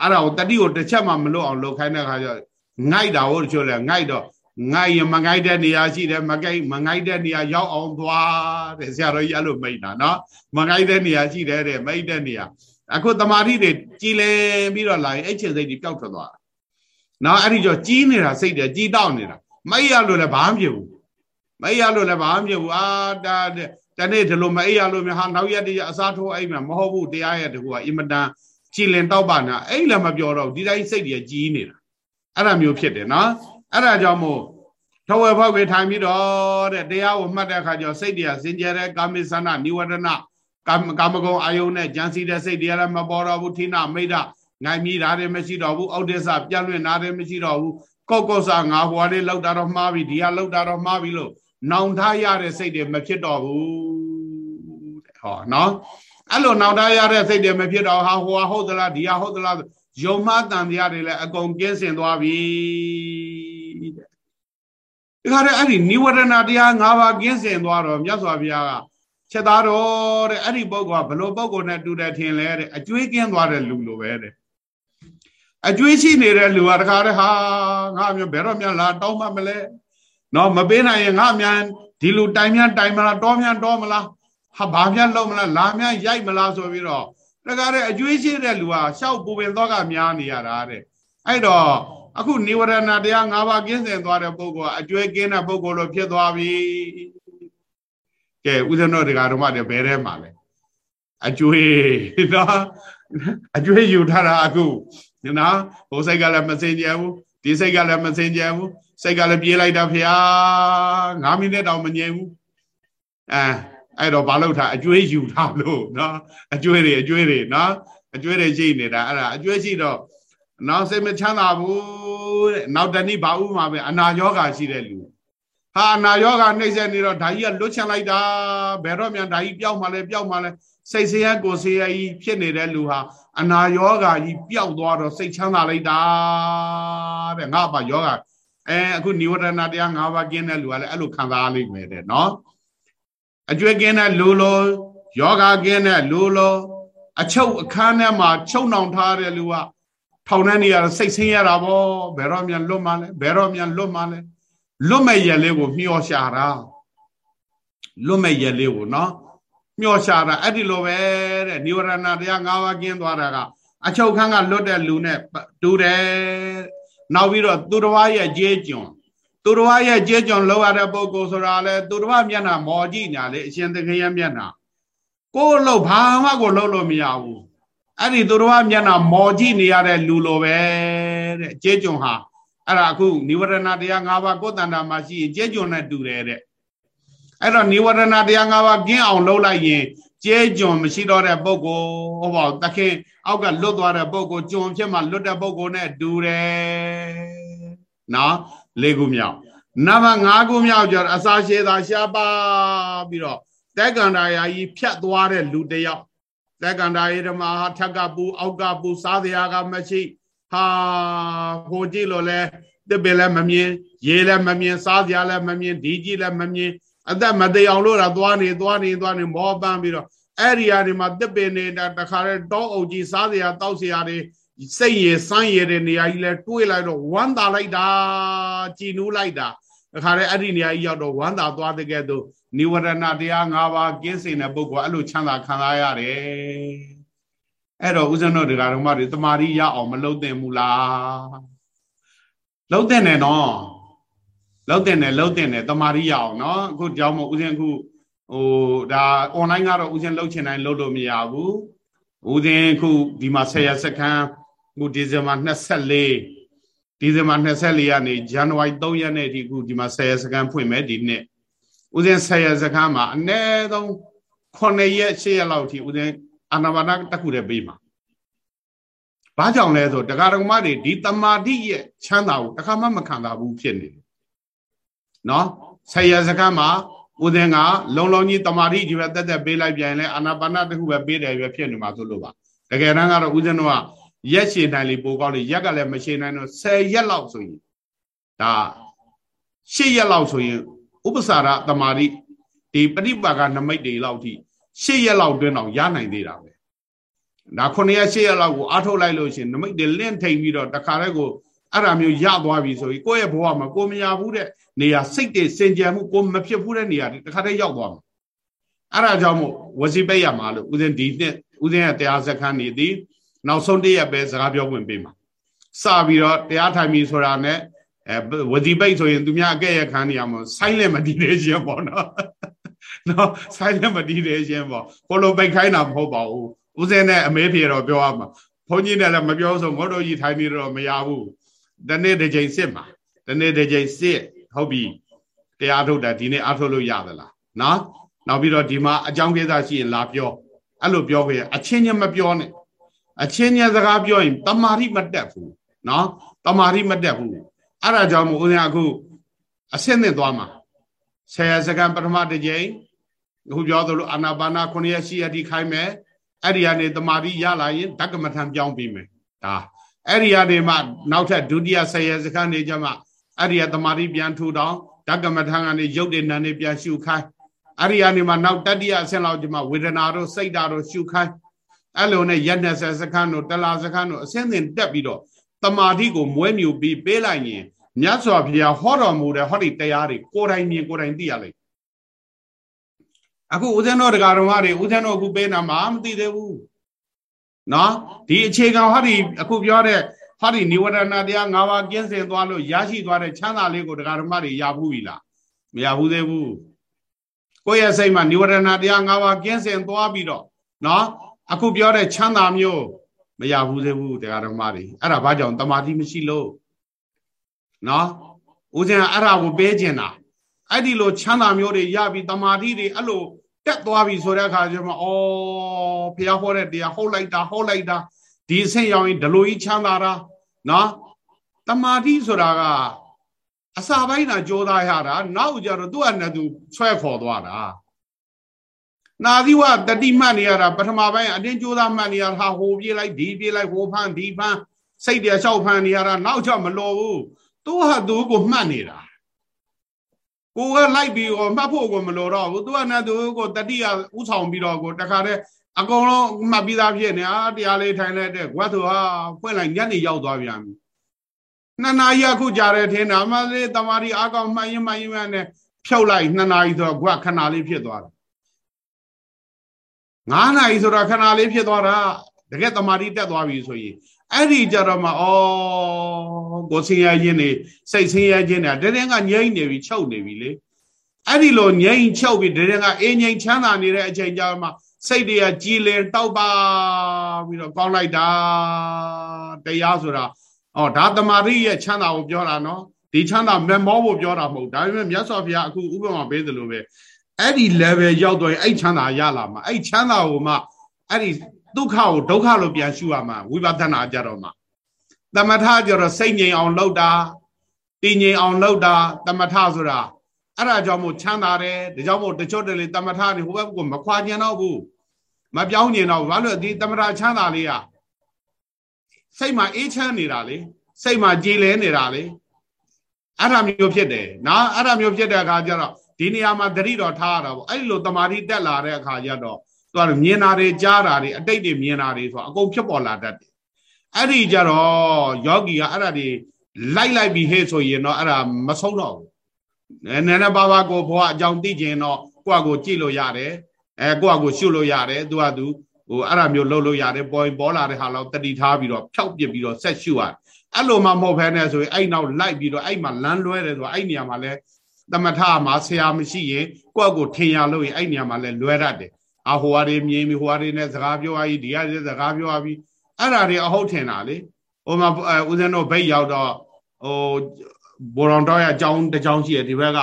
အဲ့ဒါကိုတတိကိုတစ်ချက်မှမလွတ်အောင်လုပ်ခိုင်းတဲ့ခါကျငိုက်တာဟုတ်တချို့လဲငိုက်တော့ငိုက်ရမငိုက်တဲ့နေရာရှိတယ်မငိုက်မငိုက်တဲ့နေရာရောက်အောင်သွားတဲ့ဆရာတော်ကြီးအဲ့လိုမိတ်တာနော်မငိုက်တဲ့နေရာရှိတယ်တဲ့မိတ်တဲ့နေရာ အခုတမာတိတွေကြည်လင်ပြီးတော့လာရင်အဲ့ချင်းစိတ်တွေပျောက်ထွက်သွားတာနော်အဲ့ဒီကြောကြီးနေတာစိတ်တွေကြီးတောက်နေတာမိတ်ရလို့လည်းဘာမှမဖြစ်ဘူးမိတ်ရလို့လည်းဘာမှမဖြစ်ဘူးအာတာတနေ့ဒီလိုမအိပ်ရလို့မြဟာနောက်ရက်တည်းအစားထိုးအိပ်မှာမဟုတ်ဘူးတရားရဲ့တကူကအင်မတန်ကြည်လင်တောက်ပါနာအဲ့လည်းမပြောတော့ဒီတိုင်းစိတ်တွေကြီးနေတာအဲ့ဒါမျိုးဖြစ်တယ်နော်အဲ့ဒါကြောင့်မို့ထဝယ်ဖောက်ပဲထိုင်ပြီးတော့တဲ့တရားကိုမှတ်တဲ့အခါကျစိတ်တွေကစင်ကြယ်တဲ့ကာမိသနာနိဝရဏ ကာမကာမဂုဏ်အာယုန်နဲ့ကြံစီတဲ့စိတ်တွေလည်းမပေါ်တော့ဘူးဌိနမိတ်ဒငိုင်မြည်တာတွေမရှိတော့ဘူးအောက်ဒစ္စပြန့်လွင့်တာတွေမရှိတော့ဘူးကောက်ကောက်စာငါဟွာလေးလောက်တာတော့မှားပြီဒီကလောက်တာတော့မှားပြီလို့နောင်ထားရတဲ့စိတ်တွေမဖြစ်တော့ဘူးတဲ့ဟောနော်အဲ့လိုနောင်ထားရတဲ့စိတ်တွေမဖြစ်တော့ဟာဟိုဟာဟုတ်သလားဒီဟာဟုတ်သလားယုံမှတန်တရားတွေလည်းအကုန်ကင်းစင်သွားပြီတဲ့ဒီခါတဲ့အဲ့ဒီနိဝရဏတရား၅ပါးကင်းစင်သွားတော့မြတ်စွာဘုရားက ချက်သားတော်တဲ့အဲ့ဒီပုဂ္ဂိုလ်ကဘလို့ပုဂ္ဂိုလ်နဲ့တူတယ်ထင်လဲတဲ့အကျွေးကင်းသွားတဲ့လူလိုပဲတဲ့အကျွေးရှိနေတဲ့လူကတခါတည်းဟာငါမျိုးဘယ်တော့မှလာတောင်းမှမလဲနော်မပေးနိုင်ရင်ငါမြန်ဒီလူတိုင်မြန်တိုင်မလားတောမြန်တောမလားဟာဘာမြန်လုံးမလားလာမြန်ရိုက်မလားဆိုပြီးတော့တခါတည်းအကျွေးရှိတဲ့လူဟာရှောက်ပူပင်တော့ကများနေရတာတဲ့အဲ့တော့အခုនិဝရဏတရား၅ပါးကင်းစင်သွားတဲ့ပုဂ္ဂိုလ်ကအကျွေးကင်းတဲ့ပုဂ္ဂိုလ်လိုဖြစ်သွားပြီ ကဲဦးဇင်းတို့တရားဓမ္မတွေဘယ်ထဲမှာလဲအကျွေးနော်အကျွေးယူထားတာအခုနော်ဟိုစိတ်ကလည်းမစင်ကြဘူးဒီစိတ်ကလည်းမစင်ကြဘူးစိတ်ကလည်းပြေးလိုက်တာဖျား9မိနစ်တောင်မငြိမ်ဘူးအဲအဲ့တော့ဘာလို့ထားအကျွေးယူထားလို့နော်အကျွေးတွေအကျွေးတွေနော်အကျွေးတွေရှိနေတာအဲ့ဒါအကျွေးရှိတော့နောက်စိတ်မချမ်းသာဘူးတဲ့နောက်တနည်းဘာဥမှာပဲအနာယောဂါရှိတဲ့လူ ဟာအနာယောဂါနှိမ့်ဆက်နေတော့ဓာကြီးကလွတ်ချင်လိုက်တာဘယ်တော့မှဓာကြီးပျောက်မှလဲပျောက်မှလဲစိတ်ဆင်းရဲကိုယ်ဆင်းရဲကြီးဖြစ်နေတဲ့လူဟာအနာယောဂါကြီးပျောက်သွားတော့စိတ်ချမ်းသာလိုက်တာတဲ့ငါပါယောဂါအဲအခုនិဝရဏတရား၅ပါးကျင်းတဲ့လူကလည်းအဲ့လိုခံစားလိမ့်မယ်တဲ့နော်အကျွဲကင်းတဲ့လူလိုယောဂါကင်းတဲ့လူလိုအချုပ်အခန်းထဲမှာချုပ်နှောင်ထားတဲ့လူကထောင်ထဲနေရစိတ်ဆင်းရတာဗောဘယ်တော့မြန်လွတ်မှလဲဘယ်တော့မြန်လွတ်မှလဲ လွတ်မဲ့ရက်လေးကိုမျောရှာတာလွတ်မဲ့ရက်လေးကိုနော်မျောရှာတာအဲ့ဒီလိုပဲတဲ့និဝရဏတရား၅ပါးကျင်းသွားတာကအချုပ်ခန်းကလွတ်တဲ့လူနဲ့တူတယ်နောက်ပြီးတော့သူတော်ရဲ့ကြေးကျွန်သူတော်ရဲ့ကြေးကျွန်လောက်ရတဲ့ပုဂ္ဂိုလ်ဆိုတာလေသူတော်မျက်နှာမော်ကြည့်ညာလေအရှင်သခင်ရဲ့မျက်နှာကိုယ်လို့ဘာမှကိုလှုပ်လို့မရဘူးအဲ့ဒီသူတော်မျက်နှာမော်ကြည့်နေရတဲ့လူလိုပဲတဲ့ကြေးကျွန်ဟာ အဲ့ဒါအခုនិဝရဏတရား၅ပါးကိုယ်တန်တာမှာရှိရင်ကြေးကျွန်နဲ့တူတယ်တဲ့အဲ့တော့និဝရဏတရား၅ပါးကျင်းအောင်လုပ်လိုက်ရင်ကျဲကြုံမရှိတော့တဲ့ပုဂ္ဂိုလ်ဟောပါတခင်အောက်ကလွတ်သွားတဲ့ပုဂ္ဂိုလ်ကြုံဖြစ်မှလွတ်တဲ့ပုဂ္ဂိုလ်နဲ့တူတယ်နော်လေးခုမြောက်နံပါတ်5ခုမြောက်ကျတော့အစာရှည်သာရှားပါပြီးတော့တက္ကန္တာယာကြီးဖြတ်သွားတဲ့လူတယောက်တက္ကန္တာယေဓမ္မာဟာထက်ကပူအောက်ကပူစားတရားကမရှိ ဟာဟိုကြည့်လို့လဲတစ်ပင်လည်းမမြင်ရေလည်းမမြင်စားစရာလည်းမမြင်ဒီကြည့်လည်းမမြင်အသက်မသေးအောင်လို့တာသွားနေသွားနေသွားနေမောပန်းပြီးတော့အဲ့ဒီဟာဒီမှာတစ်ပင်နေတာတခါတည်းတောအုပ်ကြီးစားစရာတောက်စရာတွေစိတ်ရည်စမ်းရည်တဲ့နေရာကြီးလဲတွေးလိုက်တော့ဝမ်းသာလိုက်တာကြည်နူးလိုက်တာတခါတည်းအဲ့ဒီနေရာကြီးရောက်တော့ဝမ်းသာသွားတဲ့ကဲ့သို့និဝရဏတရား၅ပါးကင်းစင်တဲ့ပုဂ္ဂိုလ်အဲ့လိုချမ်းသာခံစားရတယ် အဲ့တော့ဦးဇင်းတို့တရားတော်မတွေတမာရီရအောင်မလုပ်သင့်ဘူးလားလုပ်သင့်တယ်နော်လောက်တင်တယ်လောက်တင်တယ်တမာရီရအောင်နော်အခုကြောင်းမဦးဇင်းအခုဟိုဒါ online ကတော့ဦးဇင်းလောက်ချင်တိုင်းလောက်လို့မရဘူးဦးဇင်းအခုဒီမှာ10ရက်စက္ကန့်အခုဒီဇင်ဘာ24ဒီဇင်ဘာ24ရက်နေဇန်နဝါရီ3ရက်နေ့ဒီအခုဒီမှာ10ရက်စက္ကန့်ဖွင့်မယ်ဒီနှစ်ဦးဇင်း10ရက်စက္ကန့်မှာအနည်းဆုံး9ရက်10ရက်လောက်ထိဦးဇင်း အာနာပါနတခုတည်းပေးမှာဘာကြောင့်လဲဆိုတရားတော်မတွေဒီတမာတိရဲ့ချမ်းသာကိုတခါမှမခံတာဘူးဖြစ်နေတယ်နော်ဆယ်ရစကားမှာဦးသင်ကလုံလုံကြီးတမာတိကြီးပဲတက်တက်ပေးလိုက်ပြန်လဲအာနာပါနတခုပဲပေးတယ်ပဲဖြစ်နေမှာဆိုလို့ပါတကယ်တမ်းကတော့ဦးဇင်းတို့ကရက်ရှည်နိုင်လေပိုကောင်းလေရက်ကလည်းမရှည်နိုင်တော့10ရက်လောက်ဆိုရင်ဒါ8ရက်လောက်ဆိုရင်ဥပ္ပစာရတမာတိဒီပฏิပါကနမိတ်တွေလောက်ထိ 8ရက်လောက်တွင်းတော့ရနိုင်သေးတာပဲဒါ9ရက်8ရက်လောက်ကိုအားထုတ်လိုက်လို့ရှင်နမိတ်တွေလင့်ထိန်ပြီးတော့တခါတည်းကိုအဲ့ဒါမျိုးရသွားပြီဆိုရင်ကိုယ့်ရဲ့ဘဝမှာကိုမရဘူးတဲ့နေရာစိတ်တွေစင်ကြံမှုကိုမဖြစ်ဘူးတဲ့နေရာတွေတစ်ခါတည်းရောက်သွားမှာအဲ့ဒါကြောင့်မို့ဝစီပိတ်ရမှာလို့ဦးဇင်းဒီနှစ်ဦးဇင်းရဲ့တရားစခန်းနေသည်နောက်ဆုံးတည့်ရက်ပဲစကားပြောခွင့်ပေးမှာစပြီးတော့တရားထိုင်ပြီဆိုတာနဲ့အဲဝစီပိတ်ဆိုရင်သူများအကဲ့ရခံနေရမှာဆိုင်းလက်မတည်သေးခြင်းပေါ့နော် နော်ဆိုင်းလက်မတည်သေးခြင်းပေါ့ကိုလိုပိတ်ခိုင်းတာမဟုတ်ပါဘူးဦးဇင်းနဲ့အမေဖြေတော့ပြောရမှာဘုန်းကြီးနဲ့လည်းမပြောဆိုငေါတို့ကြီးထိုင်နေတော့မရဘူးတနေ့တစ်ချိန်စစ်မှာတနေ့တစ်ချိန်စစ်ဟုတ်ပြီတရားထုတ်တာဒီနေ့အထုတ်လို့ရသလားနော်နောက်ပြီးတော့ဒီမှာအကြောင်းကိစ္စရှိရင်လာပြောအဲ့လိုပြောခဲ့အချင်းချင်းမပြောနဲ့အချင်းချင်းစကားပြောရင်တမာတိမတက်ဘူးနော်တမာတိမတက်ဘူးအဲ့ဒါကြောင့်မို့ဦးဇင်းအခုအဆင့်နဲ့သွားမှာ ဆယ်စကန်ပထမတစ်ကြိမ်အခုပြောသလိုအာနာပါနာ9ရက်ရှိရတိခိုင်းမယ်အဲ့ဒီကနေတမာတိရလာရင်ဓကမထံပြောင်းပြီးမယ်ဒါအဲ့ဒီကနေမှနောက်ထပ်ဒုတိယဆယ်ရက်စကန်နေကြမှာအဲ့ဒီကတမာတိပြန်ထူတောင်းဓကမထံကနေရုပ်တွေနာနေပြန်ရှုခိုင်းအဲ့ဒီကနေမှနောက်တတိယအဆင့်လောက်ကျမှဝေဒနာတို့စိတ်ဓာတ်တို့ရှုခိုင်းအဲ့လိုနဲ့ရက်20စခန်းတို့တလားစခန်းတို့အဆင့်သင်တက်ပြီးတော့တမာတိကိုမွဲမြူပြီးပေးလိုက်ရင် မြတ်စွာဘုရားဟောတော်မူတဲ့ဟောဒီတရားတွေကိုယ်တိုင်မြင်ကိုယ်တိုင်သိရလိမ့်အခုဦးဇင်းတော်တရားတော်မတွေဦးဇင်းတော်အခုပေးနာမှမသိသေးဘူးနော်ဒီအခြေခံဟောဒီအခုပြောတဲ့ဟောဒီនិဝရဏတရား၅ပါးကျင့်စဉ်သွားလို့ရရှိသွားတဲ့ချမ်းသာလေးကိုတရားတော်မတွေရဘူးပြီလားမရဘူးသေးဘူးကိုယ့်ရဲ့စိတ်မှာនិဝရဏတရား၅ပါးကျင့်စဉ်သွားပြီးတော့နော်အခုပြောတဲ့ချမ်းသာမျိုးမရဘူးသေးဘူးတရားတော်မတွေအဲ့ဒါဘာကြောင့်တမာတိမရှိလို့ နော်ဦးဇင်းကအဲ့ဒါကိုပေးခြင်းတာအဲ့ဒီလိုချမ်းသာမျိုးတွေရပြီးတမာတိတွေအဲ့လိုတက်သွားပြီဆိုတဲ့အခါကျမှဩဘုရားဟောတဲ့တရားဟုတ်လိုက်တာဟုတ်လိုက်တာဒီအဆင့်ရောက်ရင်ဒလိုကြီးချမ်းသာတာနော်တမာတိဆိုတာကအစာပိုင်းတာကြိုးစားရတာနောက်ကြတော့သူ့အနဲ့သူဆွဲခေါ်သွားတာနာသီဝတတိမှတ်နေရတာပထမပိုင်းအတင်းကြိုးစားမှတ်နေရတာဟိုပြေးလိုက်ဒီပြေးလိုက်ဟိုဖမ်းဒီဖမ်းစိတ်တရလျှောက်ဖမ်းနေရတာနောက်ကျမလို့ဘူး သူဟာသူကိုမှတ်နေတာကိုကလိုက်ပြီးတော့မှတ်ဖို့ကိုမလိုတော့ဘူးသူကနဲ့သူကိုတတိယဥဆောင်ပြီးတော့ကိုတခါတည်းအကုန်လုံးမှတ်ပြီးသားဖြစ်နေအာတရားလေးထိုင်လိုက်တဲ့ဝတ်သူဟာဖွင့်လိုက်ညနေရောက်သွားပြန်ပြီနှစ်နာရီအခုကြာတယ်ထင်တာမလေးတမာရီအကောင်မှန်ရင်မှန်ရင်နဲ့ဖြုတ်လိုက်နှစ်နာရီဆိုတော့ကွခဏလေးဖြစ်သွားတယ်9နာရီဆိုတော့ခဏလေးဖြစ်သွားတာတကယ်တမာရီတက်သွားပြီဆိုရင် အဲ့ဒီကြတော့မှဩကိုဆင်းရဲခြင်းနေစိတ်ဆင်းရဲခြင်းနေတတဲ့ကငြိမ့်နေပြီချုပ်နေပြီလေအဲ့ဒီလိုငြိမ့်ချုပ်ပြီးတတဲ့ကအေးငြိမ့်ချမ်းသာနေတဲ့အချိန်ကြမှာစိတ်တွေကကြည်လင်တောက်ပါပြီးတော့ကောင်းလိုက်တာတရားဆိုတာဩဒါတမာရိရဲ့ချမ်းသာကိုပြောတာနော်ဒီချမ်းသာမမောဖို့ပြောတာမဟုတ်ဒါပေမဲ့မြတ်စွာဘုရားအခုဥပမာပေးသလိုပဲအဲ့ဒီ level ရောက်တော့အဲ့ချမ်းသာရလာမှာအဲ့ချမ်းသာကိုမှအဲ့ဒီ ဒုက္ခကိုဒုက္ခလို့ပြန်ရှုရမှာဝိပဿနာကြတော့မှသမထကြတော့စိတ်ငြိမ်အောင်လုပ်တာတည်ငြိမ်အောင်လုပ်တာသမထဆိုတာအဲ့ဒါကြောင့်မို့ချမ်းသာတယ်ဒါကြောင့်မို့တချို့တလေသမထတွေဟိုဘက်ကမခွာကျင်တော့ဘူးမပြောင်းကျင်တော့ဘာလို့ဒီသမထချမ်းသာလေးကစိတ်မှာအေးချမ်းနေတာလေစိတ်မှာကြည်လဲနေတာလေအဲ့ဒါမျိုးဖြစ်တယ်နော်အဲ့ဒါမျိုးဖြစ်တဲ့အခါကျတော့ဒီနေရာမှာတတိတော်ထားရတာပေါ့အဲ့လိုတမာတိတက်လာတဲ့အခါကျတော့ သူကမြင်တာတွေကြားတာတွေအတိတ်တွေမြင်တာတွေဆိုအကုန်ဖြစ်ပေါ်လာတတ်တယ်အဲ့ဒီကြတော့ယောဂီကအဲ့ဒါတွေလိုက်လိုက်ပြီးဟဲ့ဆိုရင်တော့အဲ့ဒါမဆုံးတော့ဘူးနည်းနည်းပါးပါးကိုဘဝအကြောင်းသိကျင်တော့ကိုယ့်အကိုကြည့်လို့ရတယ်အဲကိုယ့်အကိုရှုလို့ရတယ်သူကသူဟိုအဲ့ဒါမျိုးလှုပ်လို့ရတယ်ပေါ်ပေါ်လာတဲ့ဟာလောက်တတိထားပြီးတော့ဖြောက်ပြစ်ပြီးတော့ဆက်ရှုရတယ်အဲ့လိုမှမဟုတ်ဘဲနဲ့ဆိုရင်အဲ့နောက်လိုက်ပြီးတော့အဲ့မှာလမ်းလွဲတယ်ဆိုအဲ့နေရာမှာလဲသမထမှာဆရာမရှိရင်ကိုယ့်အကိုထင်ရလို့ရင်အဲ့နေရာမှာလဲလွဲတတ်တယ် အဟိုဟာတွေမြင်ပြီးဟိုဟာတွေနဲ့စကားပြောရကြီးဒီဟာတွေစကားပြောရပြီးအဲ့ဒါတွေအဟုတ်ထင်တာလေဟိုမှာဦးဇင်းတို့ဘိတ်ရောက်တော့ဟိုဘောရောင်တော့ရအကြောင်းတစ်ကြောင်းရှိရဒီဘက်က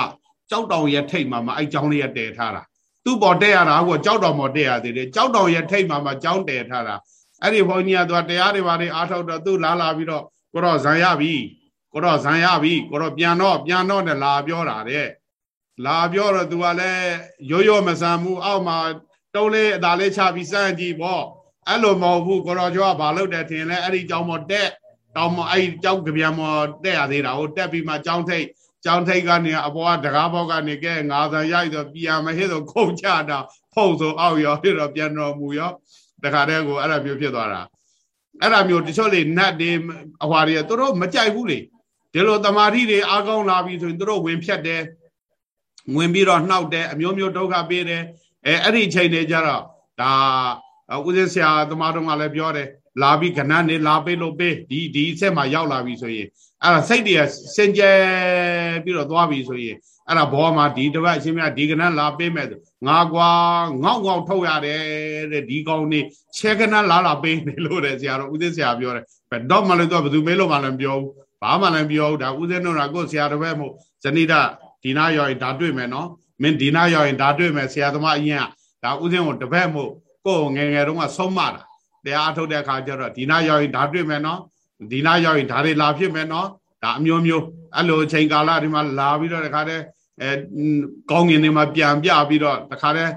ကြောက်တောင်ရဲ့ထိတ်မှာမှအဲ့ကြောင်းလေးရတည်ထားတာသူ့ပေါ်တက်ရတာဟိုကြောက်တောင်ပေါ်တက်ရသေးတယ်ကြောက်တောင်ရဲ့ထိတ်မှာမှကြောင်းတည်ထားတာအဲ့ဒီဘုန်းကြီးကသူကတရားတွေပါတွေအားထုတ်တော့သူ့လာလာပြီးတော့ကိုတော့ဇံရပြီကိုတော့ဇံရပြီကိုတော့ပြန်တော့ပြန်တော့နဲ့လာပြောတာတဲ့လာပြောတော့သူကလည်းရိုးရိုးမဆန်ဘူးအောက်မှာ တုံးလေးအသာလေးချပြီးစမ်းကြည့်ပေါ့အဲ့လိုမဟုတ်ဘူးကိုတော်ကျော်ကဘာလုပ်တယ်ထင်လဲအဲ့ဒီကြောင်မော်တက်တောင်မော်အဲ့ဒီကြောင်ကြပြန်မော်တက်ရသေးတာဟိုတက်ပြီးမှကြောင်ထိတ်ကြောင်ထိတ်ကနေအပေါ်ကတကားဘောက်ကနေကဲငါးဆန်ရိုက်တော့ပြန်မဟစ်တော့ခုန်ချတာဖုတ်ဆိုအောက်ရောဟစ်တော့ပြန်တော်မူရောတခါတည်းကိုအဲ့ဒါမျိုးဖြစ်သွားတာအဲ့ဒါမျိုးတချို့လေနတ်တွေအဟွာတွေသူတို့မကြိုက်ဘူးလေဒီလိုတမာတိတွေအားကောင်းလာပြီဆိုရင်သူတို့ဝင်ဖြတ်တယ်ဝင်ပြီးတော့နှောက်တယ်အမျိုးမျိုးဒုက္ခပေးတယ် အဲအဲ့ဒီချိန်တွေကျတော့ဒါဦးဇင်းဆရာသမားတော်ကလည်းပြောတယ်လာပြီးခဏနေလာပေးလို့ပေးဒီဒီအဆက်မှာရောက်လာပြီဆိုရင်အဲ့ဒါစိတ်တွေကစင်ကြယ်ပြီးတော့သွားပြီဆိုရင်အဲ့ဒါဘောမှာဒီတစ်ပတ်အရှင်မြတ်ဒီကနလာပေးမဲ့ငါကွာငေါက်ငေါက်ထုတ်ရတယ်တဲ့ဒီကောင်းနေချဲကနလာလာပေးနေလို့တဲ့ဆရာတော်ဦးသိဆရာပြောတယ်ဘယ်တော့မှလည်းတော့ဘယ်သူမေးလို့မှလည်းပြောဘူးဘာမှလည်းပြောဘူးဒါဦးသိတို့ကကိုဆရာတော်ပဲမို့ဇနိဒဒီနာရောက်ရင်ဒါတွေ့မယ်နော် မင်းဒီနာရောက်ရင်ဒါတွေ့မယ်ဆရာသမားအရင်ကဒါဦးသိကိုတပည့်မို့ကိုငယ်ငယ်တုန်းကဆုံးမတာတရားအထုတ်တဲ့အခါကျတော့ဒီနာရောက်ရင်ဒါတွေ့မယ်နော်ဒီနာရောက်ရင်ဒါတွေလာဖြစ်မယ်နော်ဒါအမျိုးမျိုးအဲ့လိုအချိန်ကာလဒီမှာလာပြီးတော့တခါတည်းအဲကောင်းငင်တွေမှာပြန်ပြပြီးတော့တခါတည်း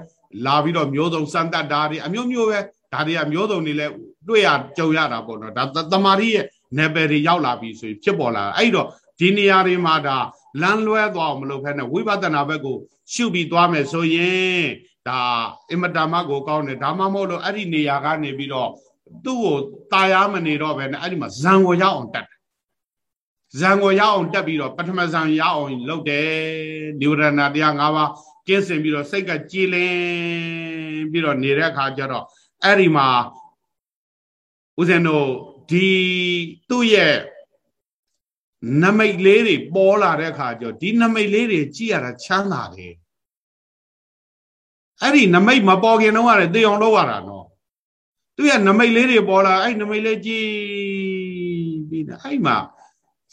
လာပြီးတော့မျိုးစုံစမ်းတတ်တာတွေအမျိုးမျိုးပဲဒါတွေကမျိုးစုံတွေလဲတွေ့ရကြုံရတာပေါ့နော်ဒါတမာရီရဲ့နယ်ပယ်တွေရောက်လာပြီဆိုရင်ဖြစ်ပေါ်လာအဲ့တော့ဒီနေရာတွေမှာဒါ လမ်းလွဲသွားအောင်မလုပ်ဖဲနဲ့ဝိပဿနာဘက်ကိုရှုပြီးသွားမယ်ဆိုရင်ဒါအင်မတန်မှကိုကောင်းတယ်ဒါမှမဟုတ်လို့အဲ့ဒီနေရာကနေပြီးတော့သူ့ကိုตายရမနေတော့ပဲနဲ့အဲ့ဒီမှာဇံကိုရောက်အောင်တက်ဇံကိုရအောင်တက်ပြီးတော့ပထမဇံရအောင်လုပ်တယ်နိဝရဏတရား၅ပါးကျင့်စဉ်ပြီးတော့စိတ်ကကြည်လင်ပြီးတော့နေတဲ့အခါကျတော့အဲ့ဒီမှာဦးဇင်းတို့ဒီသူ့ရဲ့ နမိတ်လေးတွေပေါ်လာတဲ့အခါကျတော့ဒီနမိတ်လေးတွေကြည့်ရတာချမ်းသာတယ်အဲ့ဒီနမိတ်မပေါ်ခင်တော့ရတယ်သိအောင်လုပ်ရတာနော်သူရဲ့နမိတ်လေးတွေပေါ်လာအဲ့နမိတ်လေးကြည့်ပြီးတာအဲ့မှာ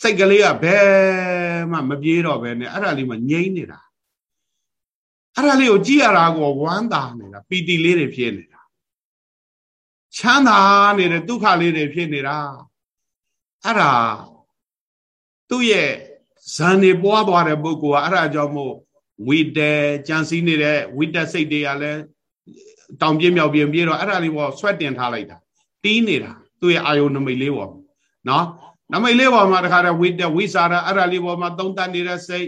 စိတ်ကလေးကဘယ်မှမပြေးတော့ပဲနဲ့အဲ့ဒါလေးမှငြိမ့်နေတာအဲ့ဒါလေးကိုကြည့်ရတာကိုဝမ်းသာနေတာပီတိလေးတွေဖြစ်နေတာချမ်းသာနေတဲ့ဒုက္ခလေးတွေဖြစ်နေတာအဲ့ဒါ သူ့ရဲ့ဇန်နေပွားသွားတဲ့ပုဂ္ဂိုလ်ကအဲ့ဒါကြောင့်မို့ဝိတေကြံစည်နေတဲ့ဝိတက်စိတ်တွေကလည်းတောင်ပြင်းမြောက်ပြင်းပြေးတော့အဲ့ဒါလေးပေါ်ဆွဲတင်ထားလိုက်တာတီးနေတာသူ့ရဲ့အာယုန်နမိတ်လေးပေါ်နော်နမိတ်လေးပေါ်မှာတခါတည်းဝိတဝိစာရအဲ့ဒါလေးပေါ်မှာသုံးတတ်နေတဲ့စိတ်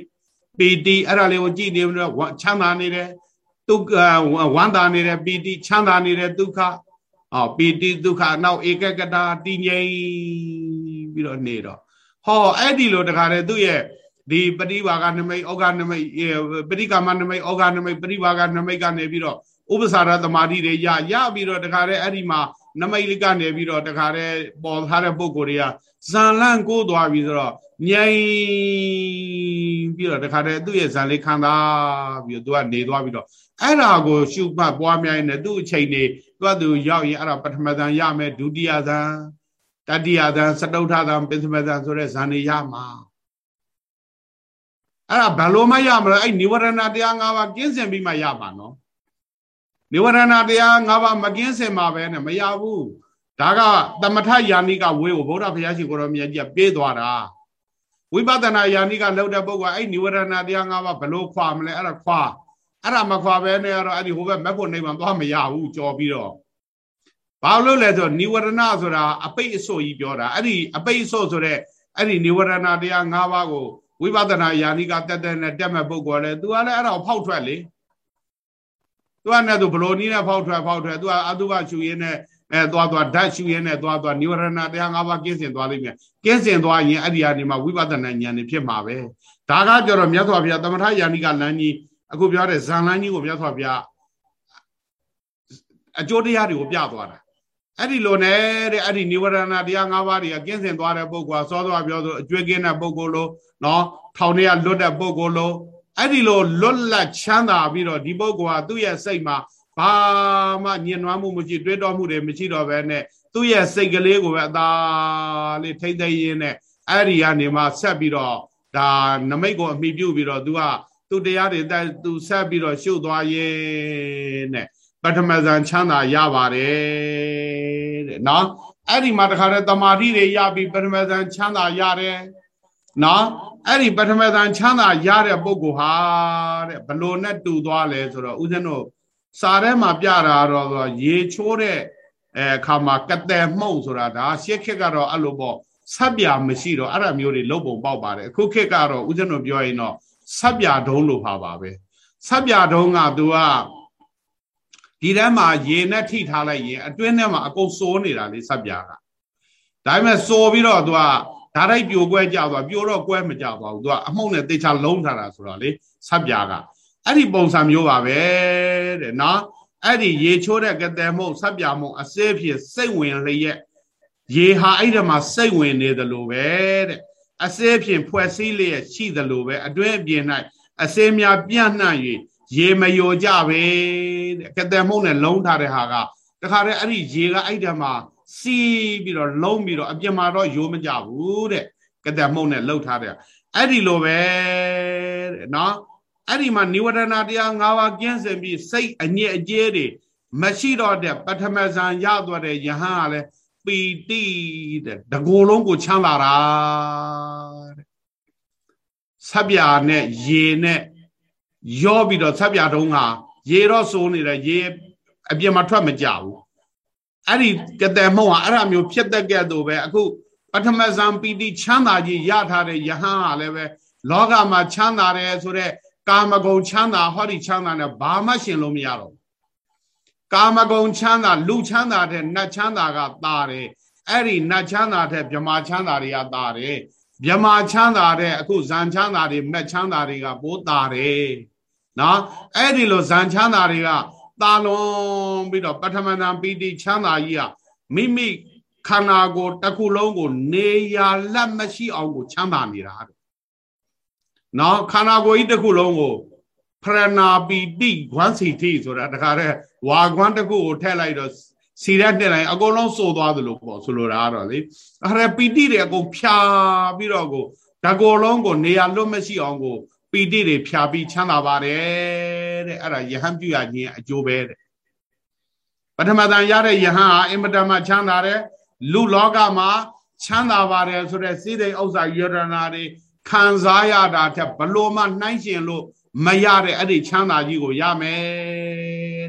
ပီတိအဲ့ဒါလေးကိုကြည့်နေပြီးတော့ချမ်းသာနေတယ်ဒုက္ခဝမ်းသာနေတဲ့ပီတိချမ်းသာနေတဲ့ဒုက္ခအော်ပီတိဒုက္ခနောက်ဧကကတာတည်ငြိမ်ပြီးတော့နေတော့ ဟောအဲ့ဒီလိုတခါတည်းသူ့ရဲ့ဒီပရိဘာကနမိတ်ဩဃနမိတ်ပရိကာမနမိတ်ဩဃနမိတ်ပရိဘာကနမိတ်ကနေပြီးတော့ဥပ္ပစာရသမာဓိတွေရရပြီးတော့တခါတည်းအဲ့ဒီမှာနမိတ်လေးကနေပြီးတော့တခါတည်းပေါ်ထားတဲ့ပုံကိုယ်တွေကဇန်လန့်ကိုသွားပြီဆိုတော့ငြိမ်ပြီးတော့တခါတည်းသူ့ရဲ့ဇန်လေးခံစားပြီးတော့သူကနေသွားပြီးတော့အဲ့ဒါကိုရှုမှတ်ပွားများနေသူ့အချိန်နေသူကသူရောက်ရင်အဲ့ဒါပထမဇန်ရမယ်ဒုတိယဇန် တတိယဇန်စတုထဇန်ပစ္စမဇန်ဆိုတဲ့ဇန်တွေရမှာအဲ့ဒါဘယ်လိုမှရမလဲအဲ့နိဝရဏတရား၅ပါးကျင့်စဉ်ပြီးမှရမှာနော်နိဝရဏတရား၅ပါးမကင်းစင်မှာပဲနဲ့မရဘူးဒါကသမထယာနိကဝေကိုဗုဒ္ဓဘုရားရှိခိုးတော်မြတ်ကြီးပေးသွားတာဝိပဿနာယာနိကလောက်တဲ့ပုဂ္ဂိုလ်အဲ့နိဝရဏတရား၅ပါးဘလို့ခွာမလဲအဲ့ဒါခွာအဲ့ဒါမခွာပဲနဲ့ကတော့အဲ့ဒီဟိုဘက်မက်ဖို့နေမှသွားမရဘူးကြော်ပြီးတော့ ဘာလို့လဲဆိုနိဝရဏဆိုတာအပိတ်အဆို့ကြီးပြောတာအဲ့ဒီအပိတ်အဆို့ဆိုတဲ့အဲ့ဒီနိဝရဏတရား၅ပါးကိုဝိပဿနာယာနိကတက်တက်နဲ့တက်မဲ့ပုဂ္ဂိုလ်လည်း तू ကလည်းအဲ့ဒါကိုဖောက်ထွက်လေသူကနဲ့သူဘလို့နီးနဲ့ဖောက်ထွက်ဖောက်ထွက်သူကအတုပရှူရင်းနဲ့အဲသွားသွားဓာတ်ရှူရင်းနဲ့သွားသွားနိဝရဏတရား၅ပါးကင်းစင်သွားလိမ့်မယ်ကင်းစင်သွားရင်အဲ့ဒီကနေမှဝိပဿနာဉာဏ်နဲ့ဖြစ်မှာပဲဒါကကြတော့မြတ်စွာဘုရားသမထယာနိကလမ်းကြီးအခုပြောတဲ့ဇန်လမ်းကြီးကိုမြတ်စွာဘုရားအကျိုးတရားတွေကိုပြသွားတာ အဲ့ဒီလိုနဲ့တဲ့အဲ့ဒီနိဝရဏတရား၅ပါးတွေကကင်းစင်သွားတဲ့ပုဂ္ဂိုလ်ကစောစောပြောဆိုအကျွေးကင်းတဲ့ပုဂ္ဂိုလ်လို့နော်ထောင်ထဲကလွတ်တဲ့ပုဂ္ဂိုလ်လို့အဲ့ဒီလိုလွတ်လပ်ချမ်းသာပြီးတော့ဒီပုဂ္ဂိုလ်ကသူ့ရဲ့စိတ်မှာဘာမှညင်နွားမှုမရှိတွေးတောမှုတွေမရှိတော့ဘဲနဲ့သူ့ရဲ့စိတ်ကလေးကိုပဲအသာလေးထိမ့်သိမ်းရင်းနဲ့အဲ့ဒီကနေမှဆက်ပြီးတော့ဒါနမိတ်ကိုအမိပြုပြီးတော့ तू ကသူ့တရားတွေတက် तू ဆက်ပြီးတော့ရှုပ်သွားရေးနဲ့ပထမဇန်ချမ်းသာရပါတယ် တဲ့နော်အဲ့ဒီမှာတခါတည်းတမာတိတွေရပြီးပထမဇန်ချမ်းသာရတယ်နော်အဲ့ဒီပထမဇန်ချမ်းသာရတဲ့ပုဂ္ဂိုလ်ဟာတဲ့ဘလို့နဲ့တူသွားလဲဆိုတော့ဦးဇင်းတို့စာထဲမှာပြတာတော့ဆိုရေချိုးတဲ့အဲခါမှာကတဲ့မှုန့်ဆိုတာဒါရှစ်ခက်ကတော့အဲ့လိုပေါ့ဆက်ပြမရှိတော့အဲ့ဒါမျိုးတွေလုံးပုံပေါက်ပါတယ်အခုခက်ကတော့ဦးဇင်းတို့ပြောရင်တော့ဆက်ပြဒုံးလို့ပါပါပဲဆက်ပြဒုံးကသူက ဒီထဲမှာရေနဲ့ထိထားလိုက်ရင်အတွင်းထဲမှာအကုန်စိုးနေတာလေဆက်ပြကဒါပေမဲ့စော်ပြီးတော့သူကဓာတ်ရိုက်ပြိုကွဲကြသွားပြိုတော့ကွဲမကြသွားဘူးသူကအမှုနဲ့တေချာလုံးထားတာဆိုတော့လေဆက်ပြာကအဲ့ဒီပုံစံမျိုးပါပဲတဲ့နော်အဲ့ဒီရေချိုးတဲ့ကတဲ့မှုဆက်ပြာမှုအစေးဖြစ်စိတ်ဝင်လျက်ရေဟာအဲ့ဒီမှာစိတ်ဝင်နေသလိုပဲတဲ့အစေးဖြင့်ဖွဲ့စည်းလျက်ရှိသလိုပဲအတွင်းအပြင်၌အစေးများပြန့်နှံ့၍ ရေမယိုကြပဲတဲ့ကတဲ့မှုနဲ့လုံးထားတဲ့ဟာကတခါတည်းအဲ့ဒီရေကအဲ့ဒီမှာစီးပြီးတော့လုံးပြီးတော့အပြင်မှာတော့ယိုးမကြဘူးတဲ့ကတဲ့မှုနဲ့လှုပ်ထားတဲ့အဲ့ဒီလိုပဲတဲ့နော်အဲ့ဒီမှာနိဝရဏတရား၅ပါးကျင့်စဉ်ပြီးစိတ်အညစ်အကြေးတွေမရှိတော့တဲ့ပထမဇန်ရသွားတဲ့ယဟန်ကလည်းပီတိတဲ့တကိုယ်လုံးကိုချမ်းသာတာတဲ့ဆက်ပြာနဲ့ရေနဲ့ ရော့ပြီးတော့ဆက်ပြတုံးကရေတော့စိုးနေတယ်ရေအပြင်မှာထွက်မကြဘူးအဲ့ဒီကတဲ့မုံကအဲ့ဒါမျိုးဖြစ်တတ်ကြတော့ပဲအခုပထမဇံပီတိချမ်းသာကြီးရထားတဲ့ယဟန်ကလည်းပဲလောကမှာချမ်းသာတယ်ဆိုတော့ကာမဂုဏ်ချမ်းသာဟောဒီချမ်းသာနဲ့ဘာမှရှင်လို့မရတော့ကာမဂုဏ်ချမ်းသာလူချမ်းသာတဲ့နတ်ချမ်းသာကတာတယ်အဲ့ဒီနတ်ချမ်းသာတဲ့မြမာချမ်းသာတွေကတာတယ်မြမာချမ်းသာတဲ့အခုဇံချမ်းသာတွေမက်ချမ်းသာတွေကပိုးတာတယ် နော်အဲ့ဒီလိုဇန်ချမ်းသာတွေကตาလွန်ပြီးတော့ပထမနာပီတိချမ်းသာကြီးကမိမိခန္ဓာကိုယ်တစ်ခုလုံးကို နေရာလက်မရှိအောင်ကိုချမ်းသာနေတာတဲ့နော်ခန္ဓာကိုယ်ကြီးတစ်ခုလုံးကိုဖရဏာပီတိဂွမ်းစီတိဆိုတာတခါတည်းဝါဂွမ်းတစ်ခုကိုထည့်လိုက်တော့စီရက်တက်လိုက်အကုန်လုံးစိုးသွားသလိုပေါ့ဆိုလိုတာကတော့လေအဲ့ဒါပီတိတွေအကုန်ဖြာပြီးတော့ကိုဓကိုယ်လုံးကိုနေရာလွတ်မရှိအောင်ကို ပီတိတွေဖြာပြီးချမ်းသာပါတယ်တဲ့အဲ့ဒါယဟန်ပြုရခြင်းအကျိုးပဲတဲ့ပထမတန်ရတဲ့ယဟန်ဟာအင်မတန်မှချမ်းသာတယ်လူလောကမှာချမ်းသာပါတယ်ဆိုတဲ့စိတ်ဥစ္စာယရနာတွေခံစားရတာထက်ဘလို့မှနှိုင်းရှင်လို့မရတဲ့အဲ့ဒီချမ်းသာကြီးကိုရမယ်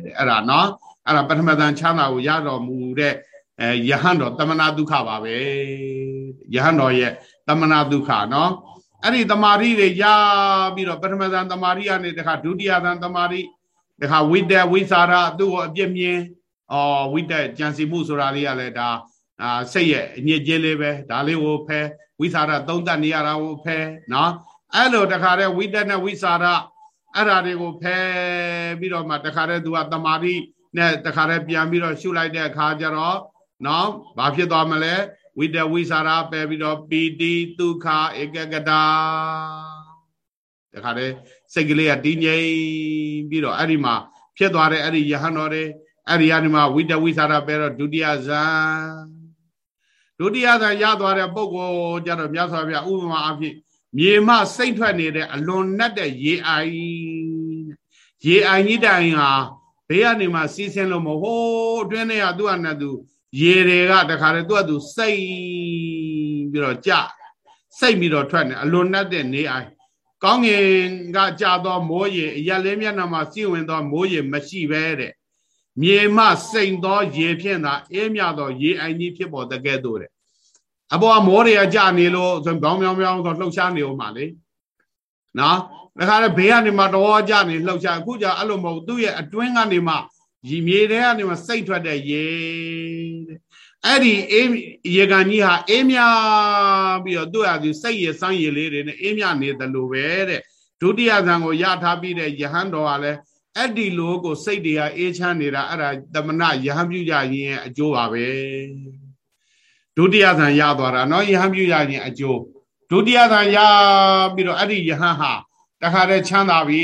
တဲ့အဲ့ဒါနော်အဲ့ဒါပထမတန်ချမ်းသာကိုရတော်မူတဲ့အဲယဟန်တော်တမနာဒုက္ခပါပဲယဟန်တော်ရဲ့တမနာဒုက္ခနော် အဲ့ဒီတမာရီတွေရပြီးတော့ပထမတန်တမာရီကနေတခါဒုတိယတန်တမာရီတခါဝိတ္တဝိသရာသူ့ကိုအပြစ်မြင်အော်ဝိတ္တကြံစီမှုဆိုတာလေးကလည်းဒါအာစိတ်ရဲ့အညစ်အကြေးလေးပဲဒါလေးကိုဖဲဝိသရာသုံးတတ်နေရတာကိုဖဲနော်အဲ့လိုတခါတည်းဝိတ္တနဲ့ဝိသရာအဲ့ဓာတွေကိုဖဲပြီးတော့မှတခါတည်းသူကတမာတိနဲ့တခါတည်းပြန်ပြီးတော့ရှုလိုက်တဲ့အခါကျတော့နော်ဘာဖြစ်သွားမလဲ ဝိတ္တဝိသရာပယ်ပြီးတော့ပီတိဒုက္ခဧကကတာတခါတည်းစိတ်ကလေးကတည်ငြိမ်ပြီးတော့အဲ့ဒီမှာဖြစ်သွားတဲ့အဲ့ဒီယဟန်တော်တွေအဲ့ဒီကနေမှဝိတ္တဝိသရာပယ်တော့ဒုတိယဇန်ဒုတိယသာရသွားတဲ့ပုံကိုကြတော့မြတ်စွာဘုရားဥပမာအဖြစ်မြေမစိတ်ထွက်နေတဲ့အလွန်နဲ့တဲ့ရေအိုင်ရေအိုင်ကြီးတိုင်ဟာဘေးကနေမှစီးဆင်းလို့မဟုတ်အတွင်းထဲကသူ့အနတ်သူ ရေတွေကတခါတည်းသူ့အတူစိတ်ပြီးတော့ကြစိတ်ပြီးတော့ထွက်နေအလွန်နဲ့တဲ့နေအိုင်ကောင်းငင်ကကြာသောမိုးရေအရက်လေးမျက်နှာမှာစီဝင်သောမိုးရေမရှိပဲတဲ့မြေမစိန်သောရေဖြင့်သာအေးမြသောရေအိုင်ကြီးဖြစ်ပေါ်တကဲ့သို့တဲ့အပေါ်မောတွေကကြနေလို့ဆိုဘောင်းပြောင်းပြောင်းဆိုလှုပ်ရှားနေဦးမှာလေနော်ဒါခါလေဘေးကနေမှတော်ကြနေလှုပ်ရှားအခုကျအဲ့လိုမဟုတ်သူ့ရဲ့အတွင်းကနေမှ ရီမြေတွေကနေမှစိတ်ထွက်တဲ့ရေတဲ့အဲ့ဒီအေးရေကန်ကြီးဟာအေးမြပြီးတော့သူ့ဟာသူစိတ်ရစမ်းရည်လေးတွေနဲ့အေးမြနေတယ်လို့ပဲတဲ့ဒုတိယဇန်ကိုရထားပြီးတဲ့ယဟန်တော်ကလည်းအဲ့ဒီလိုကိုစိတ်တွေကအေးချမ်းနေတာအဲ့ဒါတမနာယဟန်ပြုကြရင်ရဲ့အကျိုးပါပဲဒုတိယဇန်ရသွားတာเนาะယဟန်ပြုကြရင်အကျိုးဒုတိယဇန်ရပြီးတော့အဲ့ဒီယဟန်ဟာတခါတည်းချမ်းသာပြီ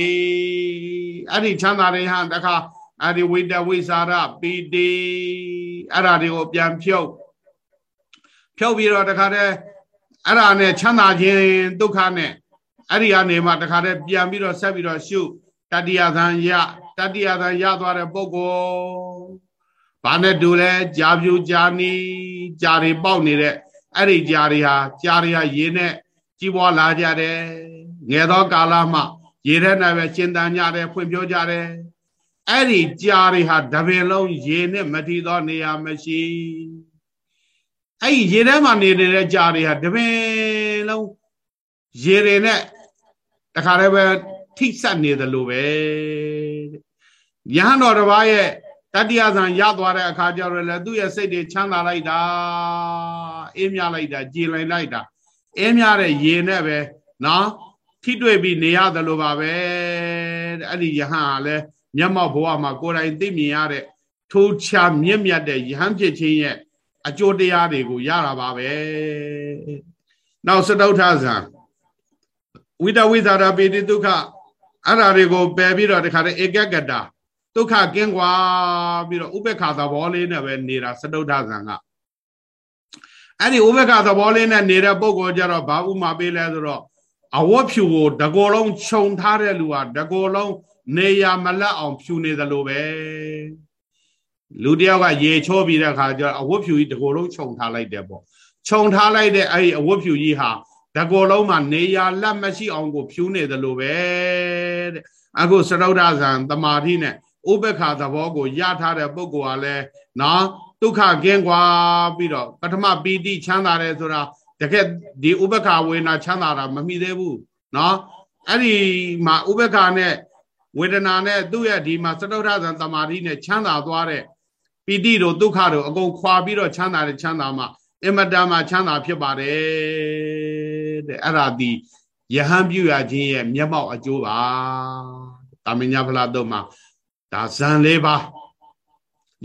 အဲ့ဒီချမ်းသာတဲ့ယဟန်တခါ အဲ့ဒီဝိတဝိစာရပီတိအဲ့ဒါတွေကိုပြန်ဖြုတ်ဖြုတ်ပြီးတော့တခါတည်းအဲ့ဒါနဲ့ချမ်းသာခြင်းဒုက္ခနဲ့အဲ့ဒီကနေမှတခါတည်းပြန်ပြီးတော့ဆက်ပြီးတော့ရှုတတိယသံရတတိယသံရသွားတဲ့ပုဂ္ဂိုလ်ဘာနဲ့တူလဲကြာပြူကြာနီကြာတွေပေါက်နေတဲ့အဲ့ဒီကြာတွေဟာကြာတွေဟာရေနဲ့ကြီးပွားလာကြတယ်ငယ်သောကာလမှရေထဲနဲ့ပဲရှင်းတန်ကြတယ်ဖွင့်ပြောကြတယ် အဲ့ဒီကြာတွေဟာတပင်လုံးရေနဲ့မထီသောနေရာမရှိအဲ့ဒီရေထဲမှာနေနေတဲ့ကြာတွေဟာတပင်လုံးရေတွေနဲ့တခါတည်းပဲထိဆက်နေတယ်လို့ပဲရဟန်းတော်တစ်ပါးရဲ့တတိယဇံရသွားတဲ့အခါကျတော့လေသူ့ရဲ့စိတ်တွေချမ်းသာလိုက်တာအေးမြလိုက်တာကြည်လိုက်လိုက်တာအေးမြတဲ့ရေနဲ့ပဲနော်ထိတွေ့ပြီးနေရတယ်လို့ပါပဲအဲ့ဒီယဟန်ကလည်း မျက်မှောက်ဘဝမှာကိုယ်တိုင်သိမြင်ရတဲ့ထိုးချမြင့်မြတ်တဲ့ယဟန်ဖြစ်ခြင်းရဲ့အကျိုးတရားတွေကိုရတာပါပဲနောက်စတုထဇံဝိတဝိဇာရပိတိဒုက္ခအဲ့ဓာတွေကိုပယ်ပြီးတော့တခါတည်းဧကကတာဒုက္ခကင်းကွာပြီးတော့ဥပေက္ခသဘောလေးနဲ့ပဲနေတာစတုထဇံကအဲ့ဒီဥပေက္ခသဘောလေးနဲ့နေတဲ့ပုံကိုကြတော့ဘာဥမာပေးလဲဆိုတော့အဝတ်ဖြူကိုတကောလုံးခြုံထားတဲ့လူဟာတကောလုံး နေရမလတ်အောင်ဖြူနေသလိုပဲလူတယောက်ကရေချိုးပြီးတဲ့အခါကျတော့အဝတ်ဖြူကြီးတကောလုံးခြုံထားလိုက်တယ်ပေါ့ခြုံထားလိုက်တဲ့အဲ့ဒီအဝတ်ဖြူကြီးဟာတကောလုံးမှာနေရလက်မရှိအောင်ကိုဖြူနေသလိုပဲတဲ့အခုစရုဒ္ဓဇံတမာတိနဲ့ဥပ္ပခါသဘောကိုရထားတဲ့ပုဂ္ဂိုလ်ကလည်းနော်ဒုက္ခကင်းကွာပြီးတော့ပထမပီတိချမ်းသာတယ်ဆိုတာတကယ်ဒီဥပ္ပခါဝေနာချမ်းသာတာမမိသေးဘူးနော်အဲ့ဒီမှာဥပ္ပခါနဲ့ ဝေဒနာနဲ့သူ့ရဲ့ဒီမှာစတုထဇံတမာတိနဲ့ချမ်းသာသွားတဲ့ပီတိတို့ဒုက္ခတို့အကုန်ခွာပြီးတော့ချမ်းသာတဲ့ချမ်းသာမှအင်မတန်မှချမ်းသာဖြစ်ပါတယ်တဲ့အဲ့ဒါဒီယဟန်ပြုရခြင်းရဲ့မျက်မှောက်အကျိုးပါတာမညဖလားတို့မှာဒါဇန်လေးပါ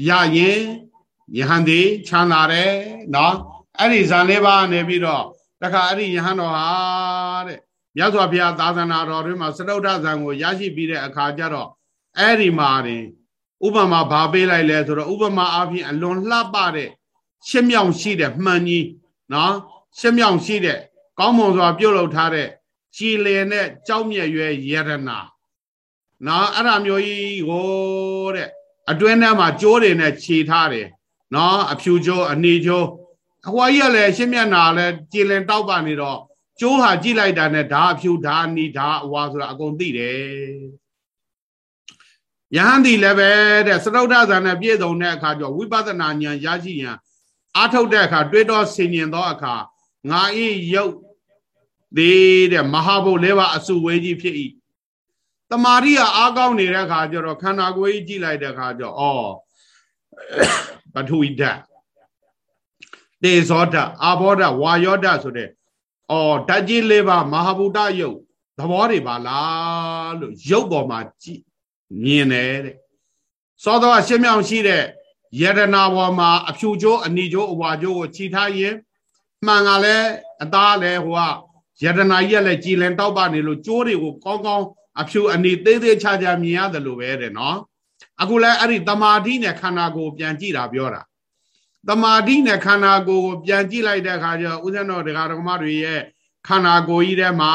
ရရင်ယဟန်ဒီချမ်းသာတယ်နော်အဲ့ဒီဇန်လေးပါနေပြီးတော့တခါအဲ့ဒီယဟန်တော်ဟာတဲ့ မြတ်စွာဘုရားသာသနာတော်တွင်မှာစတုဒ္ဓဇံကိုရရှိပြီးတဲ့အခါကျတော့အဲ့ဒီမှာတင်ဥပမာဘာပေးလိုက်လဲဆိုတော့ဥပမာအပြင်အလွန်လှပတဲ့ရှင်းမြောင်ရှိတဲ့မှန်ကြီးနော်ရှင်းမြောင်ရှိတဲ့ကောင်းမွန်စွာပြုတ်လုပ်ထားတဲ့ကြည်လင်တဲ့ကြောက်မြက်ရွယ်ယရနာနော်အဲ့ဒါမျိုးကြီးဟိုတဲ့အတွင်းထဲမှာကြိုးတွေနဲ့ခြေထားတယ်နော်အဖြူကြိုးအနေကြိုးအဟွာကြီးကလည်းရှင်းမျက်နာလည်းကြည်လင်တောက်ပါနေတော့ ကျိုးဟာကြည့်လိုက်တာနဲ့ဓာအဖြူဓာအနီဓာအဝါဆိုတာအကုန်သိတယ်ယဟန်ဒီလည်းပဲတဲ့စရုဒ္ဓဇာနဲ့ပြည့်စုံတဲ့အခါကျဝိပဿနာဉာဏ်ရရှိရန်အာထုတ်တဲ့အခါတွေးတော့ဆင်ញင်သောအခါငါဤယုတ်သေးတဲ့မဟာဘုတ်လေးပါအစုဝေးကြီးဖြစ်၏တမာရိကအားကောင်းနေတဲ့အခါကျတော့ခန္ဓာကိုယ်ကြီးကြည့်လိုက်တဲ့အခါကျတော့ဩပထဝီဓာတ်တေဇောဓာတ်အာဘောဓာတ်ဝါယောဓာတ်ဆိုတဲ့ ဩဓာတ်ကြီးလေးပါမဟာဗုဒ္ဓယုတ်သဘောတွေပါလားလို့ရုပ်ပေါ်မှာကြည့်မြင်တယ်တဲ့စောသောရှင်းမြောင်ရှိတဲ့ယရနာပေါ်မှာအဖြူကျိုးအနီကျိုးအဝါကျိုးကိုခြိထားရင်မှန်ကလည်းအသားလည်းဟိုကယရနာကြီးကလည်းကြည်လင်တောက်ပနေလို့ကျိုးတွေကိုကောင်းကောင်းအဖြူအနီသေးသေးချာချာမြင်ရတယ်လို့ပဲတဲ့နော်အခုလည်းအဲ့ဒီတမာတိနဲ့ခန္ဓာကိုယ်ပြန်ကြည့်တာပြောတာ တမာတိနဲ့ခန္ဓာကိုယ်ကိုပြန်ကြည့်လိုက်တဲ့အခါကျဦးဇင်းတော်ဒကာဒကမတွေရဲ့ခန္ဓာကိုယ်ကြီးထဲမှာ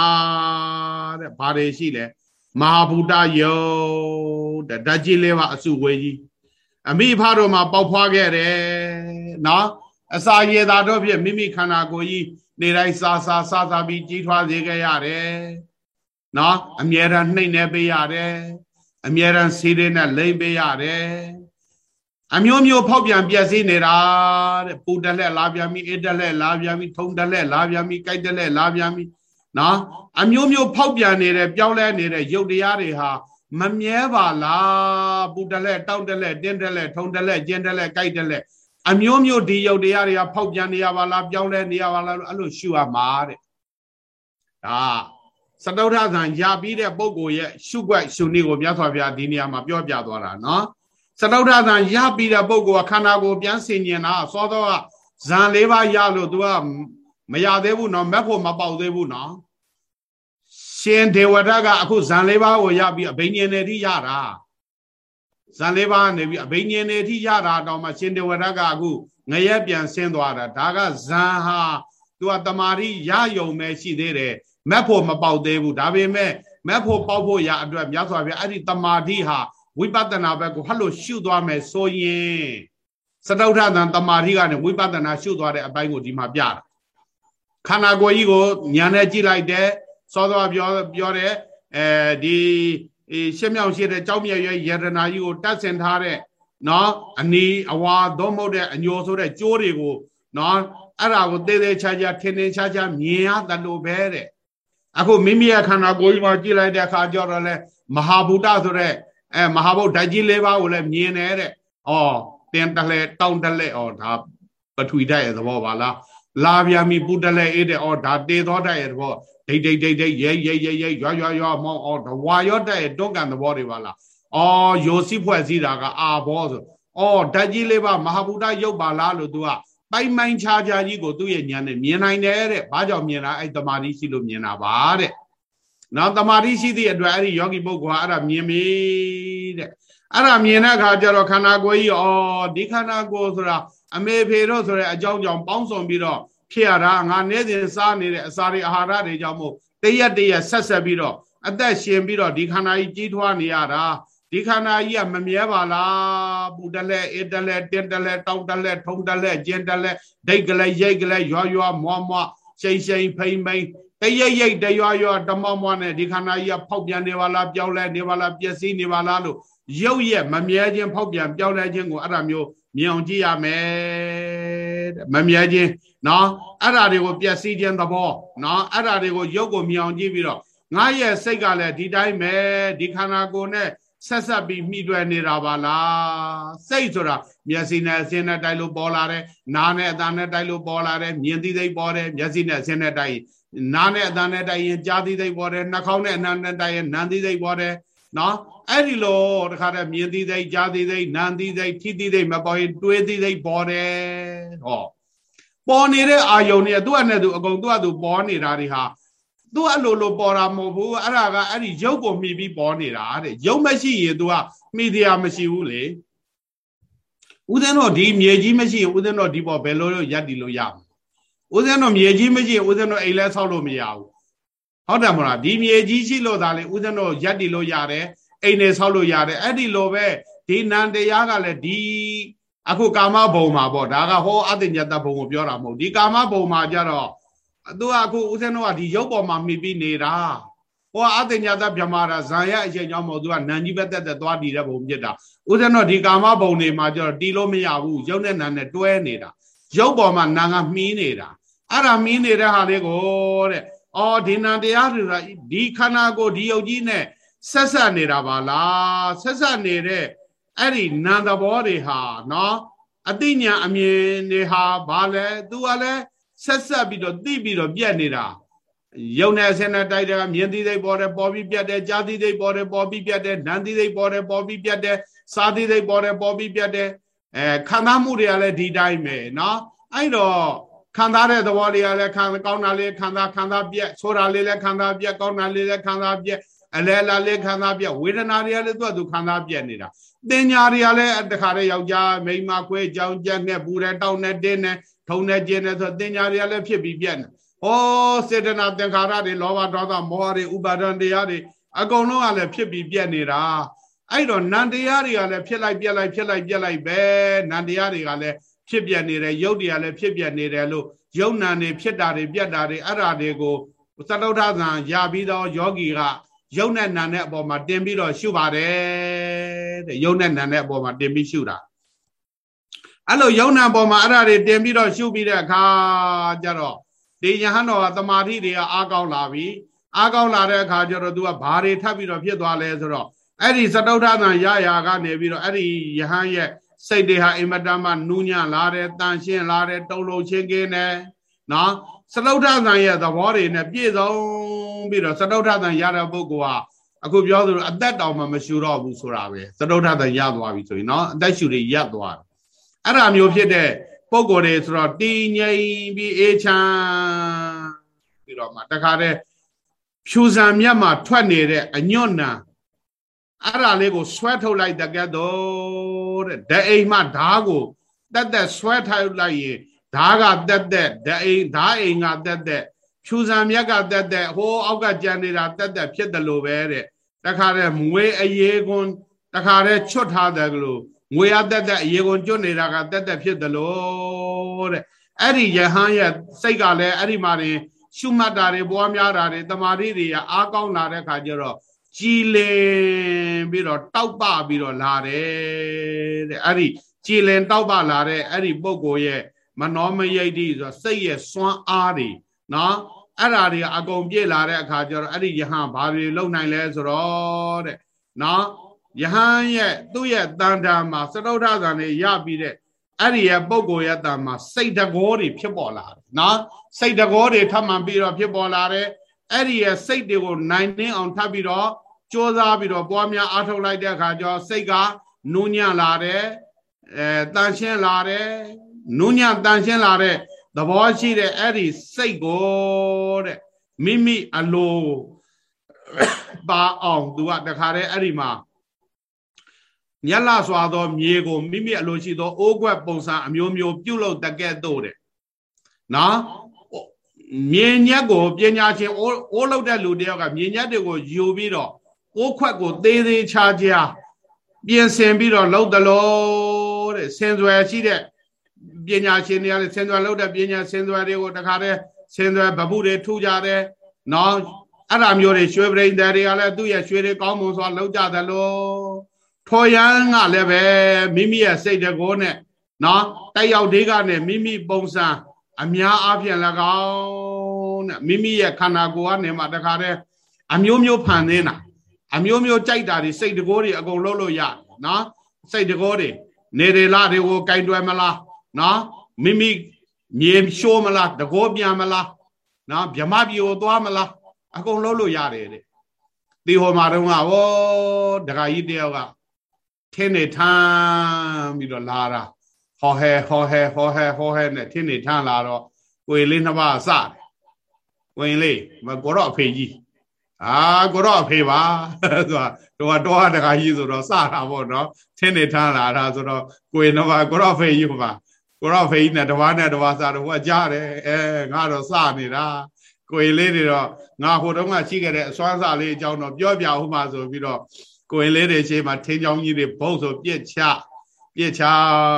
တဲ့ဘာတွေရှိလဲမဟာဘူတယုတ်တဲ့ဓာတ်ကြီးလေးပါအစုဝေးကြီးအမိဖတို့မှာပေါက်ဖွားခဲ့တယ်နော်အစာရေသာတော့ဖြစ်မိမိခန္ဓာကိုယ်ကြီးနေတိုင်းစားစားစားစားပြီးကြီးထွားစေခဲ့ရတယ်နော်အမြဲတမ်းနှိမ့်နေပေးရတယ်အမြဲတမ်းစီးရင်းနဲ့လိမ့်ပေးရတယ် အမျိုးမျိုးဖောက်ပြန်ပြက်စီးနေတာတဲ့ပူတက်လက်လာပြန်ပြီအေးတက်လက်လာပြန်ပြီထုံတက်လက်လာပြန်ပြီကြိုက်တက်လက်လာပြန်ပြီနော်အမျိုးမျိုးဖောက်ပြန်နေတဲ့ပြောင်းလဲနေတဲ့ရုပ်တရားတွေဟာမမြဲပါလားပူတက်လက်တောက်တက်လက်တင်းတက်လက်ထုံတက်လက်ကျင်းတက်လက်ကြိုက်တက်လက်အမျိုးမျိုးဒီရုပ်တရားတွေကဖောက်ပြန်နေရပါလားပြောင်းလဲနေရပါလားအဲ့လိုရှုရမှာတဲ့ဒါစတုထဇံရပြီးတဲ့ပုဂ္ဂိုလ်ရဲ့ရှုွက်ရှုနည်းကိုမြတ်စွာဘုရားဒီနေရာမှာပြောပြသွားတာနော် စတုထဇံရပြီးတဲ့ပုဂ္ဂိုလ်ကခန္ဓာကိုယ်ပြန်ဆင်ញင်တာစောတော့ဇံလေးပါးရလို့ तू ကမရသေးဘူးနော်မက်ဖို့မပေါက်သေးဘူးနော်ရှင်ဒေဝဒကအခုဇံလေးပါးကိုရပြီးအဘိညာဉ်နယ်ထိရတာဇံလေးပါးနေပြီးအဘိညာဉ်နယ်ထိရတာတော့မှရှင်ဒေဝဒကအခုငရက်ပြန်ဆင်းသွားတာဒါကဇံဟာ तू ကတမာရီရယုံပဲရှိသေးတယ်မက်ဖို့မပေါက်သေးဘူးဒါပေမဲ့မက်ဖို့ပေါက်ဖို့ရအတွက်မြတ်စွာဘုရားအဲ့ဒီတမာတိဟာ ဝိပဿနာဘက်ကိုဟတ်လို့ရှုသွားမယ်ဆိုရင်စတုထသံတမာတိကနေဝိပဿနာရှုသွားတဲ့အပိုင်းကိုဒီမှာပြတာခန္ဓာကိုယ်ကြီးကိုညာနဲ့ကြည့်လိုက်တယ်စောစောပြောပြောတဲ့အဲဒီရှင်းမြောင်ရှိတဲ့ကြောက်မြဲ့ရဲ့ယရနာကြီးကိုတတ်ဆင်ထားတဲ့နော်အနီအဝါသို့မဟုတ်တဲ့အညိုဆိုတဲ့ကြိုးတွေကိုနော်အဲ့ဒါကိုသေးသေးချာချာထင်ထင်ရှားရှားမြင်ရတယ်လို့ပဲတဲ့အခုမိမိရဲ့ခန္ဓာကိုယ်ကြီးမှာကြည့်လိုက်တဲ့အခါကျတော့လေမဟာဗုဒ္ဓဆိုတဲ့ အဲမဟာဗုဒ္ဓဓာတ်ကြီး၄ပါးကိုလည်းမြင်တယ်တဲ့ဩဩတင်းတလဲတောင်းတလဲဩဒါပထဝီဓာတ်ရဲ့သဘောပါလားလာဗျာမီပူတလဲအေးတဲ့ဩဒါတေသောဓာတ်ရဲ့သဘောဒိတ်ဒိတ်ဒိတ်ဒိတ်ရဲရဲရဲရဲရွာရွာရွာမောင်းဩဒဝါရောဓာတ်ရဲ့တွန်းကန်သဘောတွေပါလားဩယိုစီဖွဲ့စည်းတာကအာဘောဆိုဩဓာတ်ကြီးလေးပါမဟာဗုဒ္ဓရုပ်ပါလားလို့ तू ကပိုင်မိုင်ခြားခြားကြီးကိုသူ့ရဲ့ဉာဏ်နဲ့မြင်နိုင်တယ်တဲ့ဘာကြောင့်မြင်တာအဲ့တမာတိရှိလို့မြင်တာပါတဲ့ နော်တမာတိရှိသည့်အတွက်အဲ့ဒီယောဂီပုဂ္ဂိုလ်ကအဲ့ဒါမြင်ပြီတဲ့အဲ့ဒါမြင်တဲ့အခါကျတော့ခန္ဓာကိုယ်ကြီးဩဒီခန္ဓာကိုယ်ဆိုတာအမေဖေတို့ဆိုတဲ့အကြောင်းကြောင့်ပေါင်းစုံပြီးတော့ဖြစ်ရတာငါနေ့စဉ်စားနေတဲ့အစာတွေအာဟာရတွေကြောင့်မို့တရက်တရက်ဆက်ဆက်ပြီးတော့အသက်ရှင်ပြီးတော့ဒီခန္ဓာကြီးကြီးထွားနေရတာဒီခန္ဓာကြီးကမမြဲပါလားပူတလဲအေးတလဲတင်းတလဲတောက်တလဲထုံတလဲကျင်းတလဲဒိတ်ကလေးရိတ်ကလေးရွာရွာမွားမွားရှိန်ရှိန်ဖိမ့်ဖိမ့် တရိတ်ရိတ်တရွာရွာတမောင်းမွားနဲ့ဒီခန္ဓာကြီးကဖောက်ပြန်နေပါလားပြောင်းလဲနေပါလားပျက်စီးနေပါလားလို့ရုပ်ရဲ့မမြဲခြင်းဖောက်ပြန်ပြောင်းလဲခြင်းကိုအဲ့ဒါမျိုးမြင်အောင်ကြည့်ရမယ်တဲ့မမြဲခြင်းနော်အဲ့ဒါတွေကိုပျက်စီးခြင်းသဘောနော်အဲ့ဒါတွေကိုရုပ်ကိုမြင်အောင်ကြည့်ပြီးတော့ငါရဲ့စိတ်ကလည်းဒီတိုင်းပဲဒီခန္ဓာကိုယ်နဲ့ဆက်ဆက်ပြီးမိတွယ်နေတာပါလားစိတ်ဆိုတာမျက်စိနဲ့အစင်းနဲ့တိုက်လို့ပေါ်လာတယ်နားနဲ့အသံနဲ့တိုက်လို့ပေါ်လာတယ်မြင်သိသိပေါ်တယ်မျက်စိနဲ့အစင်းနဲ့တိုက်ရင် နားနဲ့အသံနဲ့တိုက်ရင်ကြားသိသိပေါ်တယ်နှာခေါင်းနဲ့အနံနဲ့တိုက်ရင်နံသိသိပေါ်တယ်နော်အဲ့ဒီလိုတခါတည်းမြင်သိသိကြားသိသိနံသိသိထိသိသိမပေါ်ရင်တွေးသိသိပေါ်တယ်ဟောပေါ်နေတဲ့အာယုန်တွေသူ့အနေနဲ့သူအကုန်သူ့အတူပေါ်နေတာတွေဟာသူအလိုလိုပေါ်တာမဟုတ်ဘူးအဲ့ဒါကအဲ့ဒီရုပ်ကိုမှီပြီးပေါ်နေတာတဲ့ရုပ်မရှိရင် तू ကမှီတရားမရှိဘူးလေဦးဇင်းတို့ဒီမြေကြီးမရှိရင်ဦးဇင်းတို့ဒီပေါ်ဘယ်လိုလို့ရက်တည်လို့ရမလဲ ဦးဇင်းတို့မြေကြီးမရှိရင်ဦးဇင်းတို့အိမ်လဲဆောက်လို့မရဘူးဟုတ်တယ်မလားဒီမြေကြီးရှိလို့ဒါလေဦးဇင်းတို့ရက်တည်လို့ရတယ်အိမ်နေဆောက်လို့ရတယ်အဲ့ဒီလိုပဲဒီနန္တရားကလည်းဒီအခုကာမဘုံမှာပေါ့ဒါကဟောအတ္တညတဘုံကိုပြောတာမဟုတ်ဒီကာမဘုံမှာကြတော့သူကအခုဦးဇင်းတို့ကဒီရုပ်ပေါ်မှာမှီပြီးနေတာဟောအတ္တညာတဗြဟ္မာရာဇာယအချိန်ကြောင့်မဟုတ်သူကနန်ကြီးပဲတက်တက်သွားတည်တဲ့ဘုံဖြစ်တာဦးဇင်းတို့ဒီကာမဘုံတွေမှာကျတော့တီးလို့မရဘူးရုပ်နဲ့နာနဲ့တွဲနေတာရုပ်ပေါ်မှာနာကမှီးနေတာ အဲ့ဒါမှီးနေတဲ့ဟာလေးကိုတဲ့အော်ဒီနံတရားတွေကဒီခန္ဓာကိုဒီယုတ်ကြီးနဲ့ဆက်ဆက်နေတာပါလားဆက်ဆက်နေတဲ့အဲ့ဒီနံသဘောတွေဟာနော်အတိညာအမြင်တွေဟာဘာလဲသူကလည်းဆက်ဆက်ပြီးတော့သိပြီးတော့ပြက်နေတာယုံနဲ့ဆင်းနဲ့တိုက်တယ်မြင်သိသိပေါ်တယ်ပေါ်ပြီးပြက်တယ်ကြားသိသိပေါ်တယ်ပေါ်ပြီးပြက်တယ်နားသိသိပေါ်တယ်ပေါ်ပြီးပြက်တယ်စားသိသိပေါ်တယ်ပေါ်ပြီးပြက်တယ်အဲခံစားမှုတွေကလည်းဒီတိုင်းပဲเนาะအဲ့တော့ ခံစားတဲ့သဘောတွေကလည်းခံကောင်းတာလေးခံစားခံစားပြက်ဆိုတာလေးလည်းခံစားပြက်ကောင်းတာလေးလည်းခံစားပြက်အလဲလာလေးခံစားပြက်ဝေဒနာတွေကလည်းသူ့အတူခံစားပြက်နေတာတင်ညာတွေကလည်းတခါတည်းယောက်ျားမိန်းမခွဲကြောင်ကြက်နဲ့ပူတဲ့တောင်းနဲ့တင်းနဲ့ထုံနေကျင်းနေဆိုတင်ညာတွေကလည်းဖြစ်ပြီးပြက်နေဩစေတနာသင်္ခါရတွေလောဘဒေါသမောဟတွေဥပါဒံတရားတွေအကုန်လုံးကလည်းဖြစ်ပြီးပြက်နေတာအဲ့တော့နန္တရားတွေကလည်းဖြစ်လိုက်ပြက်လိုက်ဖြစ်လိုက်ပြက်လိုက်ပဲနန္တရားတွေကလည်း ဖြစ်ပြက်နေတယ်ရုပ်တွေကလည်းဖြစ်ပြက်နေတယ်လို့ယုံနာနေဖြစ်တာတွေပြက်တာတွေအဲ့ဒါတွေကိုသတုထဇံရပြီးတော့ယောဂီကယုံနဲ့နာနဲ့အပေါ်မှာတင်ပြီးတော့ရှုပါတယ်တဲ့ယုံနဲ့နာနဲ့အပေါ်မှာတင်ပြီးရှုတာအဲ့လိုယုံနာပေါ်မှာအဲ့ဒါတွေတင်ပြီးတော့ရှုပြီးတဲ့အခါကျတော့ဒီယဟန်တော်ကတမာတိတွေကအားကောင်းလာပြီအားကောင်းလာတဲ့အခါကျတော့ तू ကဘာတွေထပ်ပြီးတော့ဖြစ်သွားလဲဆိုတော့အဲ့ဒီစတုထသံရရာကနေပြီးတော့အဲ့ဒီယဟန်ရဲ့ စိတ်တွေဟာအင်မတန်မှနူးညံ့လာတယ်တန်ရှင်းလာတယ်တုံလုံးချင်းကင်းတယ်နော်စတုထသံရဲ့သဘောတွေနဲ့ပြည့်စုံပြီးတော့စတုထသံရတဲ့ပုဂ္ဂိုလ်ကအခုပြောသလိုအသက်တောင်မှမရှူတော့ဘူးဆိုတာပဲစတုထသံရသွားပြီဆိုရင်နော်အသက်ရှူတွေရပ်သွားတယ်အဲ့ဒါမျိုးဖြစ်တဲ့ပုံကိုယ်တွေဆိုတော့တည်ငြိမ်ပြီးအေးချမ်းပြီးတော့မှတခါတည်းဖြူစံမြတ်မှာထွက်နေတဲ့အညွန့်နာအဲ့ဒါလေးကိုဆွဲထုတ်လိုက်တကက် တော့တဲ့ဓာအိမ်မှဓာကိုတက်တက်ဆွဲထုတ်လိုက်ရင်ဓာကတက်တက်ဓာအိမ်ဓာအိမ်ကတက်တက်ဖြူစံမြတ်ကတက်တက်ဟိုးအောက်ကကြံနေတာတက်တက်ဖြစ်တယ်လို့ပဲတဲ့တခါတည်းမွေးအေးကွန်းတခါတည်းချွတ်ထားတယ်လို့ငွေရတက်တက်အေကုန်ကျွတ်နေတာကတက်တက်ဖြစ်တယ်လို့တဲ့အဲ့ဒီယဟန်ရဲ့စိတ်ကလည်းအဲ့ဒီမှာနေရှုမှတ်တာတွေပွားများတာတွေတမာတိတွေအားကောင်းလာတဲ့ခါကျတော့ ကြည်လင်ပြီးတော့တောက်ပပြီးတော့လာတယ်တဲ့အဲ့ဒီကြည်လင်တောက်ပလာတဲ့အဲ့ဒီပုံကိုရဲ့မနောမယိတ်တိဆိုစိတ်ရဲ့စွမ်းအားတွေနော်အဲ့ဓာတွေအကုန်ပြည့်လာတဲ့အခါကျတော့အဲ့ဒီယဟန်ဘာတွေလုံနိုင်လဲဆိုတော့တဲ့နော်ယဟန်ရဲ့သူ့ရဲ့တန်တာမှာစတုထဇာနေရပြီးတဲ့အဲ့ဒီရဲ့ပုံကိုယ်ရဲ့တန်မှာစိတ်တကောတွေဖြစ်ပေါ်လာတယ်နော်စိတ်တကောတွေထပ်မှန်ပြီးတော့ဖြစ်ပေါ်လာတယ် အဲ့ဒီရဲ့စိတ်တွေကိုနိုင်နှင်းအောင်ထပ်ပြီးတော့ကြိုးစားပြီးတော့ပွားများအားထုတ်လိုက်တဲ့အခါကျတော့စိတ်ကနူးညံ့လာတယ်အဲတန်ရှင်းလာတယ်နူးညံ့တန်ရှင်းလာတဲ့သဘောရှိတဲ့အဲ့ဒီစိတ်ကိုတဲ့မိမိအလိုပါအောင်သူကတခါတည်းအဲ့ဒီမှာမြက်လာစွာသောမြေကိုမိမိအလိုရှိသောအိုးခွက်ပုံစံအမျိုးမျိုးပြုတ်လို့တကဲ့သို့တဲ့နော် မြေညက်ကိုပညာရှင်အိုးအိုးလောက်တဲ့လူတယောက်ကမြေညက်တွေကိုယူပြီးတော့အိုးခွက်ကိုသေးသေးချာချာပြင်ဆင်ပြီးတော့လှုပ်တယ်လို့တဲ့ဆင်စွယ်ရှိတဲ့ပညာရှင်တွေကလည်းဆင်စွယ်လှုပ်တဲ့ပညာဆင်စွယ်တွေကိုတခါတည်းဆင်စွယ်ဗပုတွေထူကြတယ်နော်အဲ့ဒါမျိုးတွေရွှေပရိန်တွေကလည်းသူ့ရဲ့ရွှေတွေကောင်းမွန်စွာလှုပ်ကြတယ်လို့ထော်ရန်ကလည်းပဲမိမိရဲ့စိတ်တကောနဲ့နော်တိုက်ရောက်သေးကနဲ့မိမိပုံစံ အများအားဖြင့်၎င်းတဲ့မိမိရဲ့ခန္ဓာကိုယ်ကနေမှတခါတည်းအမျိုးမျိုးဖန်နေတာအမျိုးမျိုးကြိုက်တာတွေစိတ်တကောတွေအကုန်လုံးလို့ရနော်စိတ်တကောတွေနေရလာတွေကိုကင်တွယ်မလားနော်မိမိမြေရှိုးမလားတကောပြန်မလားနော်ဗြမပြေကိုသွားမလားအကုန်လုံးလို့ရတယ်တဲ့ဒီဟောမှာတော့ဟောဒကာကြီးတယောက်ကထင်းနေထမ်းပြီးတော့လာတာ ဟောဟဲဟောဟဲဟောဟဲဟောဟဲနဲ့ထင်းနေထမ်းလာတော့ကိုယ်လေးနှစ်ပါးစတယ်ကိုရင်လေးမကိုတော့အဖေကြီးအာကိုတော့အဖေပါဆိုတာတော့တော့တခါကြီးဆိုတော့စတာပေါ့နော်ထင်းနေထမ်းလာတာဆိုတော့ကိုရင်နှစ်ပါးကိုတော့အဖေကြီးပါကိုတော့အဖေကြီးနဲ့တဝါနဲ့တဝါစားတော့ဟိုကကြားတယ်အဲငါတော့စနေတာကိုရင်လေးတွေတော့ငါဟိုတုန်းကရှိခဲ့တဲ့အစွမ်းစားလေးအကြောင်းတော့ပြောပြဦးမှာဆိုပြီးတော့ကိုရင်လေးတွေရှေ့မှာထင်းချောင်းကြီးတွေဘုတ်ဆိုပြစ်ချ ပြစ်ချ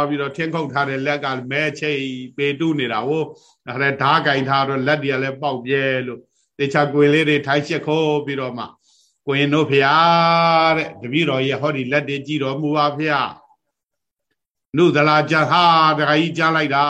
ပြီးတော့ထင်းခုတ်ထားတဲ့လက်ကမဲချိတ်ပေတုနေတာဟိုအဲဓားကင်ထားတော့လက်တွေကလည်းပေါက်ပြဲလို့တေချာကိုရင်လေးတွေထိုက်ချက်ခိုးပြီးတော့မှကိုရင်တို့ဖျားတဲ့တပည့်တော်ရဲ့ဟောဒီလက်တွေကြည့်တော်မူပါဖျားနုသလာကြဟာတခါကြီးကြားလိုက်တာ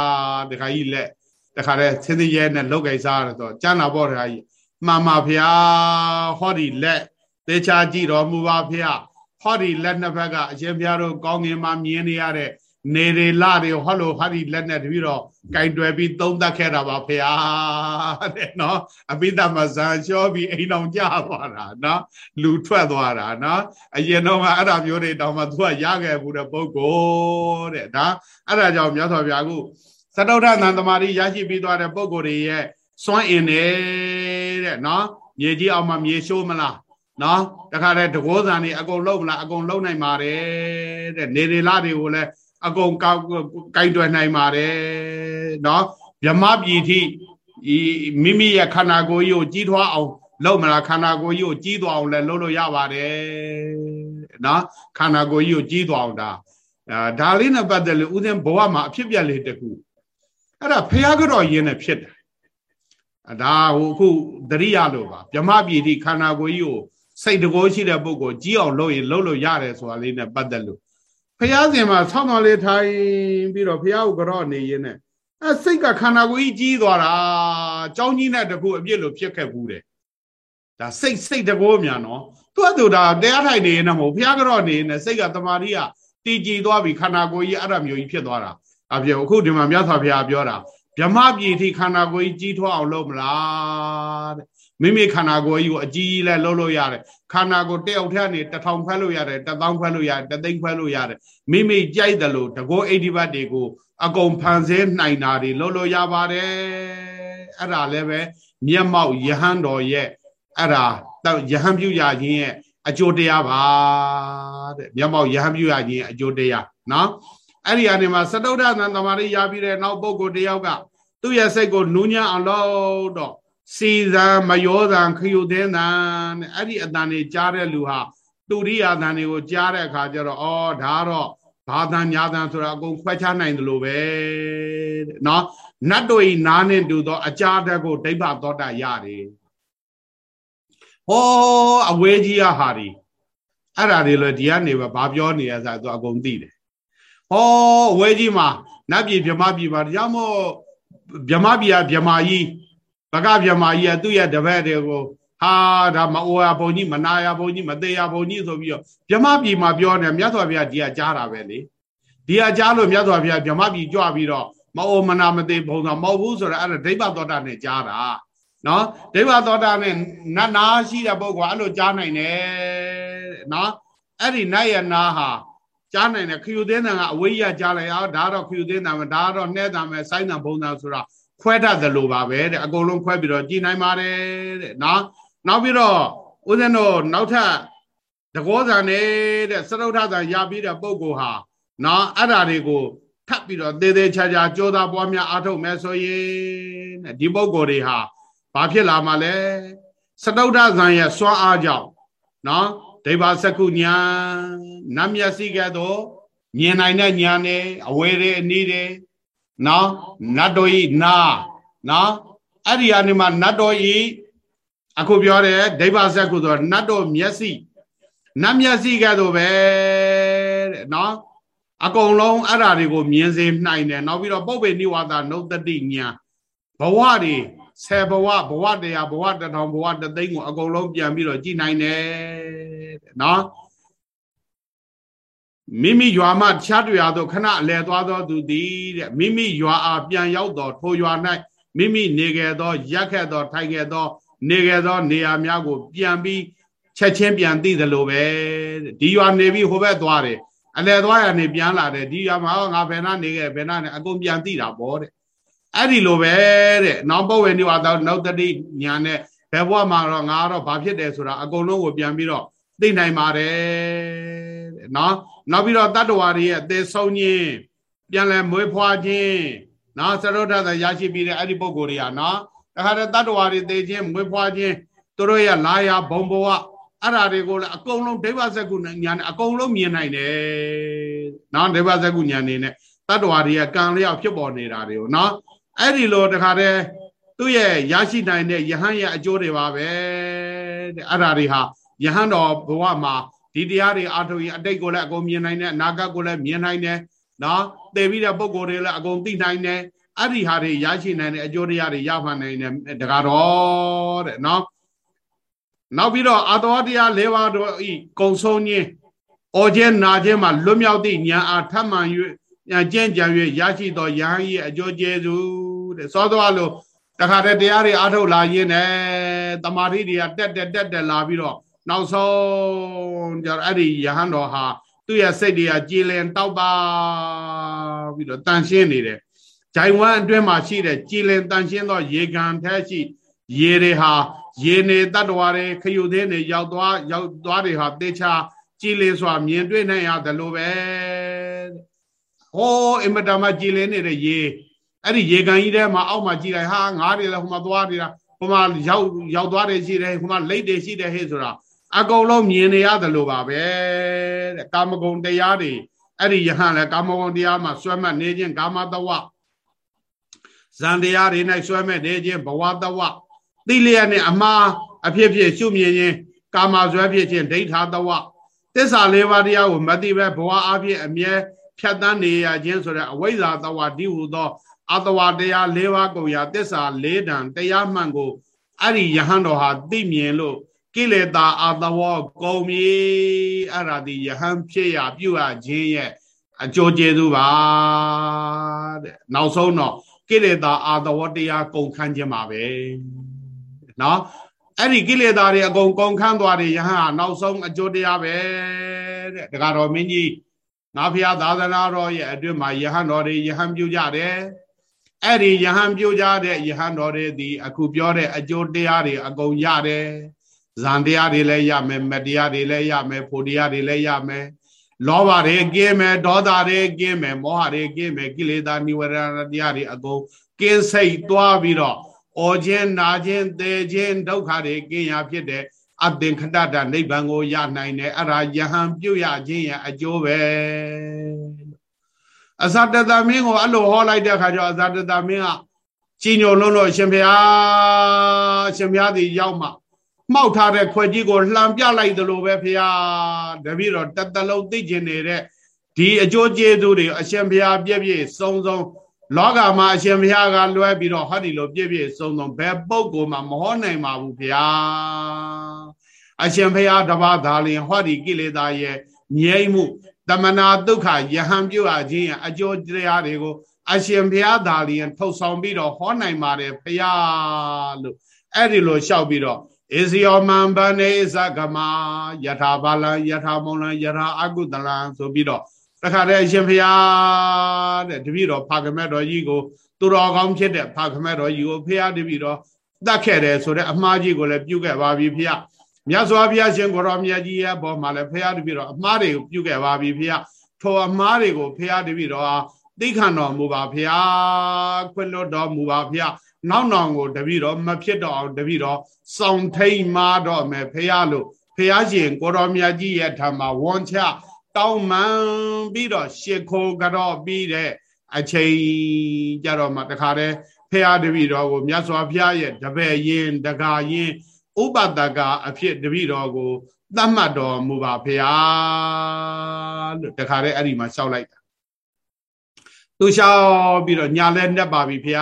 တခါကြီးလက်တခါတည်းသင်းသရဲနဲ့လောက်ကြိုက်စားရတော့ကျမ်းလာပေါ့တခါကြီးမှန်ပါဖျားဟောဒီလက်သေချာကြည့်တော်မူပါဖျား ဟောဒီလက်နှစ်ဖက်ကအရှင်ဘုရားတို့ကောင်းငင်မှာမြင်နေရတဲ့နေတွေလတွေဟောလို့ဟာဒီလက်နဲ့တပြီးတော့ကင်တွယ်ပြီးသုံးသပ်ခဲ့တာပါဖရာတဲ့နော်အပိသမဇန်လျှောပြီးအိမ်အောင်ကြသွားတာနော်လူထွက်သွားတာနော်အရင်တော့ကအဲ့ဒါမျိုးတွေတောင်မှသူကရခဲ့ဘူးတဲ့ပုဂ္ဂိုလ်တဲ့ဒါအဲ့ဒါကြောင့်မြတ်စွာဘုရားကသတုဋ္ဌနန္တမာရီရရှိပြီးသွားတဲ့ပုဂ္ဂိုလ်တွေရဲ့စွန့်အင်နေတဲ့နော်မြေကြီးအောင်မှမြေရှိုးမလား နော်တခါတည်းတကောဇန်နေအကုန်လုံးမလားအကုန်လုံးနိုင်ပါတယ်တဲ့နေရလာတွေကိုလည်းအကုန်ကောက်ကိုက်တွယ်နိုင်ပါတယ်နော်ဗြမပြည်ထိမိမိရဲ့ခန္ဓာကိုယ်ကြီးကိုကြီးထွားအောင်လုပ်မလားခန္ဓာကိုယ်ကြီးကိုကြီးသွားအောင်လည်းလုပ်လို့ရပါတယ်နော်ခန္ဓာကိုယ်ကြီးကိုကြီးသွားအောင်ဒါအာဒါလေးနဲ့ပတ်သက်လို့ဥစဉ်ဘဝမှာအဖြစ်ပြက်လေးတခုအဲ့ဒါဖះကတော့ရင်းနဲ့ဖြစ်တယ်ဒါဟိုအခုတရိယလို့ပါဗြမပြည်ထိခန္ဓာကိုယ်ကြီးကို စိတ်တကိုးရှိတဲ့ပုဂ္ဂိုလ်ကြီးအောင်လုပ်ရင်လုပ်လို့ရတယ်ဆိုတာလေးနဲ့ပတ်သက်လို့ဖះရှင်မှာဆောင်းတော်လေးထိုင်ပြီးတော့ဖះကိုကြော့နေရင်းနဲ့အဲစိတ်ကခန္ဓာကိုယ်ကြီးကြီးသွားတာကြောင်းကြီးနဲ့တခုအပြစ်လို့ဖြစ်ခဲ့ဘူးတယ်ဒါစိတ်စိတ်တကိုးမြန်နော်သူ့အတူဒါတရားထိုင်နေနေမဟုတ်ဖះကြော့နေနေစိတ်ကတမာရီကတည်ကြည်သွားပြီခန္ဓာကိုယ်ကြီးအဲ့ဒါမျိုးကြီးဖြစ်သွားတာအပြည့်အခုဒီမှာမြတ်စွာဘုရားပြောတာဗြဟ္မပြည်ထိခန္ဓာကိုယ်ကြီးကြီးထွားအောင်လုပ်မလားတဲ့ မိမိခန္ဓာကိုယ်ကြီးကိုအကြီးလဲလှုပ်လို့ရတယ်ခန္ဓာကိုယ်တယောက်ထက်နေတထောင်ဖက်လို့ရတယ်တသောင်းဖက်လို့ရတယ်တသိန်းဖက်လို့ရတယ်မိမိကြိုက်တယ်လို့တကောအိဒီဘတ်တွေကိုအကုန်ဖန်ဆင်းနိုင်တာတွေလှုပ်လို့ရပါတယ်အဲ့ဒါလည်းပဲမျက်မှောက်ယဟန်တော်ရဲ့အဲ့ဒါယဟန်ပြုရခြင်းရဲ့အကျိုးတရားပါတဲ့မျက်မှောက်ယဟန်ပြုရခြင်းအကျိုးတရားနော်အဲ့ဒီအနေမှာစတုဒ္ဒသံသမာဓိရပြီးတဲ့နောက်ပုဂ္ဂိုလ်တယောက်ကသူ့ရဲ့စိတ်ကိုနူးညံ့အောင်လုပ်တော့ စီဇံမယောဇံခယုသင်းသံတဲ့အဲ့ဒီအတန်တွေကြားတဲ့လူဟာတူရိယာတန်တွေကိုကြားတဲ့အခါကျတော့အော်ဒါတော့ဘာတန်ညာတန်ဆိုတာအကုန်ခွဲခြားနိုင်တယ်လို့ပဲတဲ့နော်နတ်တို့ဤနားနဲ့တူသော အကြာတက်ကိုဒိဗ္ဗသောတာရတယ်ဟောအဝဲကြီးရဟာဒီအဲ့ဒါတွေလည်းဒီကနေပဲဘာပြောနေရစားသူအကုန်သိတယ်ဟောအဝဲကြီးမှာနတ်ပြည်ဗြဟ္မပြည်မှာတရားမို့ဗြဟ္မပြည်ကဗြဟ္မာကြီး ဘကဗြဟ္မာကြီးကသူ့ရဲ့တပည့်တွေကိုဟာဒါမအိုရဘုံကြီးမနာရဘုံကြီးမသေးရဘုံကြီးဆိုပြီးတော့ဗြမပြည်မှာပြောနေမြတ်စွာဘုရားဒီကကြားတာပဲလေဒီကကြားလို့မြတ်စွာဘုရားဗြမပြည်ကြွပြီးတော့မအိုမနာမသေးဘုံဆိုမဟုတ်ဘူးဆိုတော့အဲ့ဒါဒိဗ္ဗသောတာနဲ့ကြားတာနော်ဒိဗ္ဗသောတာနဲ့နတ်နာရှိတဲ့ပုဂ္ဂိုလ်အဲ့လိုကြားနိုင်တယ်နော်အဲ့ဒီနတ်ရနာဟာကြားနိုင်တယ်ခယူသေးတယ်ကအဝိယကြားလိုက်အောင်ဒါတော့ခယူသေးတယ်မဒါတော့နှဲတာမယ်စိုင်းတာဘုံတာဆိုတာ ခွဲတတ်တယ်လို့ပါပဲတဲ့အကုန်လုံးခွဲပြီးတော့ကြည်နိုင်ပါတယ်တဲ့နော်နောက်ပြီးတော့ဦးဇင်းတို့နောက်ထပ်တကောဇာနေတဲ့စရုထဇာရပြီးတဲ့ပုံကိုဟာနော်အဲ့ဓာတွေကိုထပ်ပြီးတော့သေးသေးချာချာကြိုးစားပွားများအားထုတ်မယ်ဆိုရင်ဒီပုံကိုတွေဟာဘာဖြစ်လာမှာလဲစတုဒ္ဓဇံရဲ့စွမ်းအားကြောင့်နော်ဒိဗ္ဗစကုညာနတ်မျက်စိကဲ့သို့မြင်နိုင်တဲ့ညာနဲ့အဝေးတွေအနည်းတွေ နော်နတ်တော်ဤနာနော်အဲ့ဒီအနေမှာနတ်တော်ဤအခုပြောတယ်ဒိဗ္ဗစကုဆိုတော့နတ်တော်မျက်စိနတ်မျက်စိကဲ့သို့ပဲတဲ့နော်အကုန်လုံးအဲ့ဓာတွေကိုမြင်စေနိုင်တယ်နောက်ပြီးတော့ပုပ္ပေနိဝါဒနုတ္တိညာဘဝတွေဆယ်ဘဝဘဝတရားဘဝတထောင်ဘဝတသိန်းကိုအကုန်လုံးပြန်ပြီးတော့ကြည်နိုင်တယ်တဲ့နော် မိမိရွာမှတခြားတွေ့ရသောခဏအလဲသွားသောသူသည်တဲ့မိမိရွာအားပြန်ရောက်သောထိုရွာ၌မိမိနေခဲ့သောရက်ခဲ့သော ထိုင်ခဲ့သော နေခဲ့သော နေရာများကို ပြန်ပြီးချက်ချင်းပြန်သိသလိုပဲဒီရွာနေပြီးဟိုဘက်သွားတယ်အလဲသွားရနေပြန်လာတယ်ဒီရွာမှာငါဘယ်နာနေခဲ့ဘယ်နာနေအကုန်ပြန်သိတာပေါ့တဲ့အဲ့ဒီလိုပဲတဲ့နောက်ဘဝနေဝါတော့နောက်တတိညာနဲ့ဘယ်ဘဝမှာတော့ငါတော့ဘာဖြစ်တယ်ဆိုတာအကုန်လုံးကိုပြန်ပြီးတော့သိနိုင်ပါတယ်တဲ့နော် နောက်ပြီးတော့တတ္တဝါတွေရဲ့အသေးဆုံးခြင်းပြန်လဲမွေးဖွားခြင်းနော်သရုဒ္ဓသာရရှိပြီးတဲ့အဲ့ဒီပုံကိုယ်တွေကနော်တခါတည်းတတ္တဝါတွေသိခြင်းမွေးဖွားခြင်းသူတို့ရဲ့လာယာဘုံဘဝအဲ့ဓာတွေကိုလည်းအကုန်လုံးဒိဗ္ဗစကုညာနဲ့အကုန်လုံးမြင်နိုင်တယ်နော်ဒိဗ္ဗစကုညာနေနဲ့တတ္တဝါတွေကကံလျောက်ဖြစ်ပေါ်နေတာတွေကိုနော်အဲ့ဒီလိုတခါတည်းသူ့ရဲ့ရရှိနိုင်တဲ့ယဟန်ရဲ့အကျိုးတွေပါပဲတဲ့အဲ့ဓာတွေဟာယဟန်တော်ဘဝမှာ ဒီတရားတွေအာထုရင်အတိတ်ကိုလည်းအကုန်မြင်နိုင်တယ်အနာဂတ်ကိုလည်းမြင်နိုင်တယ်နော်သိပြီးတဲ့ပုံကိုယ်တွေလည်းအကုန်သိနိုင်တယ်အဲ့ဒီဟာတွေရရှိနိုင်တဲ့အကျိုးတရားတွေရမှနိုင်တယ်တကားတော့တဲ့နော်နောက်ပြီးတော့အတောတရား၄ပါးတို့ဤကုံဆုံးခြင်းအော်ခြင်းနာခြင်းမှာလွတ်မြောက်သည့်ဉာဏ်အားထပ်မှန်၍ဉာဏ်ကျင့်ကြံ၍ရရှိသောယဟန်၏အကျိုးကျေးဇူးတဲ့စောသွားလို့တခါတည်းတရားတွေအားထုတ်လာရင်းနဲ့တမာတိတွေကတက်တက်တက်တက်လာပြီးတော့ နောက်ဆုံးကြတော့အဲ့ဒီယဟန်တော်ဟာသူ့ရဲ့စိတ်တွေကကြည်လင်တောက်ပါပြီးတော့တန်ရှင်းနေတယ်ဂျိုင်ဝမ်အတွင်းမှာရှိတဲ့ကြည်လင်တန်ရှင်းသောရေကန်ထဲရှိရေတွေဟာရေနေတတ္တဝါတွေခရုသေးနေရောက်သွားရောက်သွားတွေဟာတေချာကြည်လင်စွာမြင်တွေ့နိုင်ရတယ်လို့ပဲဟောအင်မတမကြည်လင်နေတဲ့ရေအဲ့ဒီရေကန်ကြီးထဲမှာအောက်မှာကြည်လိုက်ဟာငါးတွေလည်းဟိုမှာသွားနေတာဟိုမှာရောက်ရောက်သွားတယ်ရှိတယ်ဟိုမှာလိတ်တွေရှိတယ်ဟဲ့ဆိုတာ အကုန်လုံးမြင်နေရတယ်လို့ပါပဲတဲ့ကာမဂုဏ်တရားတွေအဲ့ဒီယဟန်လည်းကာမဂုဏ်တရားမှာဆွဲမှတ်နေခြင်းကာမတဝဇန်တရားတွေ၌ဆွဲမဲ့နေခြင်းဘဝတဝသိလျက်နဲ့အမှားအဖြစ်ဖြစ်ရှုမြင်ခြင်းကာမဇွဲဖြစ်ခြင်းဒိဋ္ဌာတဝသစ္စာလေးပါးတရားကိုမသိပဲဘဝအဖြစ်အမြဲဖြတ်တန်းနေရခြင်းဆိုတဲ့အဝိဇ္ဇာတဝဒီဟုသောအတဝတရား၄ပါးကိုရာသစ္စာ၄တန်တရားမှန်ကိုအဲ့ဒီယဟန်တော်ဟာသိမြင်လို့ ကိလေသာအတဝကုံမြေအဲ့ဒါဒီယဟန်ဖြစ်ရပြုရခြင်းရဲ့အကျိုးကျေးဇူးပါတဲ့နောက်ဆုံးတော့ကိလေသာအာတဝတရားကုန်ခန်းခြင်းပါပဲနော်အဲ့ဒီကိလေသာတွေအကုန်ကုန်ခန်းသွားတယ်ယဟန်ဟာနောက်ဆုံးအကျိုးတရားပဲတဲ့တခါတော်မင်းကြီးငါဖျားသာသနာတော်ရဲ့အတွင်းမှာယဟန်တော်တွေယဟန်ပြုကြတယ်အဲ့ဒီယဟန်ပြုကြတဲ့ယဟန်တော်တွေဒီအခုပြောတဲ့အကျိုးတရားတွေအကုန်ရတယ် ဇန်တရားတွေလည်းရမယ်မတရားတွေလည်းရမယ်ဖို့တရားတွေလည်းရမယ်လောဘတွေကင်းမယ်ဒေါသတွေကင်းမယ်မောဟတွေကင်းမယ်ကိလေသာនិဝရဏတရားတွေအကုန်ကင်းစိတ်သွားပြီးတော့အောခြင်းနာခြင်းသေခြင်းဒုက္ခတွေကင်းရာဖြစ်တဲ့အသင်္ခတတနိဗ္ဗာန်ကိုရနိုင်တယ်အဲ့ဒါယဟန်ပြုတ်ရခြင်းရဲ့အကျိုးပဲအဇတတမင်းကိုအဲ့လိုဟောလိုက်တဲ့အခါကျတော့အဇတတမင်းကကြီးညိုလုံးလို့ရှင်ဘုရားရှင်ဘုရားဒီရောက်မှ မှောက်ထားတဲ့ခွက်ကြီးကိုလှန်ပြလိုက်သလိုပဲဖရာတပည့်တော်တတလုံးသိကျင်နေတဲ့ဒီအကျိုးကျေးဇူးတွေအရှင်ဘုရားပြည့်ပြည့်စုံစုံလောကမှာအရှင်ဘုရားကလွဲပြီးတော့ဟောဒီလိုပြည့်ပြည့်စုံစုံဘယ်ပုဂ္ဂိုလ်မှမဟောနိုင်ပါဘူးဗျာအရှင်ဘုရားတပါးသာလင်ဟောဒီကိလေသာရဲ့ငြိမ့်မှုတမနာဒုက္ခယဟန်ပြုအပ်ခြင်းအကျိုးတရားတွေကိုအရှင်ဘုရားသာလျင်ထုတ်ဆောင်ပြီးတော့ဟောနိုင်ပါတယ်ဘုရားလို့အဲ့ဒီလိုလျှောက်ပြီးတော့ ဣဇယောမံဗနေသကမယထာဘာလံယထာမုံလံယထာအကုတလံဆိုပြီးတော့တခါတည်းအရှင်ဘုရားတဲ့တပည့်တော်ဖာကမက်တော်ကြီးကိုသူတော်ကောင်းဖြစ်တဲ့ဖာကမက်တော်ကြီးကိုဖះတပည့်တော်တတ်ခဲ့တယ်ဆိုတဲ့အမှားကြီးကိုလည်းပြုခဲ့ပါပြီဖះမြတ်စွာဘုရားရှင်ကိုရောမြတ်ကြီးရဲ့ဘောမှာလည်းဖះတပည့်တော်အမှားတွေကိုပြုခဲ့ပါပြီဖះထိုအမှားတွေကိုဖះတပည့်တော်ဟာသိခံတော်မူပါဖះခွင့်လွတ်တော်မူပါဖះ နောက်နောင်ကိုတပည့်တော်မဖြစ်တော့အောင်တပည့်တော်စောင့်ထိန်မာတော့မယ်ဖះလို့ဖះရှင်ကိုရောမြတ်ကြီးရဲ့ထံမှာဝန်ချတောင်းမှန်ပြီးတော့ရှ िख ိုကြော့ပြီးတဲ့အချိန်ကြတော့မှတခါတည်းဖះတပည့်တော်ကိုမြတ်စွာဘုရားရဲ့တပည့်ရင်တကာရင်ဥပတကအဖြစ်တပည့်တော်ကိုသတ်မှတ်တော်မူပါဖះလို့တခါတည်းအဲ့ဒီမှာလျှောက်လိုက်တာ သူလျှောက်ပြီးတော့ညာလဲနှက်ပါပြီဖះ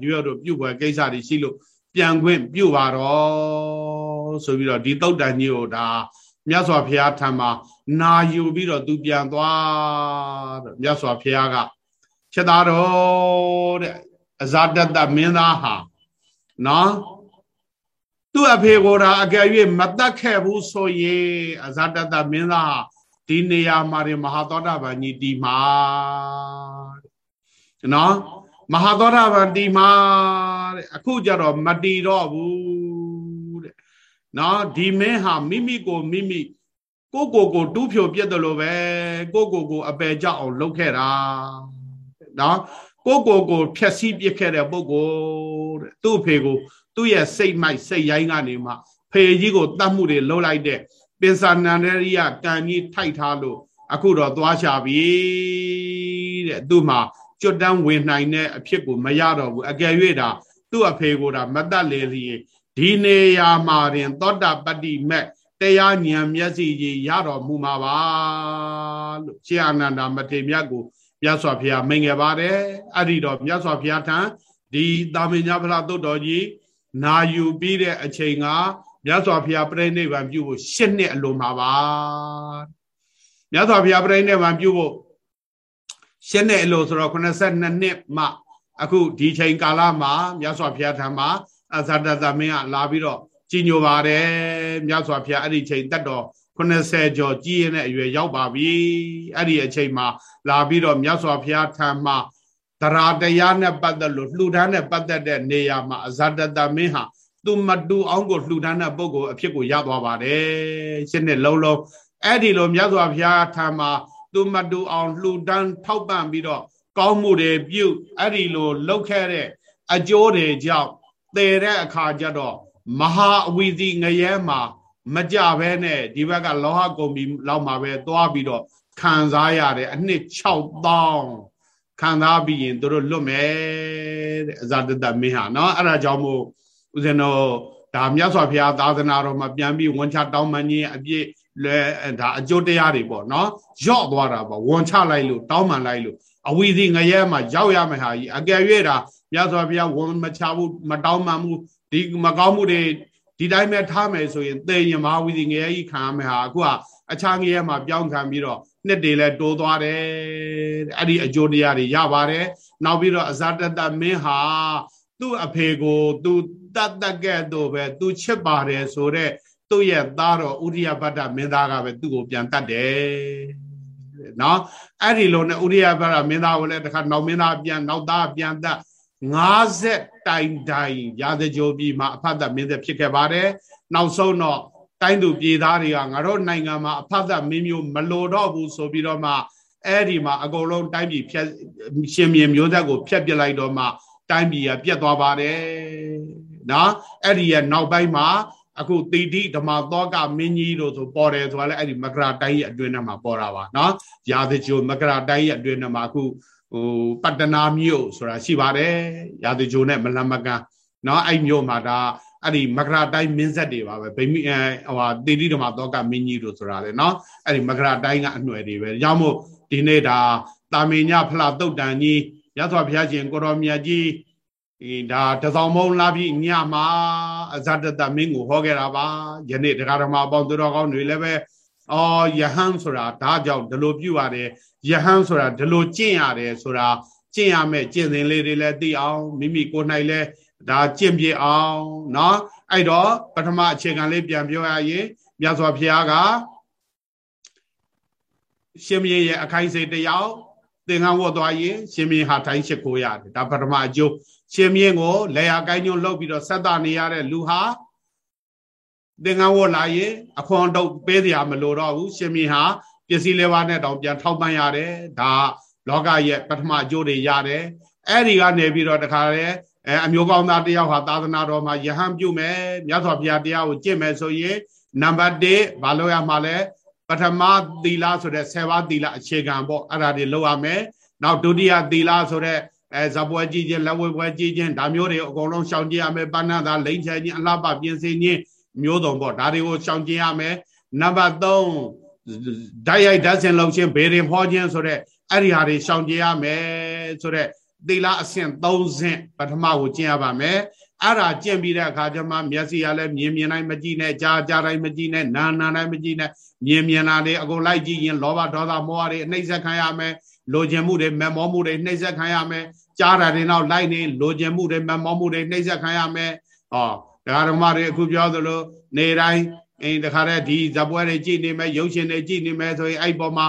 ဒီဘက်တို့ပြုတ်ပွဲကိစ္စတွေရှိလို့ပြန်ခွင့်ပြုတ်ပါတော့ဆိုပြီးတော့ဒီတုတ်တန်ကြီးကိုဒါမြတ်စွာဘုရားထံမှာနာယူပြီးတော့သူပြန်သွားတော့မြတ်စွာဘုရားကချက်သားတော်တဲ့အဇာတတမင်းသားဟာနော်သူ့အဖေကိုယ်တာအကယ်၍မတတ်ခဲ့ဘူးဆိုရင်အဇာတတမင်းသားဟာဒီနေရာမှာမဟာသောတာပန်ကြီးဒီမှာ နော်မဟာသောတာပန်ဒီမှာတဲ့အခုကြတော့မတီတော့ဘူးတဲ့နော်ဒီမင်းဟာမိမိကိုမိမိကိုကိုကိုတူးဖြိုပြက်တယ်လို့ပဲကိုကိုကိုအပယ်ကြောက်အောင်လုပ်ခဲ့တာနော်ကိုကိုကိုဖြက်စီးပြစ်ခဲ့တဲ့ပုဂ္ဂိုလ်တဲ့သူ့ဖေကိုသူ့ရဲ့စိတ်မိုက်စိတ်ရိုင်းကနေမှဖေကြီးကိုတတ်မှုတွေလှုပ်လိုက်တဲ့ပင်စာနန္ဒရိယကံကြီးထိုက်ထားလို့အခုတော့သွားချပြီတဲ့သူ့မှာ ကျွတ်တန်းဝင်နိုင်တဲ့အဖြစ်ကိုမရတော့ဘူးအကယ်၍ဒါသူ့အဖေကိုဒါမတတ်လေလျင်ဒီနေရာမှာတင်သောတာပတ္တိမဲ့တရားဉာဏ်မျက်စိကြီးရတော်မူမှာပါလို့ရှင်အာနန္ဒမထေမြတ်ကိုမြတ်စွာဘုရားမိန်ခဲ့ပါတယ်အဲ့ဒီတော့မြတ်စွာဘုရားထံဒီတာမင်ညာဖလားတုတ်တော်ကြီးနာယူပြီးတဲ့အချိန်ကမြတ်စွာဘုရားပြိဋိဘံပြုဖို့၈နှစ်အလိုမှာပါမြတ်စွာဘုရားပြိဋိဘံပြုဖို့ ၈နှစ်အလိုဆိုတော့82နှစ်မှအခုဒီချိန်ကာလမှာမြတ်စွာဘုရားထံမှာအဇာတသမင်းကလာပြီးတော့ကြီးညိုပါတယ်မြတ်စွာဘုရားအဲ့ဒီချိန်တက်တော်80ကျော်ကြီးရင်တဲ့အရွယ်ရောက်ပါပြီအဲ့ဒီအချိန်မှာလာပြီးတော့မြတ်စွာဘုရားထံမှာတရားတရားနဲ့ပတ်သက်လို့လှူဒန်းနဲ့ပတ်သက်တဲ့နေရာမှာအဇာတသမင်းဟာသူမတူအောင်ကိုလှူဒန်းတဲ့ပုဂ္ဂိုလ်အဖြစ်ကိုရသွားပါတယ်ရှင်းနဲ့လုံးလုံးအဲ့ဒီလိုမြတ်စွာဘုရားထံမှာ သူမတူအောင်လှူဒန်းထောက်ပံ့ပြီးတော့ကောင်းမှုတွေပြုအဲ့ဒီလိုလုပ်ခဲ့တဲ့အကျိုးတွေကြောင့်တည်တဲ့အခါကျတော့မဟာအဝီစီငရဲမှာမကြဘဲနဲ့ဒီဘက်ကလောဟကုံပြီးလောက်မှာပဲသွားပြီးတော့ခံစားရတယ်အနှစ်6000ခံစားပြီးရင်တို့လွတ်မယ်တဲ့အဇာတတမင်းဟာเนาะအဲ့ဒါကြောင့်မို့ဦးဇင်းတော်ဒါမြတ်စွာဘုရားသာသနာတော်မှာပြန်ပြီးဝန်ချတောင်းမှန်ခြင်းအပြည့် လဲဒါအကျိုးတရားတွေပေါ့နော်ရော့သွားတာပေါ့ဝန်ချလိုက်လို့တောင်းမှန်လိုက်လို့အဝီစီငရဲမှာရောက်ရမယ်ဟာကြီးအကယ်၍ဒါမြတ်စွာဘုရားဝန်မချဘူးမတောင်းမှန်ဘူးဒီမကောင်းမှုတွေဒီတိုင်းပဲထားမယ်ဆိုရင်သေရင်မဟာဝီစီငရဲကြီးခံရမယ်ဟာအခုကအခြားငရဲမှာပြောင်းခံပြီးတော့နှစ်တွေလဲတိုးသွားတယ်အဲ့ဒီအကျိုးတရားတွေရပါတယ်နောက်ပြီးတော့အဇာတတမင်းဟာသူ့အဖေကိုသူတတ်တက်ကဲ့သို့ပဲသူချစ်ပါတယ်ဆိုတော့ သူ့ရဲ့သားတော်ဥရိယဗတ္တမင်းသားကပဲသူ့ကိုပြန်တတ်တယ်နော်အဲ့ဒီလိုနဲ့ဥရိယဗတ္တမင်းသားကိုလည်းတခါနောက်မင်းသားပြန်နောက်သားပြန်တတ်50တိုင်တိုင်ရာဇကြိုပြည်မှာအဖတ်တမင်းသက်ဖြစ်ခဲ့ပါတယ်နောက်ဆုံးတော့တိုင်းသူပြည်သားတွေကငါတို့နိုင်ငံမှာအဖတ်တမင်းမျိုးမလိုတော့ဘူးဆိုပြီးတော့မှအဲ့ဒီမှာအကုန်လုံးတိုင်းပြည်ဖြတ်ရှင်မြေမျိုးသက်ကိုဖြတ်ပြလိုက်တော့မှတိုင်းပြည်ကပြတ်သွားပါတယ်နော်အဲ့ဒီရဲ့နောက်ပိုင်းမှာ အခုတိတိဓမ္မသောကမင်းကြီးတို့ဆိုပေါ်တယ်ဆိုတာလည်းအဲ့ဒီမကရာတိုင်းရဲ့အတွင်းထဲမှာပေါ်တာပါနော်ရာဇကြိုမကရာတိုင်းရဲ့အတွင်းထဲမှာအခုဟိုပတ္တနာမြို့ဆိုတာရှိပါတယ်ရာဇကြိုနဲ့မလမကန်နော်အဲ့မြို့မှာဒါအဲ့ဒီမကရာတိုင်းမင်းဆက်တွေပါပဲဗိမိဟိုဟာတိတိဓမ္မသောကမင်းကြီးတို့ဆိုတာလေနော်အဲ့ဒီမကရာတိုင်းကအຫນွယ်တွေပဲကြောင့်မို့ဒီနေ့ဒါတာမင်ညဖလာတုတ်တန်ကြီးရသော်ဘုရားရှင်ကိုတော်မြတ်ကြီးဒီဒါတဆောင်မုံလာပြီးညမှာ အဇတတမင်းကိုဟောခဲ့တာပါယနေ့တရားဓမ္မအပေါင်းသူတော်ကောင်းတွေလည်းပဲအော်ယဟန်ဆိုတာဒါကြောင့်ဒီလိုပြုရတယ်ယဟန်ဆိုတာဒီလိုကျင့်ရတယ်ဆိုတာကျင့်ရမယ်ကျင့်စဉ်လေးတွေလည်းသိအောင်မိမိကိုယ်၌လည်းဒါကျင့်ပြအောင်เนาะအဲ့တော့ပထမအခြေခံလေးပြန်ပြောရရင်မြတ်စွာဘုရားကရှင်မင်းရဲ့အခိုင်စေတယောက်သင်္ကန်းဝတ်သွားရင်ရှင်မင်းဟာထိုင်းရှိခိုးရတယ်ဒါပထမအကျိုး ရှင်မင်းကိုလေယာကိုင်းညွန့်လှုပ်ပြီးတော့ဆက်တာနေရတဲ့လူဟာသင်္ကန်းဝတ်လာရင်အခွန်တုပ်ပေးစရာမလိုတော့ဘူးရှင်မင်းဟာပစ္စည်းလေးပါးနဲ့တောင်ပြန်ထောက်ပံ့ရတယ်ဒါလောကရဲ့ပထမအကျိုးတွေရတယ်အဲ့ဒီကနေပြီးတော့တခါလေအဲအမျိုးကောင်းသားတယောက်ဟာသာသနာတော်မှာယဟန်ပြုမယ်မြတ်စွာဘုရားတရားကိုကျင့်မယ်ဆိုရင်နံပါတ်1ဘာလို့ရမှာလဲပထမသီလဆိုတဲ့10ပါးသီလအခြေခံပေါ့အဲ့ဒါတွေလုပ်ရမယ်နောက်ဒုတိယသီလဆိုတဲ့ အဲဇပွဲကြည့်ခြင်းလက်ဝဲပွဲကြည့်ခြင်းဒါမျိုးတွေအကုန်လုံးရှောင်ကြဉ်ရမယ်ပဏ္ဏသာလိမ့်ချခြင်းအလှပပြင်ဆင်ခြင်းမျိုးစုံပေါ့ဒါတွေကိုရှောင်ကြဉ်ရမယ်နံပါတ်3ဓာတ်ရိုက်ဓာတ်စင်လုပ်ခြင်းဘေရင်ဖောခြင်းဆိုတဲ့အဲ့ဒီဟာတွေရှောင်ကြဉ်ရမယ်ဆိုတဲ့သီလအဆင့်3ဆင့်ပထမကိုကျင့်ရပါမယ်အဲ့ဒါကျင့်ပြီးတဲ့အခါကျမှမျက်စိကလည်းမြင်မြင်တိုင်းမကြည့်နဲ့ကြားကြားတိုင်းမကြည့်နဲ့နာနာတိုင်းမကြည့်နဲ့မြင်မြင်လာတွေအကုန်လိုက်ကြည့်ရင်လောဘဒေါသမောဟတွေအနှိမ့်ဆက်ခံရမယ်လိုချင်မှုတွေမမောမှုတွေနှိမ့်ဆက်ခံရမယ် ကြားတာတွေနောက်လိုက်နေလိုချင်မှုတွေမမောမှုတွေနှိမ့်ဆက်ခံရမယ်ဟောဒကာဓမ္မတွေအခုပြောသလိုနေတိုင်းအင်းတခါတည်းဒီဇပွဲတွေကြည့်နေမယ်ရုပ်ရှင်တွေကြည့်နေမယ်ဆိုရင်အဲ့ပေါ်မှာ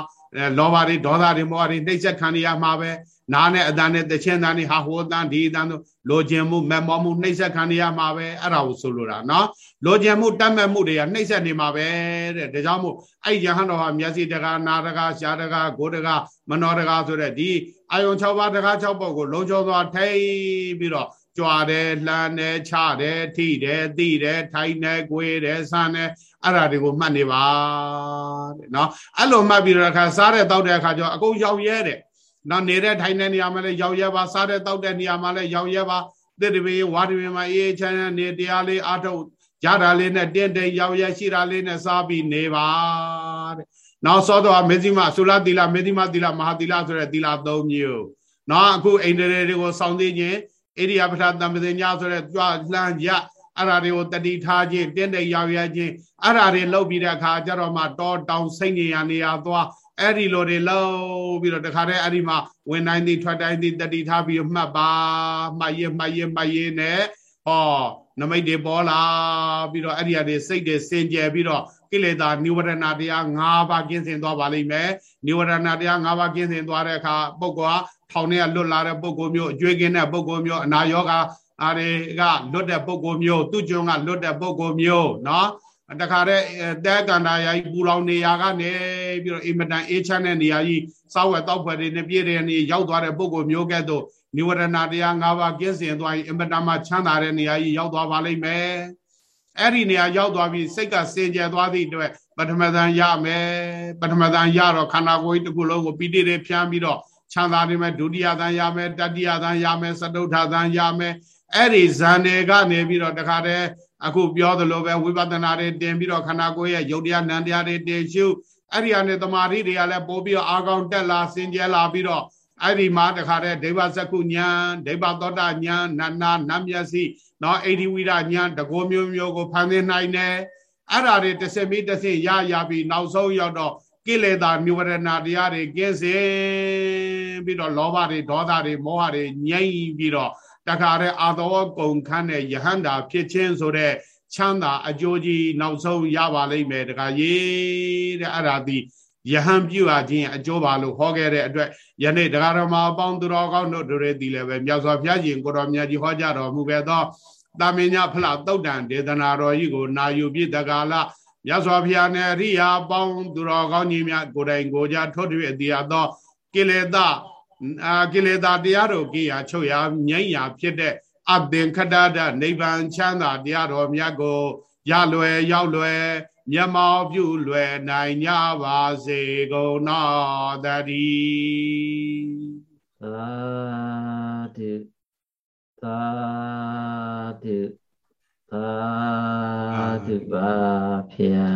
လောဘတွေဒေါသတွေမောဟတွေနှိမ့်ဆက်ခံရမှာပဲနားနဲ့အတန်နဲ့တခြင်းတန်นี่ဟာဟိုအတန်ဒီအတန်တို့လိုချင်မှုမမောမှုနှိမ့်ဆက်ခံရမှာပဲအဲ့ဒါကိုဆိုလိုတာနော်လိုချင်မှုတတ်မဲ့မှုတွေကနှိမ့်ဆက်နေမှာပဲတဲ့ဒါကြောင့်မို့အဲ့ယဟန်တော်ဟာမျက်စိတကားနာတကားရှားတကားဂိုးတကားမနောတကားဆိုတဲ့ဒီ အာယုံ6ပါးတကား6ပုတ်ကိုလုံးကျော်စွာထိပြီးတော့ကြွားတယ်လှမ်းတယ်ချတယ်ထိတယ်သိတယ်ထိုင်တယ်ကိုယ်တယ်ဆန်းတယ်အဲ့ဒါတွေကိုမှတ်နေပါတဲ့နော်အဲ့လိုမှတ်ပြီးတော့အခါစားတဲ့တောက်တဲ့အခါကျတော့အကုန်ရောက်ရဲတဲ့နော်နေတဲ့ထိုင်တဲ့နေရာမှာလည်းရောက်ရဲပါစားတဲ့တောက်တဲ့နေရာမှာလည်းရောက်ရဲပါသစ်တပင်းဝါတပင်းမှာအေးချမ်းချမ်းနေတရားလေးအားထုတ်ရတာလေးနဲ့တင့်တယ်ရောက်ရဲရှိတာလေးနဲ့စားပြီးနေပါတဲ့ နောက်စောတော့မေဇိမသုလသီလမေဇိမသီလမဟာသီလဆိုတဲ့သီလ၃မျိုးနော်အခုအိန္ဒြေတွေကိုစောင့်သိခြင်းဣရိယာပဋ္ဌတံပဇညဆိုတဲ့ကြွလှမ်းရအဲ့ဓာတွေကိုတတိထားခြင်းတင့်တယ်ရောက်ရခြင်းအဲ့ဓာတွေလောက်ပြီးတဲ့အခါကျတော့မှတောတောင်စိတ်နေရနေရသွားအဲ့ဒီလိုတွေလောက်ပြီးတော့တခါတည်းအဲ့ဒီမှာဝင်တိုင်းသည်ထွက်တိုင်းသည်တတိထားပြီးမှတ်ပါမှတ်ရမှတ်ရမှတ်ရနဲ့ဟောနမိတ်တွေပေါ်လာပြီးတော့အဲ့ဒီအရာစိတ်တွေစင်ကြယ်ပြီးတော့ ကိလေသာនិဝရဏတရား၅ပါးကင်းစင်သွားပါလိမ့်မယ်និဝရဏတရား၅ပါးကင်းစင်သွားတဲ့အခါပုဂ္ဂိုလ်ကထောင်ထဲကလွတ်လာတဲ့ပုဂ္ဂိုလ်မျိုးအကျွေးကင်းတဲ့ပုဂ္ဂိုလ်မျိုးအနာယောဂအားတွေကလွတ်တဲ့ပုဂ္ဂိုလ်မျိုးသူကျွန်းကလွတ်တဲ့ပုဂ္ဂိုလ်မျိုးနော်တခါတည်းတဲကန္တာယာကြီးပူလောင်နေရာကနေပြီးတော့အင်မတန်အေးချမ်းတဲ့နေရာကြီးစောက်ဝက်တောက်ဖွယ်တွေနဲ့ပြည့်တဲ့နေရောက်သွားတဲ့ပုဂ္ဂိုလ်မျိုးကဲ့သို့နိဝရဏတရား၅ပါးကျင့်စဉ်သွားရင်အင်မတန်မှချမ်းသာတဲ့နေရာကြီးရောက်သွားပါလိမ့်မယ် အဲ့ဒီနေရာရောက်သွားပြီးစိတ်ကစင်ကြယ်သွားသည့်အတွက်ပထမသံရမယ်ပထမသံရတော့ခန္ဓာကိုယ်တစ်ခုလုံးကိုပိဋိတွေဖြန်းပြီးတော့ချမ်းသာနေမယ်ဒုတိယသံရမယ်တတိယသံရမယ်စတုထသံရမယ်အဲ့ဒီဇန်တွေကနေပြီးတော့တခါတည်းအခုပြောသလိုပဲဝိပဿနာတွေတင်ပြီးတော့ခန္ဓာကိုယ်ရဲ့ယုတ်တရားနံတရားတွေတင်ရှုအဲ့ဒီအနေတမာရီတွေကလည်းပို့ပြီးတော့အာကောင်တက်လာစင်ကြဲလာပြီးတော့အဲ့ဒီမှာတခါတည်းဒိဗ္ဗစကုညာဒိဗ္ဗသောတာညာနာနာနတ်မျက်စိ နော်အိဒီဝိဒညာတကောမျိုးမျိုးကိုဖန်သင်းနိုင်တယ်အဲ့ဒါတွေတစ်စက်မိတစ်စက်ရရပြီးနောက်ဆုံးရောက်တော့ကိလေသာမြဝရဏတရားတွေကင်းစင်ပြီးတော့လောဘတွေဒေါသတွေမောဟတွေငြိမ့်ပြီးတော့တခါတည်းအာသောကုံခန်းတဲ့ယဟန္တာဖြစ်ခြင်းဆိုတဲ့ချမ်းသာအကျိုးကြီးနောက်ဆုံးရပါလိမ့်မယ်တခါရေးတဲ့အဲ့ဒါဒီယဟန်ပြုအပ်ခြင်းအကျိုးပါလို့ဟောခဲ့တဲ့အတွက်ယနေ့တရားတော်မှာအပေါင်းသူတော်ကောင်းတို့တွေတည်လည်းပဲမြတ်စွာဘုရားရှင်ကိုတော်မြတ်ကြီးဟောကြားတော်မူခဲ့သော တာမင်ညဖလားတုတ်တန်ဒေသနာတော်ကြီးကိုနာယူပြတကာလမြတ်စွာဘုရားနဲ့အရိယာပေါင်းသူတော်ကောင်းကြီးများကိုယ်တိုင်ကိုယ်ကြထွတ်ထွေအတရားသောကိလေသာအာကိလေသာတရားတို့ကိယာချုပ်ရာငြိမ့်ရာဖြစ်တဲ့အသင်္ခတဒနိဗ္ဗာန်ချမ်းသာတရားတော်မြတ်ကိုရလွယ်ရောက်လွယ်မျက်မှောက်ပြုလွယ်နိုင်ကြပါစေကုန်တော်တည်းသာဓု သာဓုသာဓုပါဖျာ